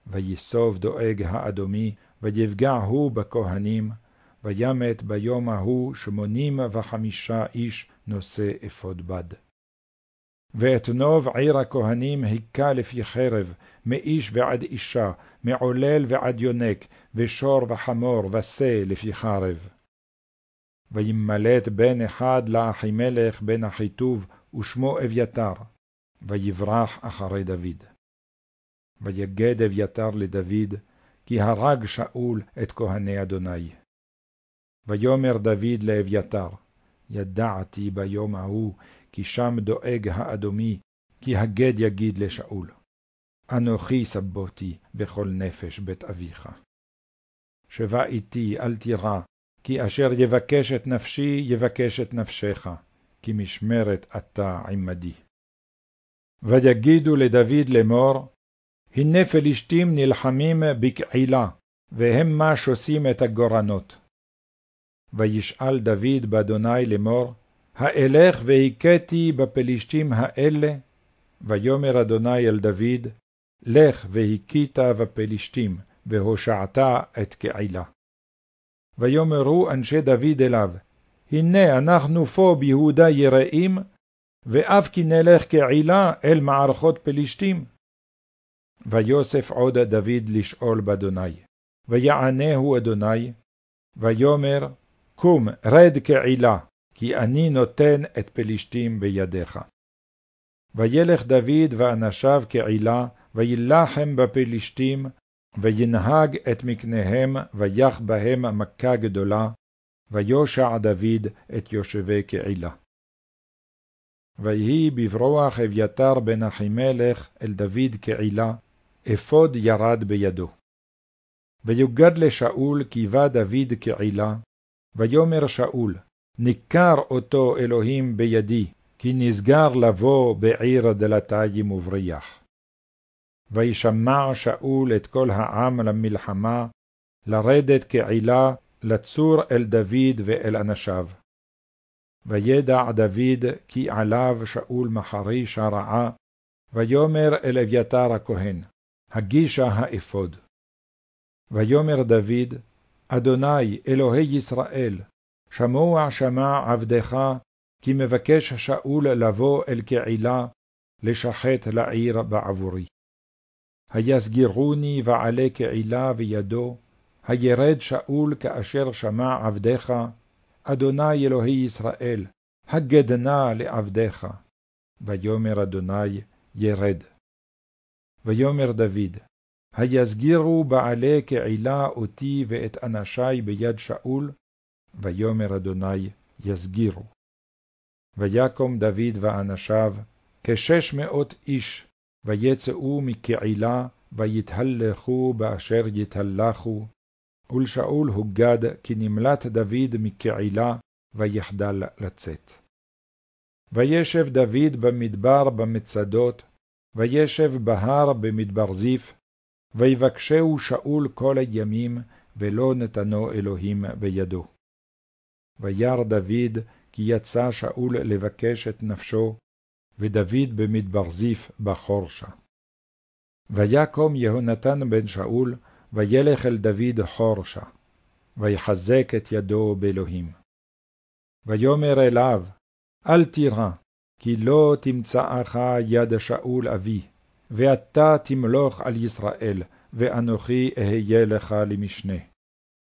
ויסוב דואג האדומי, ויפגע הוא בכהנים, וימת ביום ההוא שמונים וחמישה איש נושא אפוד בד. ואת נוב עיר הכהנים היכה לפי חרב, מאיש ועד אישה, מעולל ועד יונק, ושור וחמור, ושה לפי חרב. וימלט בן אחד לאחימלך בן אחיטוב, ושמו אביתר, ויברח אחרי דוד. ויגד אביתר לדוד, כי הרג שאול את כהני אדוני. ויאמר דוד לאביתר, ידעתי ביום ההוא, כי שם דואג האדומי, כי הגד יגיד לשאול. אנוכי סבותי בכל נפש בית אביך. שבה איתי אל תירא, כי אשר יבקש את נפשי יבקש את נפשך, כי משמרת אתה עמדי. ויגידו לדוד לאמור, הנה פלישתים נלחמים בקהילה, והמה שוסים את הגורנות. וישאל דוד באדוני לאמור, האלך והכיתי בפלישתים האלה? ויאמר אדוני אל דוד, לך והכית בפלישתים, והושעת את קהילה. ויאמרו אנשי דוד אליו, הנה אנחנו פה ביהודה יראים, ואף כי נלך כעילה אל מערכות פלישתים. ויוסף עוד דוד לשאול באדוני, ויענהו אדוני, ויאמר, קום רד כעילה, כי אני נותן את פלישתים בידיך. וילך דוד ואנשיו כעילה, וילחם בפלישתים, וינהג את מקניהם, ויח בהם מכה גדולה, ויושע דוד את יושבי קהילה. ויהי בברוח אביתר בן אחימלך אל דוד קהילה, אפוד ירד בידו. ויוגד לשאול כי בא דוד קהילה, ויאמר שאול, ניכר אותו אלוהים בידי, כי נסגר לבוא בעיר דלתיים ובריח. וישמע שאול את כל העם למלחמה, לרדת כעילה, לצור אל דוד ואל אנשיו. וידע דוד כי עליו שאול מחריש הרעה, ויאמר אל אביתר הכהן, הגישה האפוד. ויאמר דוד, אדוני אלוהי ישראל, שמוע שמע עבדך, כי מבקש שאול לבוא אל קהילה, לשחט לעיר בעבורי. היסגירוני ועלה קהילה וידו, הירד שאול כאשר שמע עבדך, אדוני אלוהי ישראל, הגד נא לעבדך. ויאמר אדוני, ירד. ויאמר דוד, היסגירו בעלי קהילה אותי ואת אנשי ביד שאול, ויאמר אדוני, יסגירו. ויקום דוד ואנשיו, כשש מאות איש, ויצאו מקהילה, ויתהלכו באשר יתהלכו, ולשאול הוגד, כי נמלט דוד מקהילה, ויחדל לצאת. וישב דוד במדבר במצדות, וישב בהר במדבר זיף, ויבקשהו שאול כל הימים, ולא נתנו אלוהים בידו. וירא דוד, כי יצא שאול לבקש את נפשו, ודוד במדבר זיף בחורשה. ויקום יהונתן בן שאול, וילך אל דוד חורשה, ויחזק את ידו באלוהים. ויאמר אליו, אל תירא, כי לא תמצאך יד שאול אבי, ואתה תמלוך על ישראל, ואנוכי אהיה לך למשנה,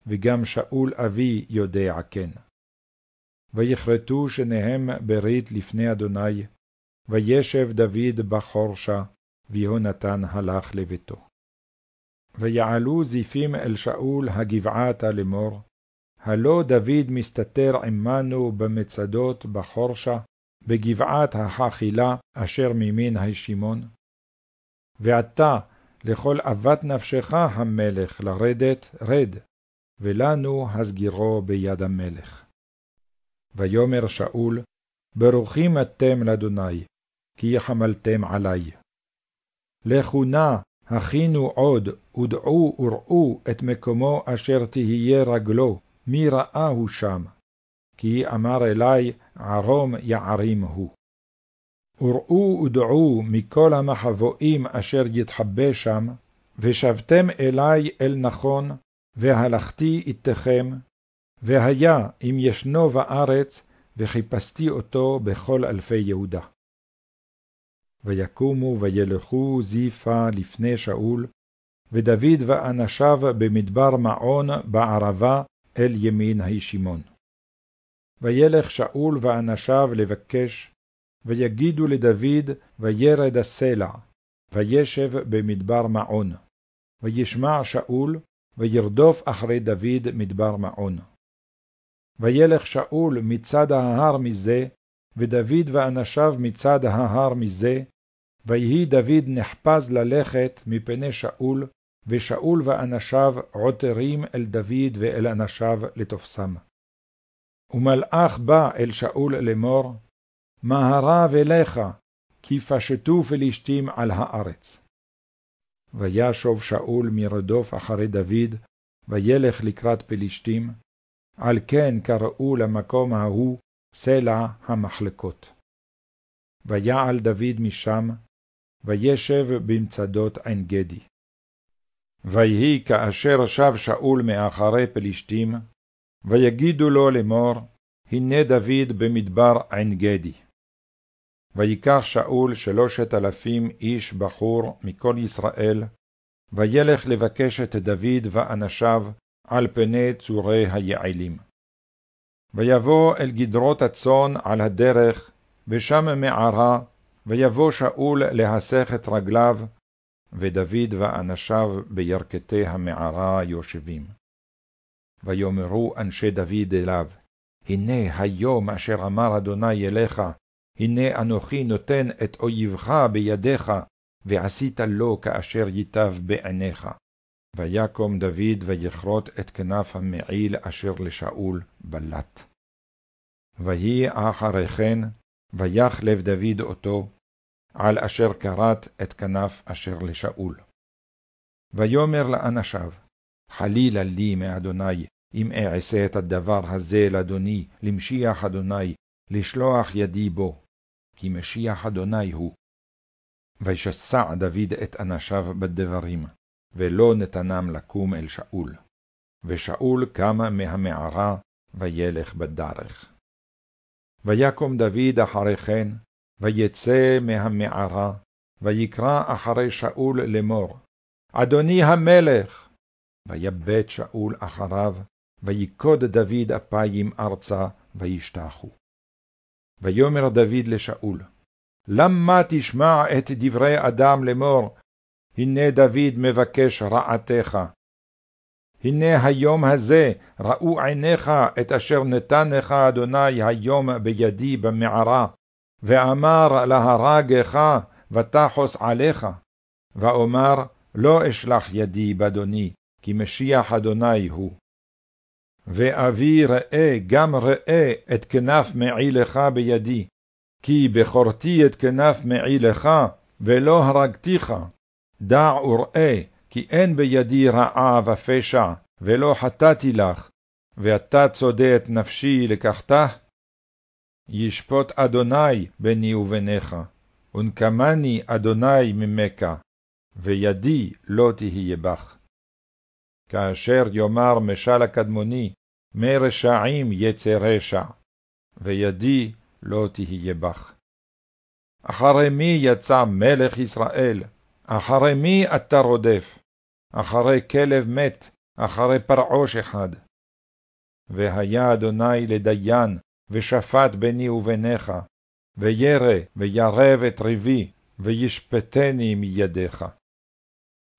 וגם שאול אבי יודע כן. ויכרתו שניהם ברית לפני אדוני, וישב דוד בחורשה, ויהונתן הלך לביתו. ויעלו זיפים אל שאול הגבעתה לאמור, הלא דוד מסתתר עמנו במצדות בחורשה, בגבעת החכילה אשר ממין הישימון. ועתה לכל אבת נפשך המלך לרדת, רד, ולנו הסגירו ביד המלך. ויאמר שאול, ברוכים אתם לאדוני, כי יחמלתם עלי. לכו נא, הכינו עוד, ודעו וראו את מקומו אשר תהיה רגלו, מי ראהו שם. כי אמר אלי, ערום יערים הוא. וראו ודעו מכל המחבואים אשר יתחבא שם, ושבתם אלי אל נכון, והלכתי איתכם, והיה אם ישנו בארץ, וחיפשתי אותו בכל אלפי יהודה. ויקומו וילכו זיפה לפני שאול, ודוד ואנשיו במדבר מעון בערבה אל ימין הישימון. וילך שאול ואנשיו לבקש, ויגידו לדוד, וירד הסלע, וישב במדבר מעון. וישמע שאול, וירדוף אחרי דוד מדבר מעון. וילך שאול מצד ההר מזה, ודוד ואנשיו מצד ההר מזה, ויהי דוד נחפז ללכת מפני שאול, ושאול ואנשיו עותרים אל דוד ואל אנשיו לתופסם. ומלאך בא אל שאול לאמור, מהרה ולך, כי פשטו פלישתים על הארץ. וישוב שאול מרדוף אחרי דוד, וילך לקראת פלישתים, על כן קראו למקום ההוא סלע המחלקות. ויעל דוד משם, וישב במצדות עין גדי. ויהי כאשר שב שאול מאחרי פלישתים, ויגידו לו לאמור, הנה דוד במדבר עין גדי. ויקח שאול שלושת אלפים איש בחור מכל ישראל, וילך לבקש את דוד ואנשיו על פני צורי היעלים. ויבוא אל גדרות הצאן על הדרך, ושם מערה, ויבוא שאול להסך את רגליו, ודוד ואנשיו בירכתי המערה יושבים. ויאמרו אנשי דוד אליו, הנה היום אשר אמר אדוני אליך, הנה אנוכי נותן את אויבך בידיך, ועשית לו כאשר ייטב בעיניך. ויקום דוד ויכרות את כנף המעיל אשר לשאול בלט. ויהי אחרי כן, ויחלב דוד אותו, על אשר כרת את כנף אשר לשאול. ויאמר לאנשיו, חלילה לי מאדוני, אם אעשה את הדבר הזה לאדוני, למשיח אדוני, לשלוח ידי בו, כי משיח אדוני הוא. וישסע דוד את אנשיו בדברים, ולא נתנם לקום אל שאול. ושאול קם מהמערה, וילך בדרך. ויקום דוד אחרי כן, ויצא מהמערה, ויקרא אחרי שאול לאמור, אדוני המלך! ויבט שאול אחריו, ויקוד דוד אפיים ארצה, וישתחו. ויאמר דוד לשאול, למה תשמע את דברי אדם לאמור, הנה דוד מבקש רעתך. הנה היום הזה ראו עיניך את אשר נתן לך אדוני היום בידי במערה, ואמר להרגך ותחוס עליך, ואומר לא אשלח ידי באדוני, כי משיח אדוני הוא. ואבי ראה גם ראה את כנף מעילך בידי, כי בכורתי את כנף מעילך, ולא הרגתיך. דע וראה, כי אין בידי רעה ופשע, ולא חטאתי לך, ואתה צודה את נפשי לקחתה? ישפוט אדוני ביני וביניך, ונקמני אדוני ממכה, וידי לא תהיה בך. כאשר יאמר משל הקדמוני, מרשעים יצא רשע, וידי לא תהיה בך. אחרי מי יצא מלך ישראל? אחרי מי אתה רודף? אחרי כלב מת, אחרי פרעוש אחד. והיה אדוני לדיין, ושפט ביני וביניך, וירא וירב את ריבי, וישפטני מידיך.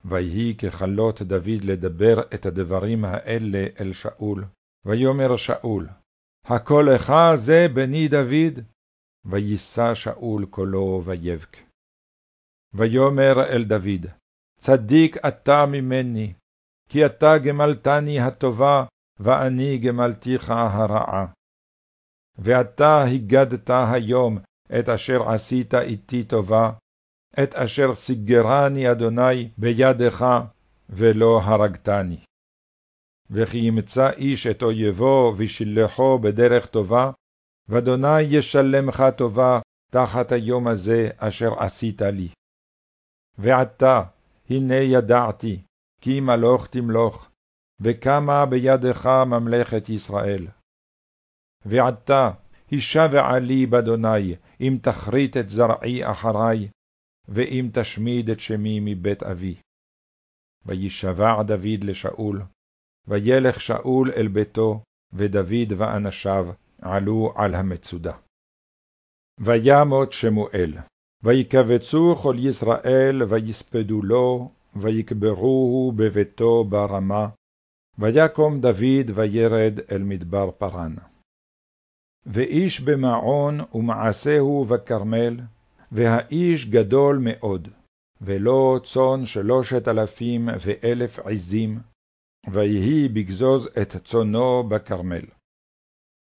ויהי ככלות דוד לדבר את הדברים האלה אל שאול, ויאמר שאול, הכל לך זה בני דוד? ויישא שאול קולו ויבק. ויאמר אל דוד, צדיק אתה ממני, כי אתה גמלתני הטובה, ואני גמלתיך הרעה. ואתה הגדת היום את אשר עשית איתי טובה, את אשר סיגרני אדוני בידך, ולא הרגתני. וכי ימצא איש את אויבו ושלחו בדרך טובה, ואדוני ישלמך טובה תחת היום הזה אשר עשית לי. ועתה, הנה ידעתי, כי מלוך תמלוך, וקמה בידך ממלכת ישראל. ועתה, הישבע לי באדוני, אם תכרית את זרעי אחרי, ואם תשמיד את שמי מבית אבי. וישבע דוד לשאול, וילך שאול אל ביתו, ודוד ואנשיו עלו על המצודה. וימות שמואל, ויקבצו כל ישראל, ויספדו לו, ויקברוהו בביתו ברמה, ויקום דוד וירד אל מדבר פרן. ואיש במעון ומעשהו בכרמל, והאיש גדול מאוד, ולא צאן שלושת אלפים ואלף עזים, ויהי בגזוז את צאנו בכרמל.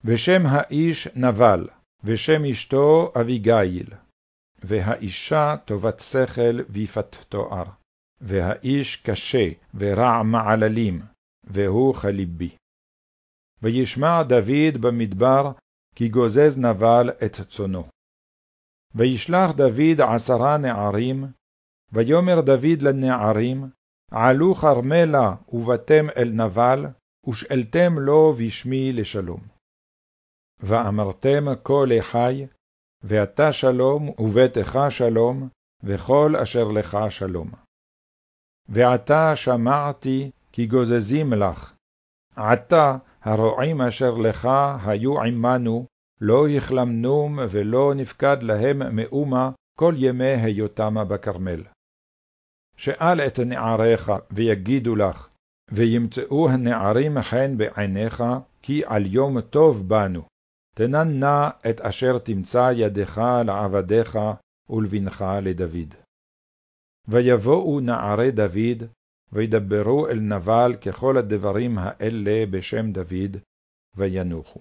ושם האיש נבל, ושם אשתו אביגיל, והאישה טובת שכל ויפת תואר, והאיש קשה ורע מעללים, והוא חליבי. וישמע דוד במדבר, כי גוזז נבל את צונו. וישלח דוד עשרה נערים, ויאמר דוד לנערים, עלו כרמלה ובתם אל נבל, ושאלתם לו בשמי לשלום. ואמרתם כה לחי, ואתה שלום, וביתך שלום, וכל אשר לך שלום. ועתה שמעתי כי גוזזים לך, עתה הרועים אשר לך היו עמנו, לא הכלמנום ולא נפקד להם מאומה כל ימי היותם בכרמל. שאל את נעריך ויגידו לך, וימצאו הנערים חן בעיניך, כי על יום טוב באנו. תנן נא את אשר תמצא ידך לעבדיך ולבנך לדוד. ויבואו נערי דוד, וידברו אל נבל ככל הדברים האלה בשם דוד, וינוחו.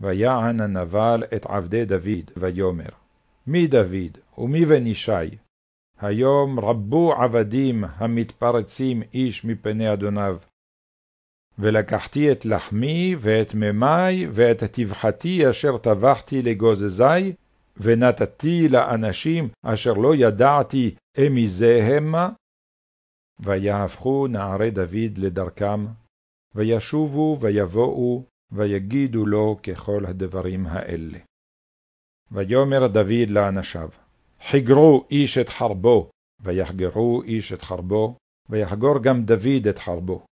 ויען הנבל את עבדי דוד, ויאמר, מי דוד, ומי בן ישי? היום רבו עבדים המתפרצים איש מפני אדוניו. ולקחתי את לחמי ואת ממי ואת טבחתי אשר טבחתי לגוזזי, ונתתי לאנשים אשר לא ידעתי אמי זה המה. ויהפכו נערי דוד לדרכם, וישובו ויבואו, ויגידו לו ככל הדברים האלה. ויאמר דוד לאנשיו, חגרו איש את חרבו, ויחגרו איש את חרבו, ויחגור גם דוד את חרבו.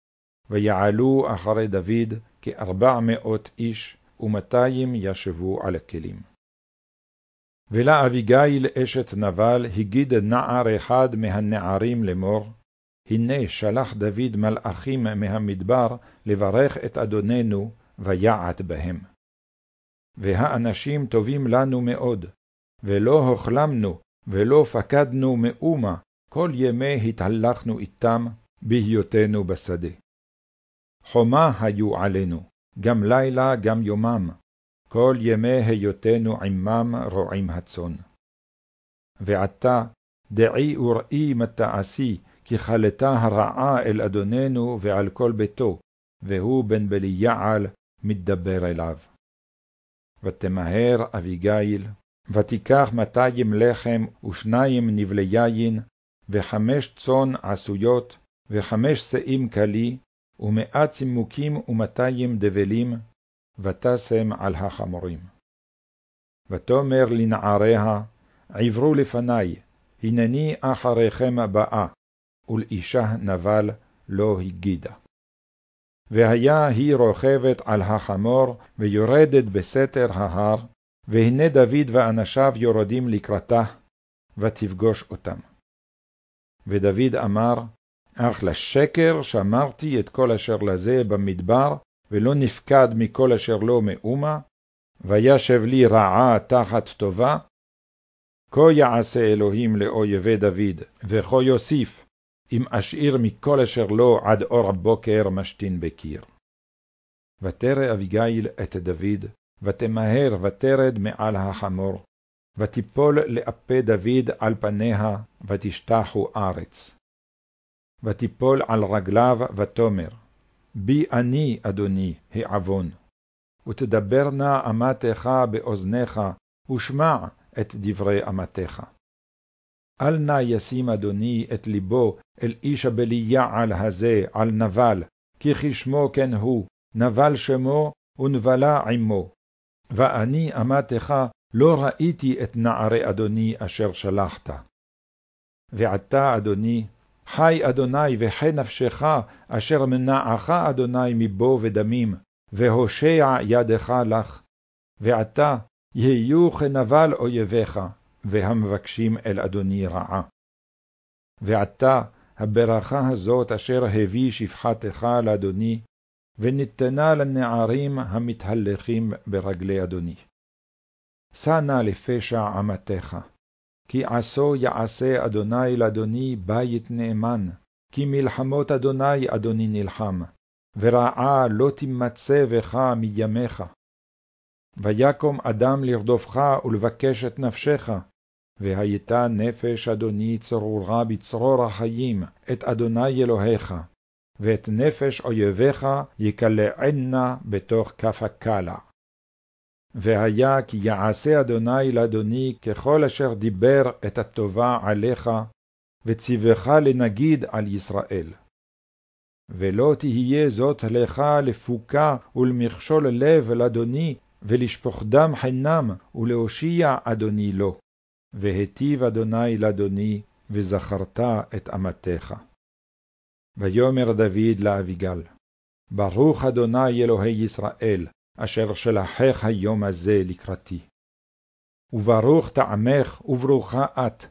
ויעלו אחרי דוד כארבע מאות איש, ומאתיים ישבו על הכלים. ולאביגיל אשת נבל הגיד נער אחד מהנערים לאמור, הנה שלח דוד מלאכים מהמדבר לברך את אדוננו, ויעט בהם. והאנשים טובים לנו מאוד, ולא הוכלמנו, ולא פקדנו מאומה, כל ימי התהלכנו איתם, בהיותנו בשדה. חומה היו עלינו, גם לילה גם יומם, כל ימי היותנו עמם רועים הצאן. ועתה, דעי וראי מה תעשי, כי חלתה הרעה אל אדוננו ועל כל ביתו, והוא בן בליעל מדבר אליו. ותמהר אביגיל, ותיקח מאתיים לחם ושניים נבלי יין, וחמש צאן עשויות, וחמש שאים כלי, ומאה צימוקים ומאתיים דבלים, ותשם על החמורים. ותאמר לנעריה, עברו לפני, הנני אחריכם הבאה, ולאישה נבל לא הגידה. והיה היא רוכבת על החמור, ויורדת בסתר ההר, והנה דוד ואנשיו יורדים לקראתה, ותפגוש אותם. ודוד אמר, אך לשקר שמרתי את כל אשר לזה במדבר, ולא נפקד מכל אשר לא מאומה, וישב לי רעה תחת טובה, כה יעשה אלוהים לאויבי דוד, וכה יוסיף, אם אשאיר מכל אשר לא עד אור הבוקר משתין בקיר. ותרא אביגיל את דוד, ותמהר ותרד מעל החמור, ותיפול לאפי דוד על פניה, ותשתחו ארץ. ותיפול על רגליו, ותאמר, בי אני, אדוני, העוון. ותדבר נא אמתך באוזניך, ושמע את דברי אמתך. אל נא ישים אדוני את ליבו אל איש הבליעל הזה על נבל, כי כשמו כן הוא, נבל שמו ונבלה עמו. ואני אמתך לא ראיתי את נערי אדוני אשר שלחת. ועתה, אדוני, חי אדוני וחי נפשך, אשר מנעך אדוני מבו ודמים, והושע ידך לך. ועתה יהיו כנבל אויביך, והמבקשים אל אדוני רעה. ועתה הברכה הזאת אשר הביא שפחתך לאדוני, וניתנה לנערים המתהלכים ברגלי אדוני. שא נא לפשע אמתך, כי עשו יעשה אדוני לאדוני בית נאמן, כי מלחמות אדוני אדוני נלחם, ורעה לא תימצא בך מימיך. ויקום אדם לרדופך ולבקש את נפשך, והייתה נפש אדוני צרורה בצרור החיים, את אדוני אלוהיך, ואת נפש אויביך יקלענה בתוך כף הקלע. והיה כי יעשה אדוני לאדוני ככל אשר דיבר את הטובה עליך, וציווך לנגיד על ישראל. ולא תהיה זאת לך לפוקה ולמכשול לב לאדוני, ולשפוך דם חינם, ולהושיע אדוני לו. והיטיב אדוני לאדוני, וזכרת את אמתך. ויאמר דוד לאביגל, ברוך אדוני אלוהי ישראל, אשר שלחך היום הזה לקראתי. וברוך טעמך וברוכה את,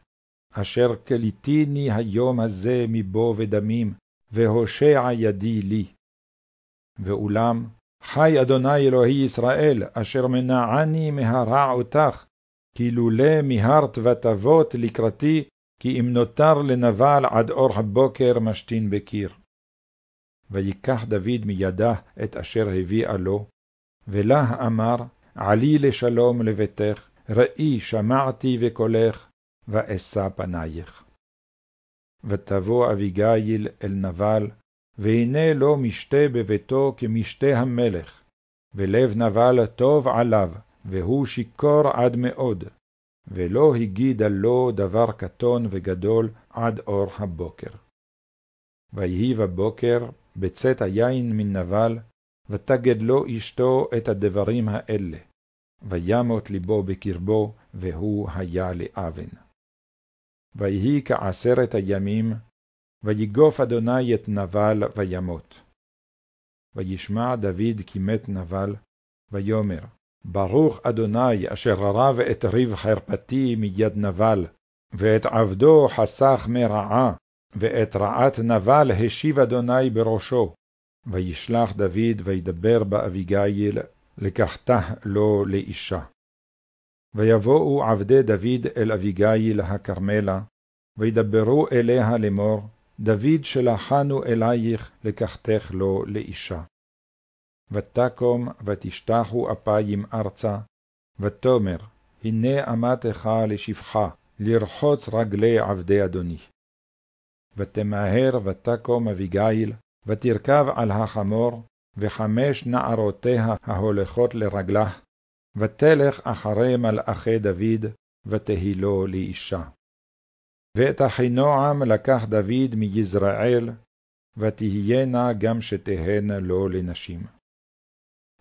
אשר כליתיני היום הזה מבוא ודמים, והושע ידי לי. ואולם, חי אדוני אלוהי ישראל, אשר מנעני מהרע אותך, כי לולא מיהרת ותבות לקראתי, כי אם נותר לנבל עד אור הבוקר משתין בקיר. ויקח דוד מידה את אשר הביאה לו, ולה אמר, עלי לשלום לביתך, ראי שמעתי וקולך, ואשא פנייך. ותבוא אביגיל אל נבל, והנה לו משתה בביתו כמשתה המלך, ולב נבל טוב עליו, והוא שיכור עד מאוד, ולא הגידה לו דבר קטון וגדול עד אור הבוקר. ויהי בבוקר בצאת היין מן נבל, ותגד לו אשתו את הדברים האלה, וימות ליבו בקרבו, והוא היה לאבן. ויהי כעשרת הימים, ויגוף אדוני את נבל וימות. וישמע דוד כי מת נבל, ויאמר, ברוך אדוני אשר רב את ריב חרפתי מיד נבל, ואת עבדו חסך מרעה, ואת רעת נבל השיב אדוני בראשו. וישלח דוד וידבר באביגיל, לקחתה לו לאישה. ויבואו עבדי דוד אל אביגיל הכרמלה, וידברו אליה לאמור, דוד שלחנו אלייך לקחתך לו לאישה. ותקום ותשתחו אפיים ארצה, ותאמר, הנה אמתך לשפחה, לרחוץ רגלי עבדי אדוני. ותמהר ותקום אביגיל, ותרכב על החמור, וחמש נערותיה ההולכות לרגלה, ותלך אחרי מלאכי דוד, ותהילו לאישה. ואת אחינועם לקח דוד מיזרעאל, ותהיינה גם שתהן לו לנשים.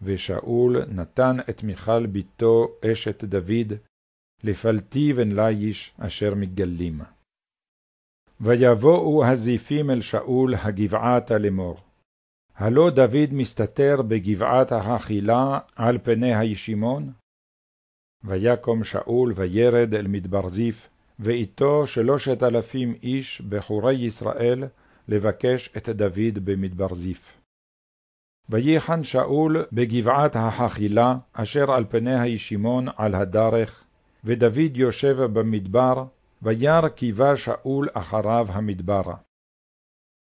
ושאול נתן את מיכל בתו אשת דוד, לפלטי בן ליש אשר מגלים. ויבואו הזיפים אל שאול הגבעתה לאמור. הלא דוד מסתתר בגבעת האכילה על פני הישימון? ויקום שאול וירד אל מדבר זיף, ואיתו שלושת אלפים איש בחורי ישראל, לבקש את דוד במדבר זיף. ויחן שאול בגבעת החכילה, אשר על פני הישימון על הדרך, ודוד יושב במדבר, וירא כי בא שאול אחריו המדברה.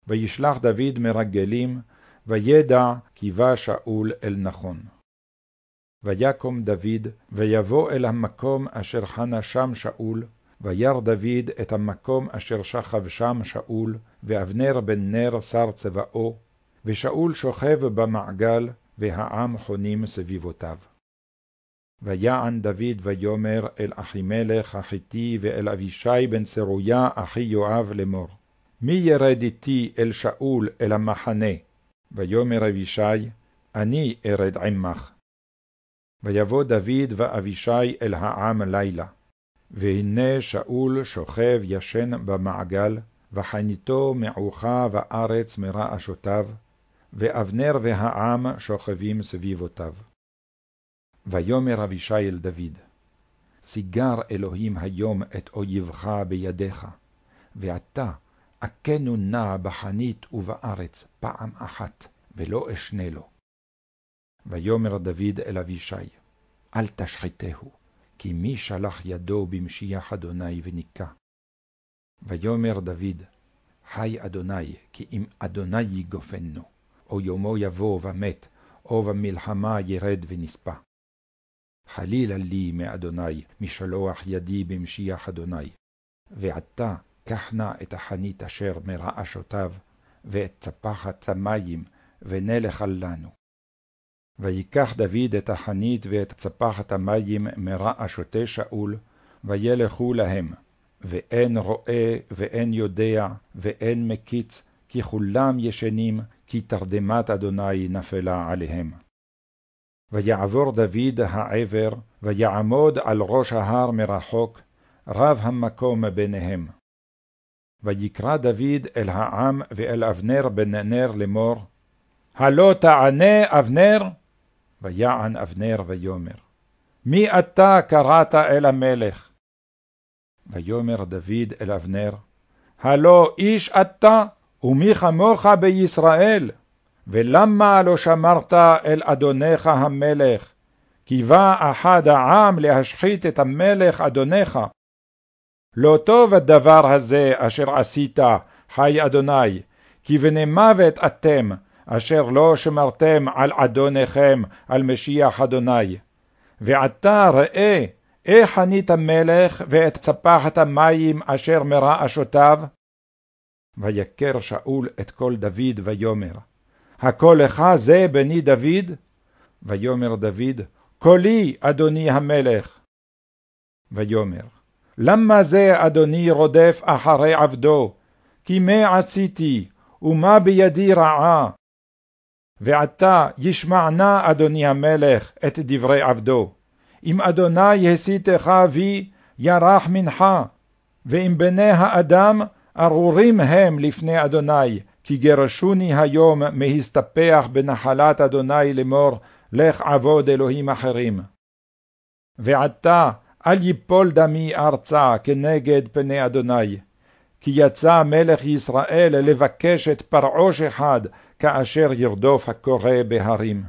וישלח דוד מרגלים, וידע כי בא שאול אל נכון. ויקום דוד, ויבוא אל המקום אשר חנה שם שאול, וירא דוד את המקום אשר שכב שם שאול, ואבנר בן נר שר צבאו, ושאול שוכב במעגל, והעם חונים סביבותיו. ויען דוד ויאמר אל אחימלך החיתי ואל אבישי בן צרויה אחי יואב לאמור, מי ירד איתי אל שאול אל המחנה? ויאמר אבישי, אני ארד עמך. ויבוא דוד ואבישי אל העם לילה. והנה שאול שוכב ישן במעגל, וחניתו מעוכה וארץ מרעשותיו, ואבנר והעם שוכבים סביבותיו. ויאמר אבישי אל דוד, סיגר אלוהים היום את אויבך בידיך, ואתה עקנו נא בחנית ובארץ פעם אחת, ולא אשנה לו. ויאמר דוד אל אבישי, אל תשחיתהו, כי מי שלח ידו במשיח אדוני וניקה. ויאמר דוד, חי אדוני, כי אם אדוני יגופנו, או יומו יבוא ומת, או במלחמה ירד ונספה. חלילה לי מאדוני, משלוח ידי במשיח אדוני. ועתה קח נא את החנית אשר מרעשותיו, ואת צפחת המים, ונלך לנו. ויקח דוד את החנית ואת צפחת המים מרעשותי שאול, וילכו להם, ואין רואה ואין יודע, ואין מקיץ, כי כולם ישנים, כי תרדמת אדוני נפלה עליהם. ויעבור דוד העבר, ויעמוד על ראש ההר מרחוק, רב המקום ביניהם. ויקרא דוד אל העם ואל אבנר בן נר לאמור, הלא תענה אבנר? ויען אבנר ויאמר, מי אתה קראת אל המלך? ויאמר דוד אל אבנר, הלא איש אתה, ומי כמוך בישראל? ולמה לא שמרת אל אדונך המלך? כי בא אחד העם להשחית את המלך אדונך. לא טוב הדבר הזה אשר עשית, חי אדוני, כי בני מוות אתם, אשר לא שמרתם על אדוניכם, על משיח אדוני. ועתה ראה, איך חנית מלך ואת צפחת המים אשר מרעשותיו? ויכר שאול את קול דוד ויאמר, הכל לך זה בני דוד? ויאמר דוד, קולי, אדוני המלך. ויאמר, למה זה אדוני רודף אחרי עבדו? כי מה עשיתי, ומה בידי רעה? ועתה ישמע נא אדוני המלך את דברי עבדו. אם אדוני הסיתך בי, ירח מנחה, ואם בני האדם ארורים הם לפני אדוני, כי גרשוני היום מהסתפח בנחלת אדוני לאמור, לך עבוד אלוהים אחרים. ועתה אל יפול דמי ארצה כנגד פני אדוני, כי יצא מלך ישראל לבקש את פרעוש אחד, כאשר ירדוף הקורא בהרים.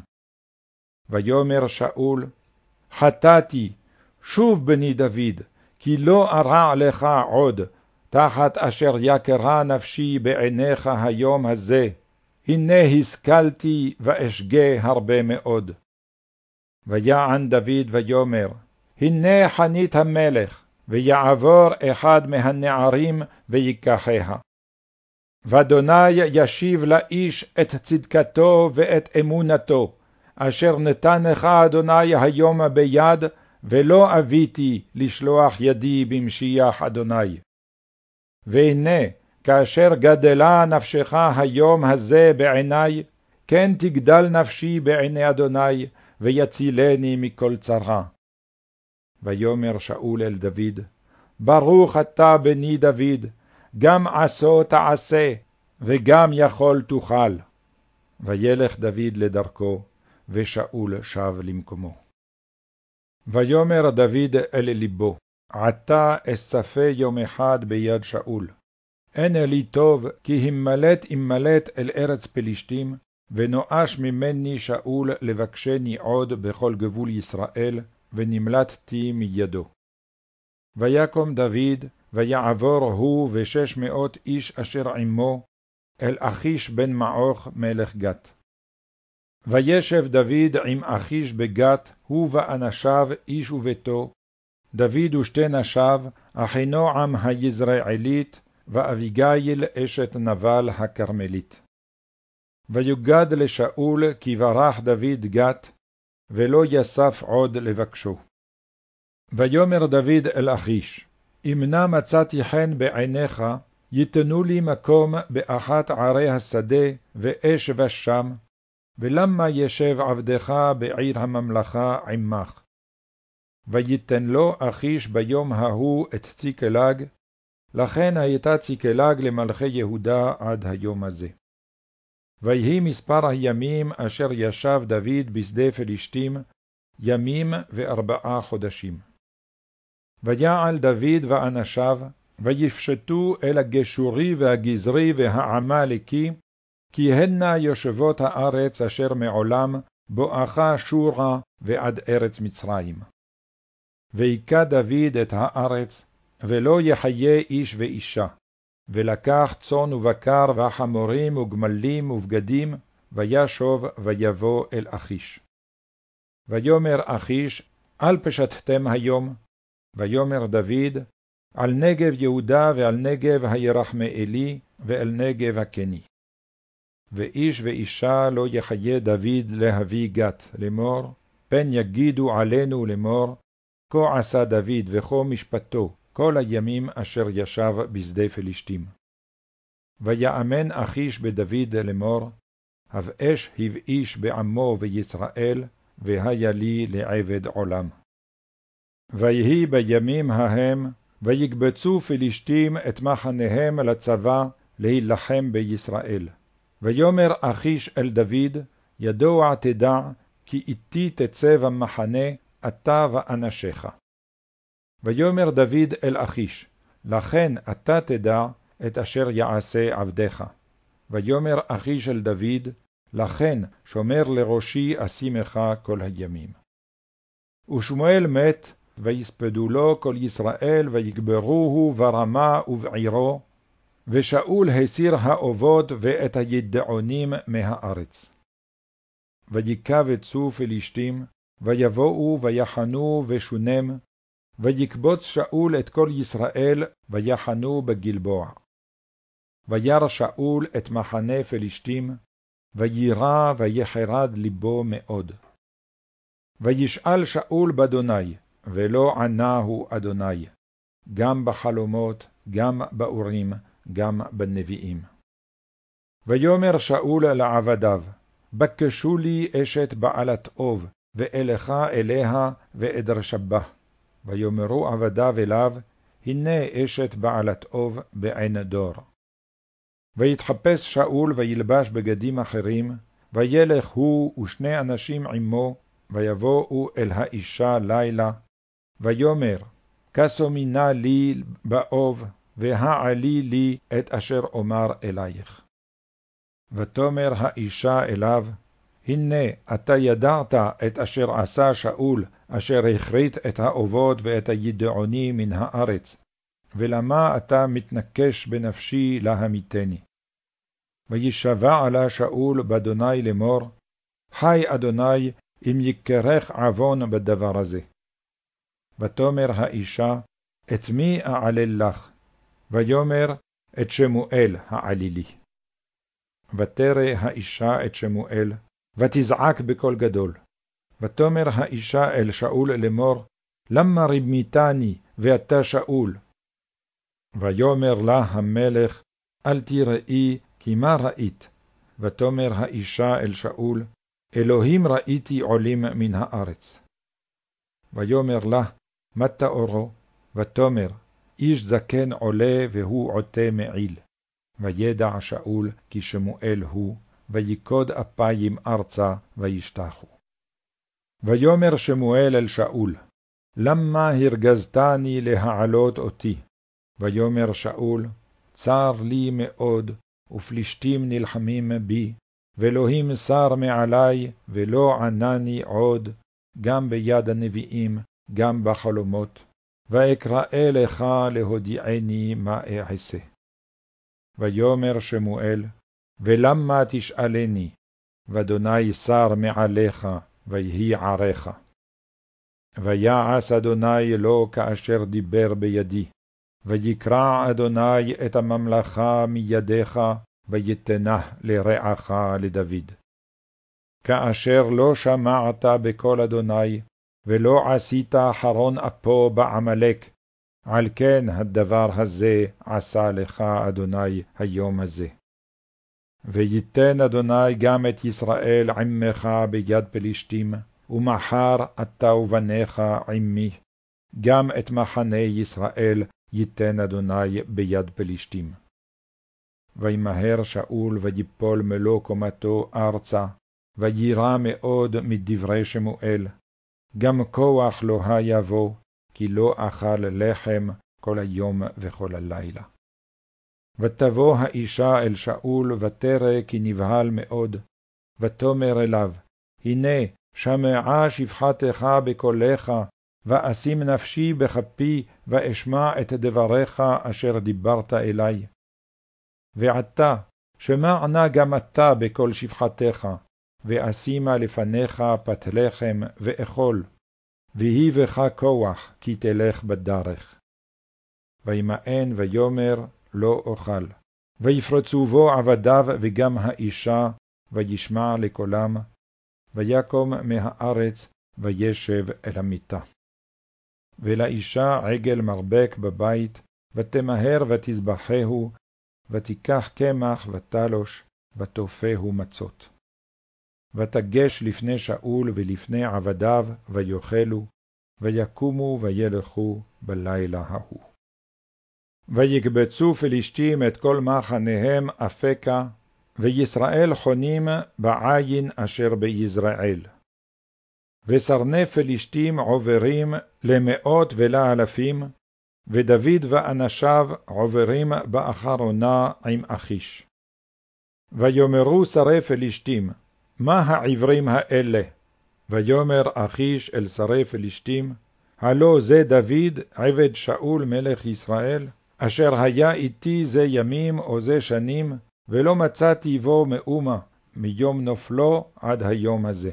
ויאמר שאול, חטאתי, שוב בני דוד, כי לא ארע לך עוד, תחת אשר יקרה נפשי בעיניך היום הזה, הנה השכלתי ואשגה הרבה מאוד. ויען דוד ויאמר, הנה חנית המלך, ויעבור אחד מהנערים ויקחיה. ואדוני ישיב לאיש את צדקתו ואת אמונתו, אשר נתן לך אדוני היום ביד, ולא אביתי לשלוח ידי במשיח אדוני. והנה, כאשר גדלה נפשך היום הזה בעיני, כן תגדל נפשי בעיני אדוני, ויצילני מכל צרה. ויאמר שאול אל דוד, ברוך אתה בני דוד, גם עשו תעשה, וגם יכול תוכל. וילך דוד לדרכו, ושאול שב למקומו. ויאמר דוד אל לבו, עתה אספה יום אחד ביד שאול. אין לי טוב, כי המלט אמלט אל ארץ פלישתים, ונואש ממני שאול לבקשני עוד בכל גבול ישראל, ונמלטתי מידו. ויקום דוד, ויעבור הוא ושש מאות איש אשר עמו, אל אחיש בן מעוך מלך גת. וישב דוד עם אחיש בגת, הוא ואנשיו, איש וביתו, דוד ושתי נשיו, אחינועם היזרעאלית, ואביגיל אשת נבל הכרמלית. ויוגד לשאול כי ברח דוד גת, ולא יסף עוד לבקשו. ויאמר דוד אל אחיש, אם נא מצאתי חן בעיניך, יתנו לי מקום באחת ערי השדה, ואשב שם, ולמה ישב עבדך בעיר הממלכה עמך? ויתן לו אחיש ביום ההוא את ציקלג, לכן הייתה ציקלג למלכי יהודה עד היום הזה. ויהי מספר הימים אשר ישב דוד בשדה פלישתים, ימים וארבעה חודשים. ויעל דוד ואנשיו, ויפשטו אל הגשורי והגזרי והעמלקי, כי הנה יושבות הארץ אשר מעולם בואכה שורה ועד ארץ מצרים. ויכה דוד את הארץ, ולא יחיה איש ואישה, ולקח צאן ובקר וחמורים וגמלים ובגדים, וישוב ויבוא אל אחיש. ויאמר אחיש, אל פשטתם היום, ויאמר דוד, על נגב יהודה ועל נגב הירחמאלי ועל נגב הקני. ואיש ואישה לא יחיה דוד להביא גת לאמור, פן יגידו עלינו לאמור, כה עשה דוד וכה משפטו כל הימים אשר ישב בשדה פלישתים. ויאמן אחיש בדוד לאמור, הבאש הבאיש בעמו וישראל, והיה לי לעבד עולם. ויהי בימים ההם, ויקבצו פלישתים את מחניהם לצבא להילחם בישראל. ויאמר אחיש אל דוד, ידוע תדע, כי איתי תצא במחנה, אתה ואנשיך. ויאמר דוד אל אחיש, לכן אתה תדע את אשר יעשה עבדיך. ויאמר אחיש אל דוד, לכן שומר לראשי אשימך כל הימים. ושמואל מת, ויספדו לו כל ישראל, ויגברוהו ברמה ובעירו, ושאול הסיר האובות ואת הידעונים מהארץ. ויקבצו פלישתים, ויבואו ויחנו ושונם, ויקבוץ שאול את כל ישראל, ויחנו בגלבוע. וירא שאול את מחנה פלישתים, ויירא ויחרד ליבו מאוד. וישאל שאול באדוני, ולא ענהו אדוני, גם בחלומות, גם באורים, גם בנביאים. ויאמר שאול לעבדיו, בקשו לי אשת בעלת אוב, ואלך אליה ואדרשה בה. ויאמרו עבדיו אליו, הנה אשת בעלת אוב בעין דור. ויתחפש שאול וילבש בגדים אחרים, וילך הוא ושני אנשים עמו, ויבואו אל האישה לילה, ויאמר, כסומינה לי באוב, והעלי לי את אשר אומר אלייך. ותאמר האישה אליו, הנה אתה ידעת את אשר עשה שאול, אשר הכרית את האובות ואת הידעוני מן הארץ, ולמה אתה מתנקש בנפשי להמיתני? וישבע לה שאול באדוני לאמור, חי אדוני, אם יקרך עוון בדבר הזה. ותאמר האישה, את מי אעלל לך? ויאמר, את שמואל העלילי. ותרא האישה את שמואל, ותזעק בקול גדול. ותאמר האישה אל שאול לאמור, למה רימיתני, ואתה שאול? ויאמר לה המלך, אל תראי, כי מה ראית? ותאמר האישה אל שאול, אלוהים ראיתי עולים מן הארץ. ויאמר לה, מה תאורו? ותאמר, איש זקן עולה והוא עוטה מעיל. וידע שאול כי שמואל הוא, ויקוד אפיים ארצה, וישתחו. ויאמר שמואל אל שאול, למה הרגזתני להעלות אותי? ויאמר שאול, צר לי מאוד, ופלישתים נלחמים בי, ואלוהים שר מעלי, ולא ענני עוד, גם ביד הנביאים, גם בחלומות, ואקרא לך להודיעני מה אעשה. ויאמר שמואל, ולמה תשאלני? ואדוני שר מעליך, ויהי עריך. ויעש אדוני לו כאשר דיבר בידי, ויקרע אדוני את הממלכה מידיך, ויתנה לרעך לדוד. כאשר לא שמעת בקול אדוני, ולא עשית אחרון אפו בעמלק, על כן הדבר הזה עשה לך אדוני היום הזה. ויתן אדוני גם את ישראל עמך ביד פלישתים, ומחר אתה ובניך עמי, גם את מחנה ישראל ייתן אדוני ביד פלישתים. וימהר שאול ויפול מלוא קומתו ארצה, ויירא מאוד מדברי שמואל, גם כוח לא היה בו, כי לא אכל לחם כל היום וכל הלילה. ותבוא האישה אל שאול, ותרא כי נבהל מאוד, ותאמר אליו, הנה, שמעה שפחתך בקולך, ואשים נפשי בכפי, ואשמע את דבריך אשר דיברת אלי. ועתה, שמע נא גם אתה בקול שפחתך, ואשימה לפניך פת לחם, ואכול, ויהי בך כוח, כי תלך בדרך. וימאן ויאמר, לא אוכל. ויפרצו בו עבדיו וגם האישה, וישמע לקולם, ויקום מהארץ, וישב אל המיטה. ולאישה עגל מרבק בבית, ותמהר ותזבחהו, ותיקח קמח ותלוש, ותופהו מצות. ותגש לפני שאול ולפני עבדיו, ויאכלו, ויקומו וילכו בלילה ההוא. ויקבצו פלישתים את כל מחניהם אפקה, וישראל חונים בעין אשר ביזרעאל. וסרני פלישתים עוברים למאות ולאלפים, ודוד ואנשיו עוברים באחרונה עם אחיש. ויאמרו שרי פלישתים, מה העברים האלה? ויאמר אחיש אל שרי פלישתים, הלא זה דוד, עבד שאול מלך ישראל, אשר היה איתי זה ימים או זה שנים, ולא מצאתי בו מאומה, מיום נופלו עד היום הזה.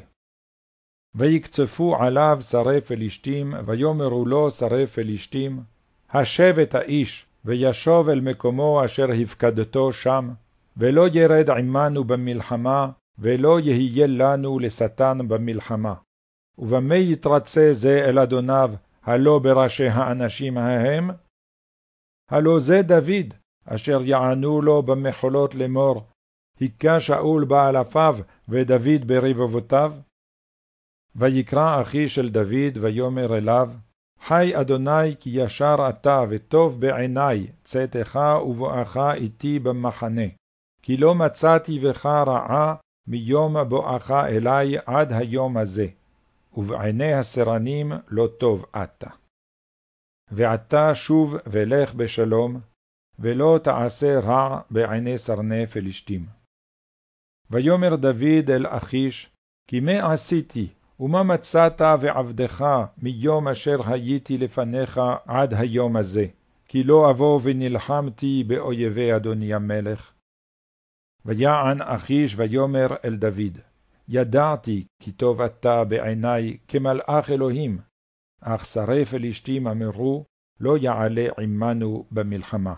ויקצפו עליו שרי פלישתים, ויאמרו לו שרי פלישתים, השב את האיש, וישוב אל מקומו אשר הפקדתו שם, ולא ירד עמנו במלחמה, ולא יהיה לנו לשטן במלחמה. ובמה יתרצה זה אל אדוניו, הלא בראשי האנשים ההם? הלא זה דוד, אשר יענו לו במחולות לאמור, היכה שאול באלפיו, ודוד ברבבותיו? ויקרא אחי של דוד, ויאמר אליו, חי אדוני כי ישר אתה וטוב בעיני צאתך ובואך איתי במחנה, כי לא מצאתי בך רעה מיום בואך אלי עד היום הזה, ובעיני הסרנים לא טוב אתה. ועתה שוב ולך בשלום, ולא תעשה רע בעיני סרני פלשתים. ויאמר דוד אל אחיש, כי מה עשיתי, ומה מצאת ועבדך מיום אשר הייתי לפניך עד היום הזה, כי לא אבוא ונלחמתי באויבי אדוני המלך? ויען אחיש ויאמר אל דוד, ידעתי כי טוב אתה בעיני כמלאך אלוהים, אך שרי פלישתים אמרו, לא יעלה עמנו במלחמה.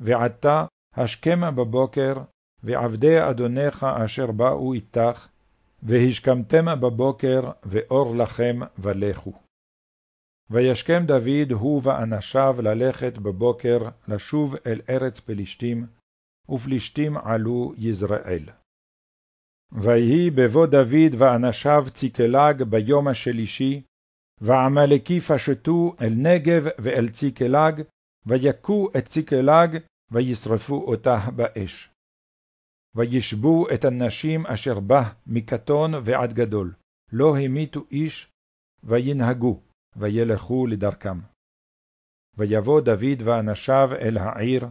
ועתה השכמה בבוקר, ועבדי אדונך אשר באו איתך, והשכמתם בבוקר, ואור לכם ולכו. וישכם דוד הוא ואנשיו ללכת בבוקר לשוב אל ארץ פלישתים, ופלישתים עלו יזרעאל. ויהי בבוא דוד ואנשיו ציקלג ביום השלישי, ועמלקי פשטו אל נגב ואל ציקלג, ויכו את ציקלג, וישרפו אותה באש. וישבו את הנשים אשר בה מקטון ועד גדול, לא המיתו איש, וינהגו, וילכו לדרכם. ויבוא דוד ואנשיו אל העיר,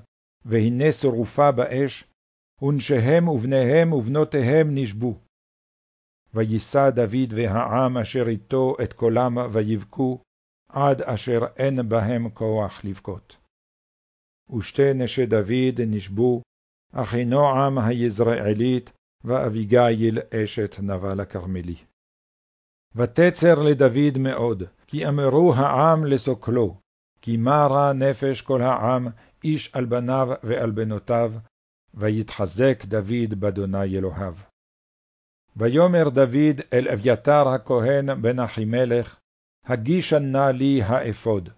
והנה שרופה באש, ונשיהם ובניהם ובנותיהם נשבו. ויישא דוד והעם אשר איתו את קולם ויבכו, עד אשר אין בהם כוח לבכות. ושתי נשי דוד נשבו, אחינועם היזרעאלית, ואביגיל אשת נבל הכרמלי. ותצר לדוד מאוד, כי אמרו העם לסוקלו, כי מרה נפש כל העם, איש על בניו ועל בנותיו, ויתחזק דוד באדוני אלוהיו. ויאמר דוד אל אביתר הכהן בן אחימלך, הגישה נא לי האפוד.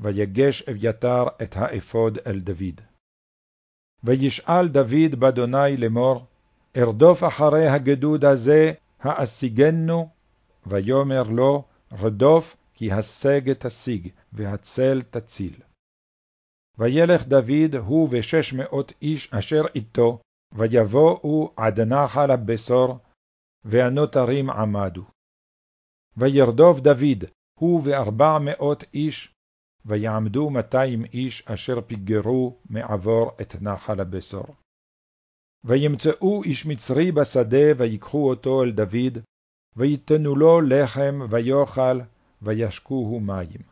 ויגש אביתר את האפוד אל דוד. וישאל דוד באדוני לאמור, ארדוף אחרי הגדוד הזה, האשיגנו? ויאמר לו, רדוף, כי השג תשיג, והצל תציל. וילך דוד הוא ושש מאות איש אשר איתו, ויבואו עד נחל הבשור, והנותרים עמדו. וירדוף דוד, הוא וארבע מאות איש, ויעמדו מאתיים איש אשר פיגרו מעבור את נחל הבשור. וימצאו איש מצרי בשדה, ויקחו אותו אל דוד, ויתנו לו לחם ויאכל, וישקוהו מים.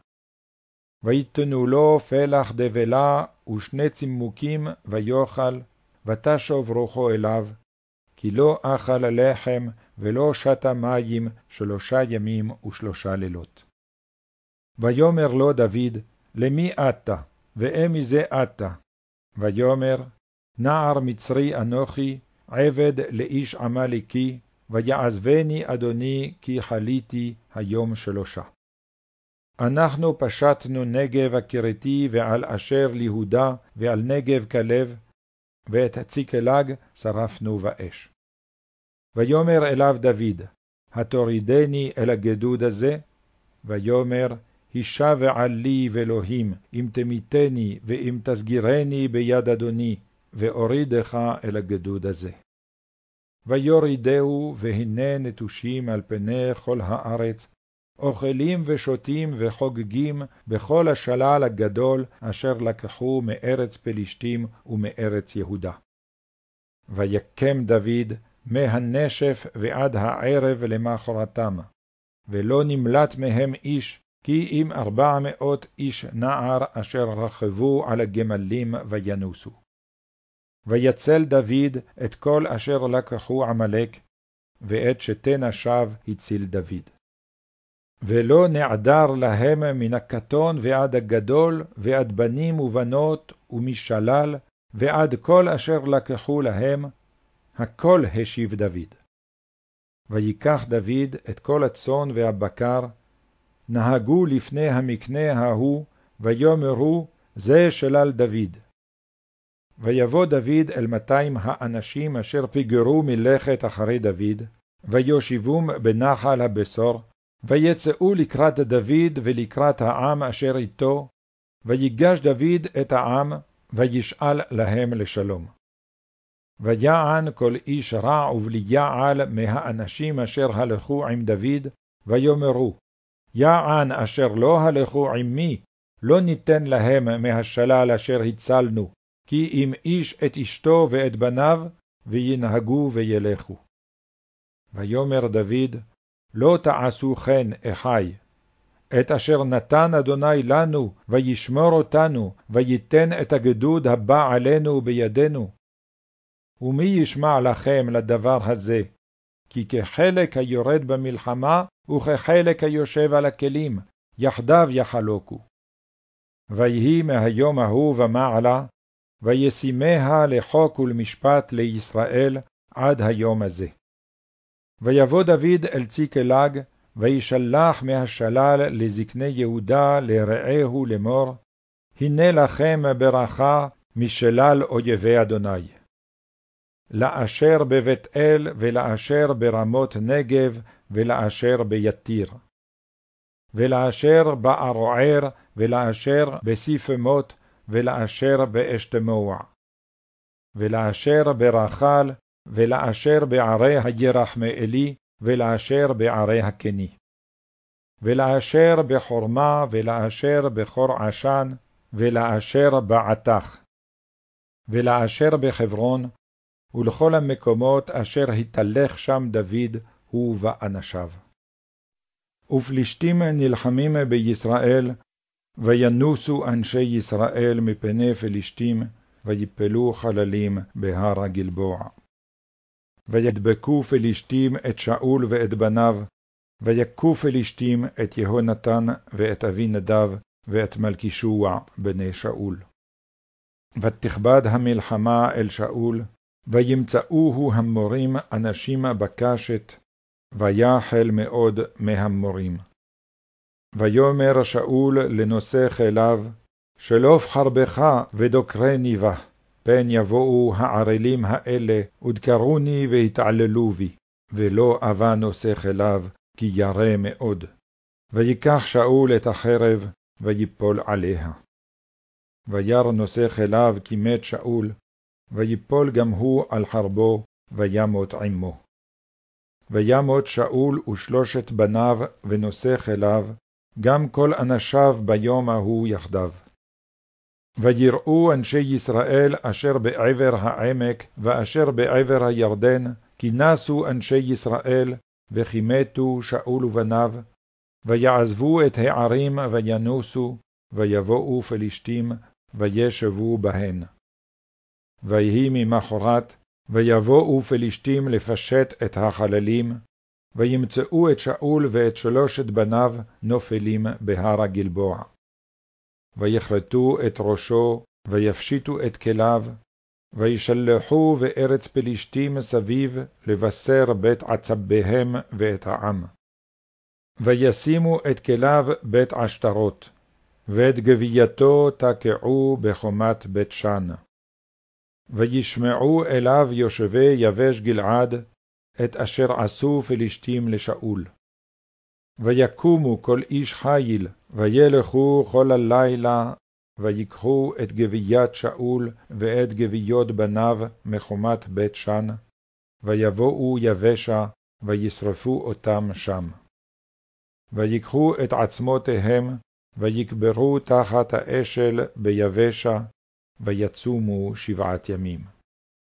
ויתנו לו פלח דבלה ושני צימוקים, ויאכל, ותשוב רוחו אליו, כי לא אכל לחם ולא שתה מים שלושה ימים ושלושה לילות. ויאמר לו דוד, למי אתה, ואמי זה אתה? ויאמר, נער מצרי אנוכי, עבד לאיש עמלקי, ויעזבני אדוני כי חליתי היום שלושה. אנחנו פשטנו נגב הכרתי ועל אשר ליהודה ועל נגב כלב, ואת ציקלג שרפנו באש. ויאמר אליו דוד, התורידני אל הגדוד הזה? ויאמר, הישבע לי ואלוהים, אם תמיתני ואם תסגירני ביד אדוני, ואורידך אל הגדוד הזה. ויורידהו, והנה נטושים על פני כל הארץ, אוכלים ושותים וחוגגים בכל השלל הגדול אשר לקחו מארץ פלישתים ומארץ יהודה. ויקם דוד מהנשף ועד הערב למחרתם, ולא נמלט מהם איש, כי אם ארבע מאות איש נער אשר רכבו על הגמלים וינוסו. ויצל דוד את כל אשר לקחו עמלק, ואת שתי נשיו הציל דוד. ולא נעדר להם מן הקטון ועד הגדול, ועד בנים ובנות, ומשלל, ועד כל אשר לקחו להם, הכל השיב דוד. ויקח דוד את כל הצאן והבקר, נהגו לפני המקנה ההוא, ויאמרו, זה שלל דוד. ויבוא דוד אל מאתיים האנשים אשר פיגרו מלכת אחרי דוד, ויושיבום בנחל הבשור, ויצאו לקראת דוד ולקראת העם אשר איתו, ויגש דוד את העם, וישאל להם לשלום. ויען כל איש רע ובלי יעל מהאנשים אשר הלכו עם דוד, ויאמרו, יען אשר לא הלכו עמי, לא ניתן להם מהשלל אשר הצלנו, כי אם איש את אשתו ואת בניו, וינהגו וילכו. ויאמר דוד, לא תעשו כן, אחי. את אשר נתן אדוני לנו, וישמור אותנו, וייתן את הגדוד הבא עלינו בידינו. ומי ישמע לכם לדבר הזה? כי כחלק היורד במלחמה, וכחלק היושב על הכלים, יחדיו יחלוקו. ויהי מהיום ההוא ומעלה, וישימיה לחוק ולמשפט לישראל עד היום הזה. ויבוא דוד אל ציקלג, וישלח מהשלל לזקני יהודה לרעהו לאמור, הנה לכם ברכה משלל אויבי אדוני. לאשר בבית אל, ולאשר ברמות נגב, ולאשר ביתיר. ולאשר בערוער, ולאשר בסיפמות, ולאשר באשתמוע. ולאשר ברחל, ולאשר בערי הירחמאלי, ולאשר בערי הקני. ולאשר בחורמה, ולאשר בחור עשן, ולאשר בעתך. ולאשר בחברון, ולכל המקומות אשר התהלך שם דוד, הוא ואנשיו. ופלישתים נלחמים בישראל, וינוסו אנשי ישראל מפני פלישתים, ויפלו חללים בהר הגלבוע. וידבקו פלישתים את שאול ואת בניו, ויכו פלישתים את יהונתן ואת אבי נדב ואת מלכישוע בני שאול. ותכבד המלחמה אל שאול, וימצאוהו המורים אנשים בקשת, ויחל מאוד מהמורים. ויאמר שאול לנושא חיליו, שלוף חרבך ודוקרני בה. פן יבואו הערלים האלה, ודקרוני והתעללו בי, ולא אבה נושא כליו, כי ירא מאוד. ויקח שאול את החרב, ויפול עליה. וירא נושא כליו כי מת שאול, ויפול גם הוא על חרבו, וימות עמו. וימות שאול ושלושת בניו ונושא כליו, גם כל אנשיו ביום ההוא יחדיו. ויראו אנשי ישראל אשר בעבר העמק, ואשר בעבר הירדן, כי נסו אנשי ישראל, וכי מתו שאול ובניו, ויעזבו את הערים וינוסו, ויבואו פלישתים, וישבו בהן. ויהי ממחרת, ויבואו פלישתים לפשט את החללים, וימצאו את שאול ואת שלושת בניו נופלים בהר הגלבוע. ויכרתו את ראשו, ויפשיטו את כליו, וישלחו בארץ פלישתים מסביב לבשר בית עצביהם ואת העם. וישימו את כליו בית עשתרות, ואת גבייתו תקעו בחומת בית שן. וישמעו אליו יושבי יבש גלעד, את אשר עשו פלישתים לשאול. ויקומו כל איש חיל, וילכו כל הלילה, ויקחו את גביית שאול ואת גביות בניו מחומת בית שן, ויבואו יבשה, וישרפו אותם שם. ויקחו את עצמותיהם, ויקברו תחת האשל ביבשה, ויצומו שבעת ימים.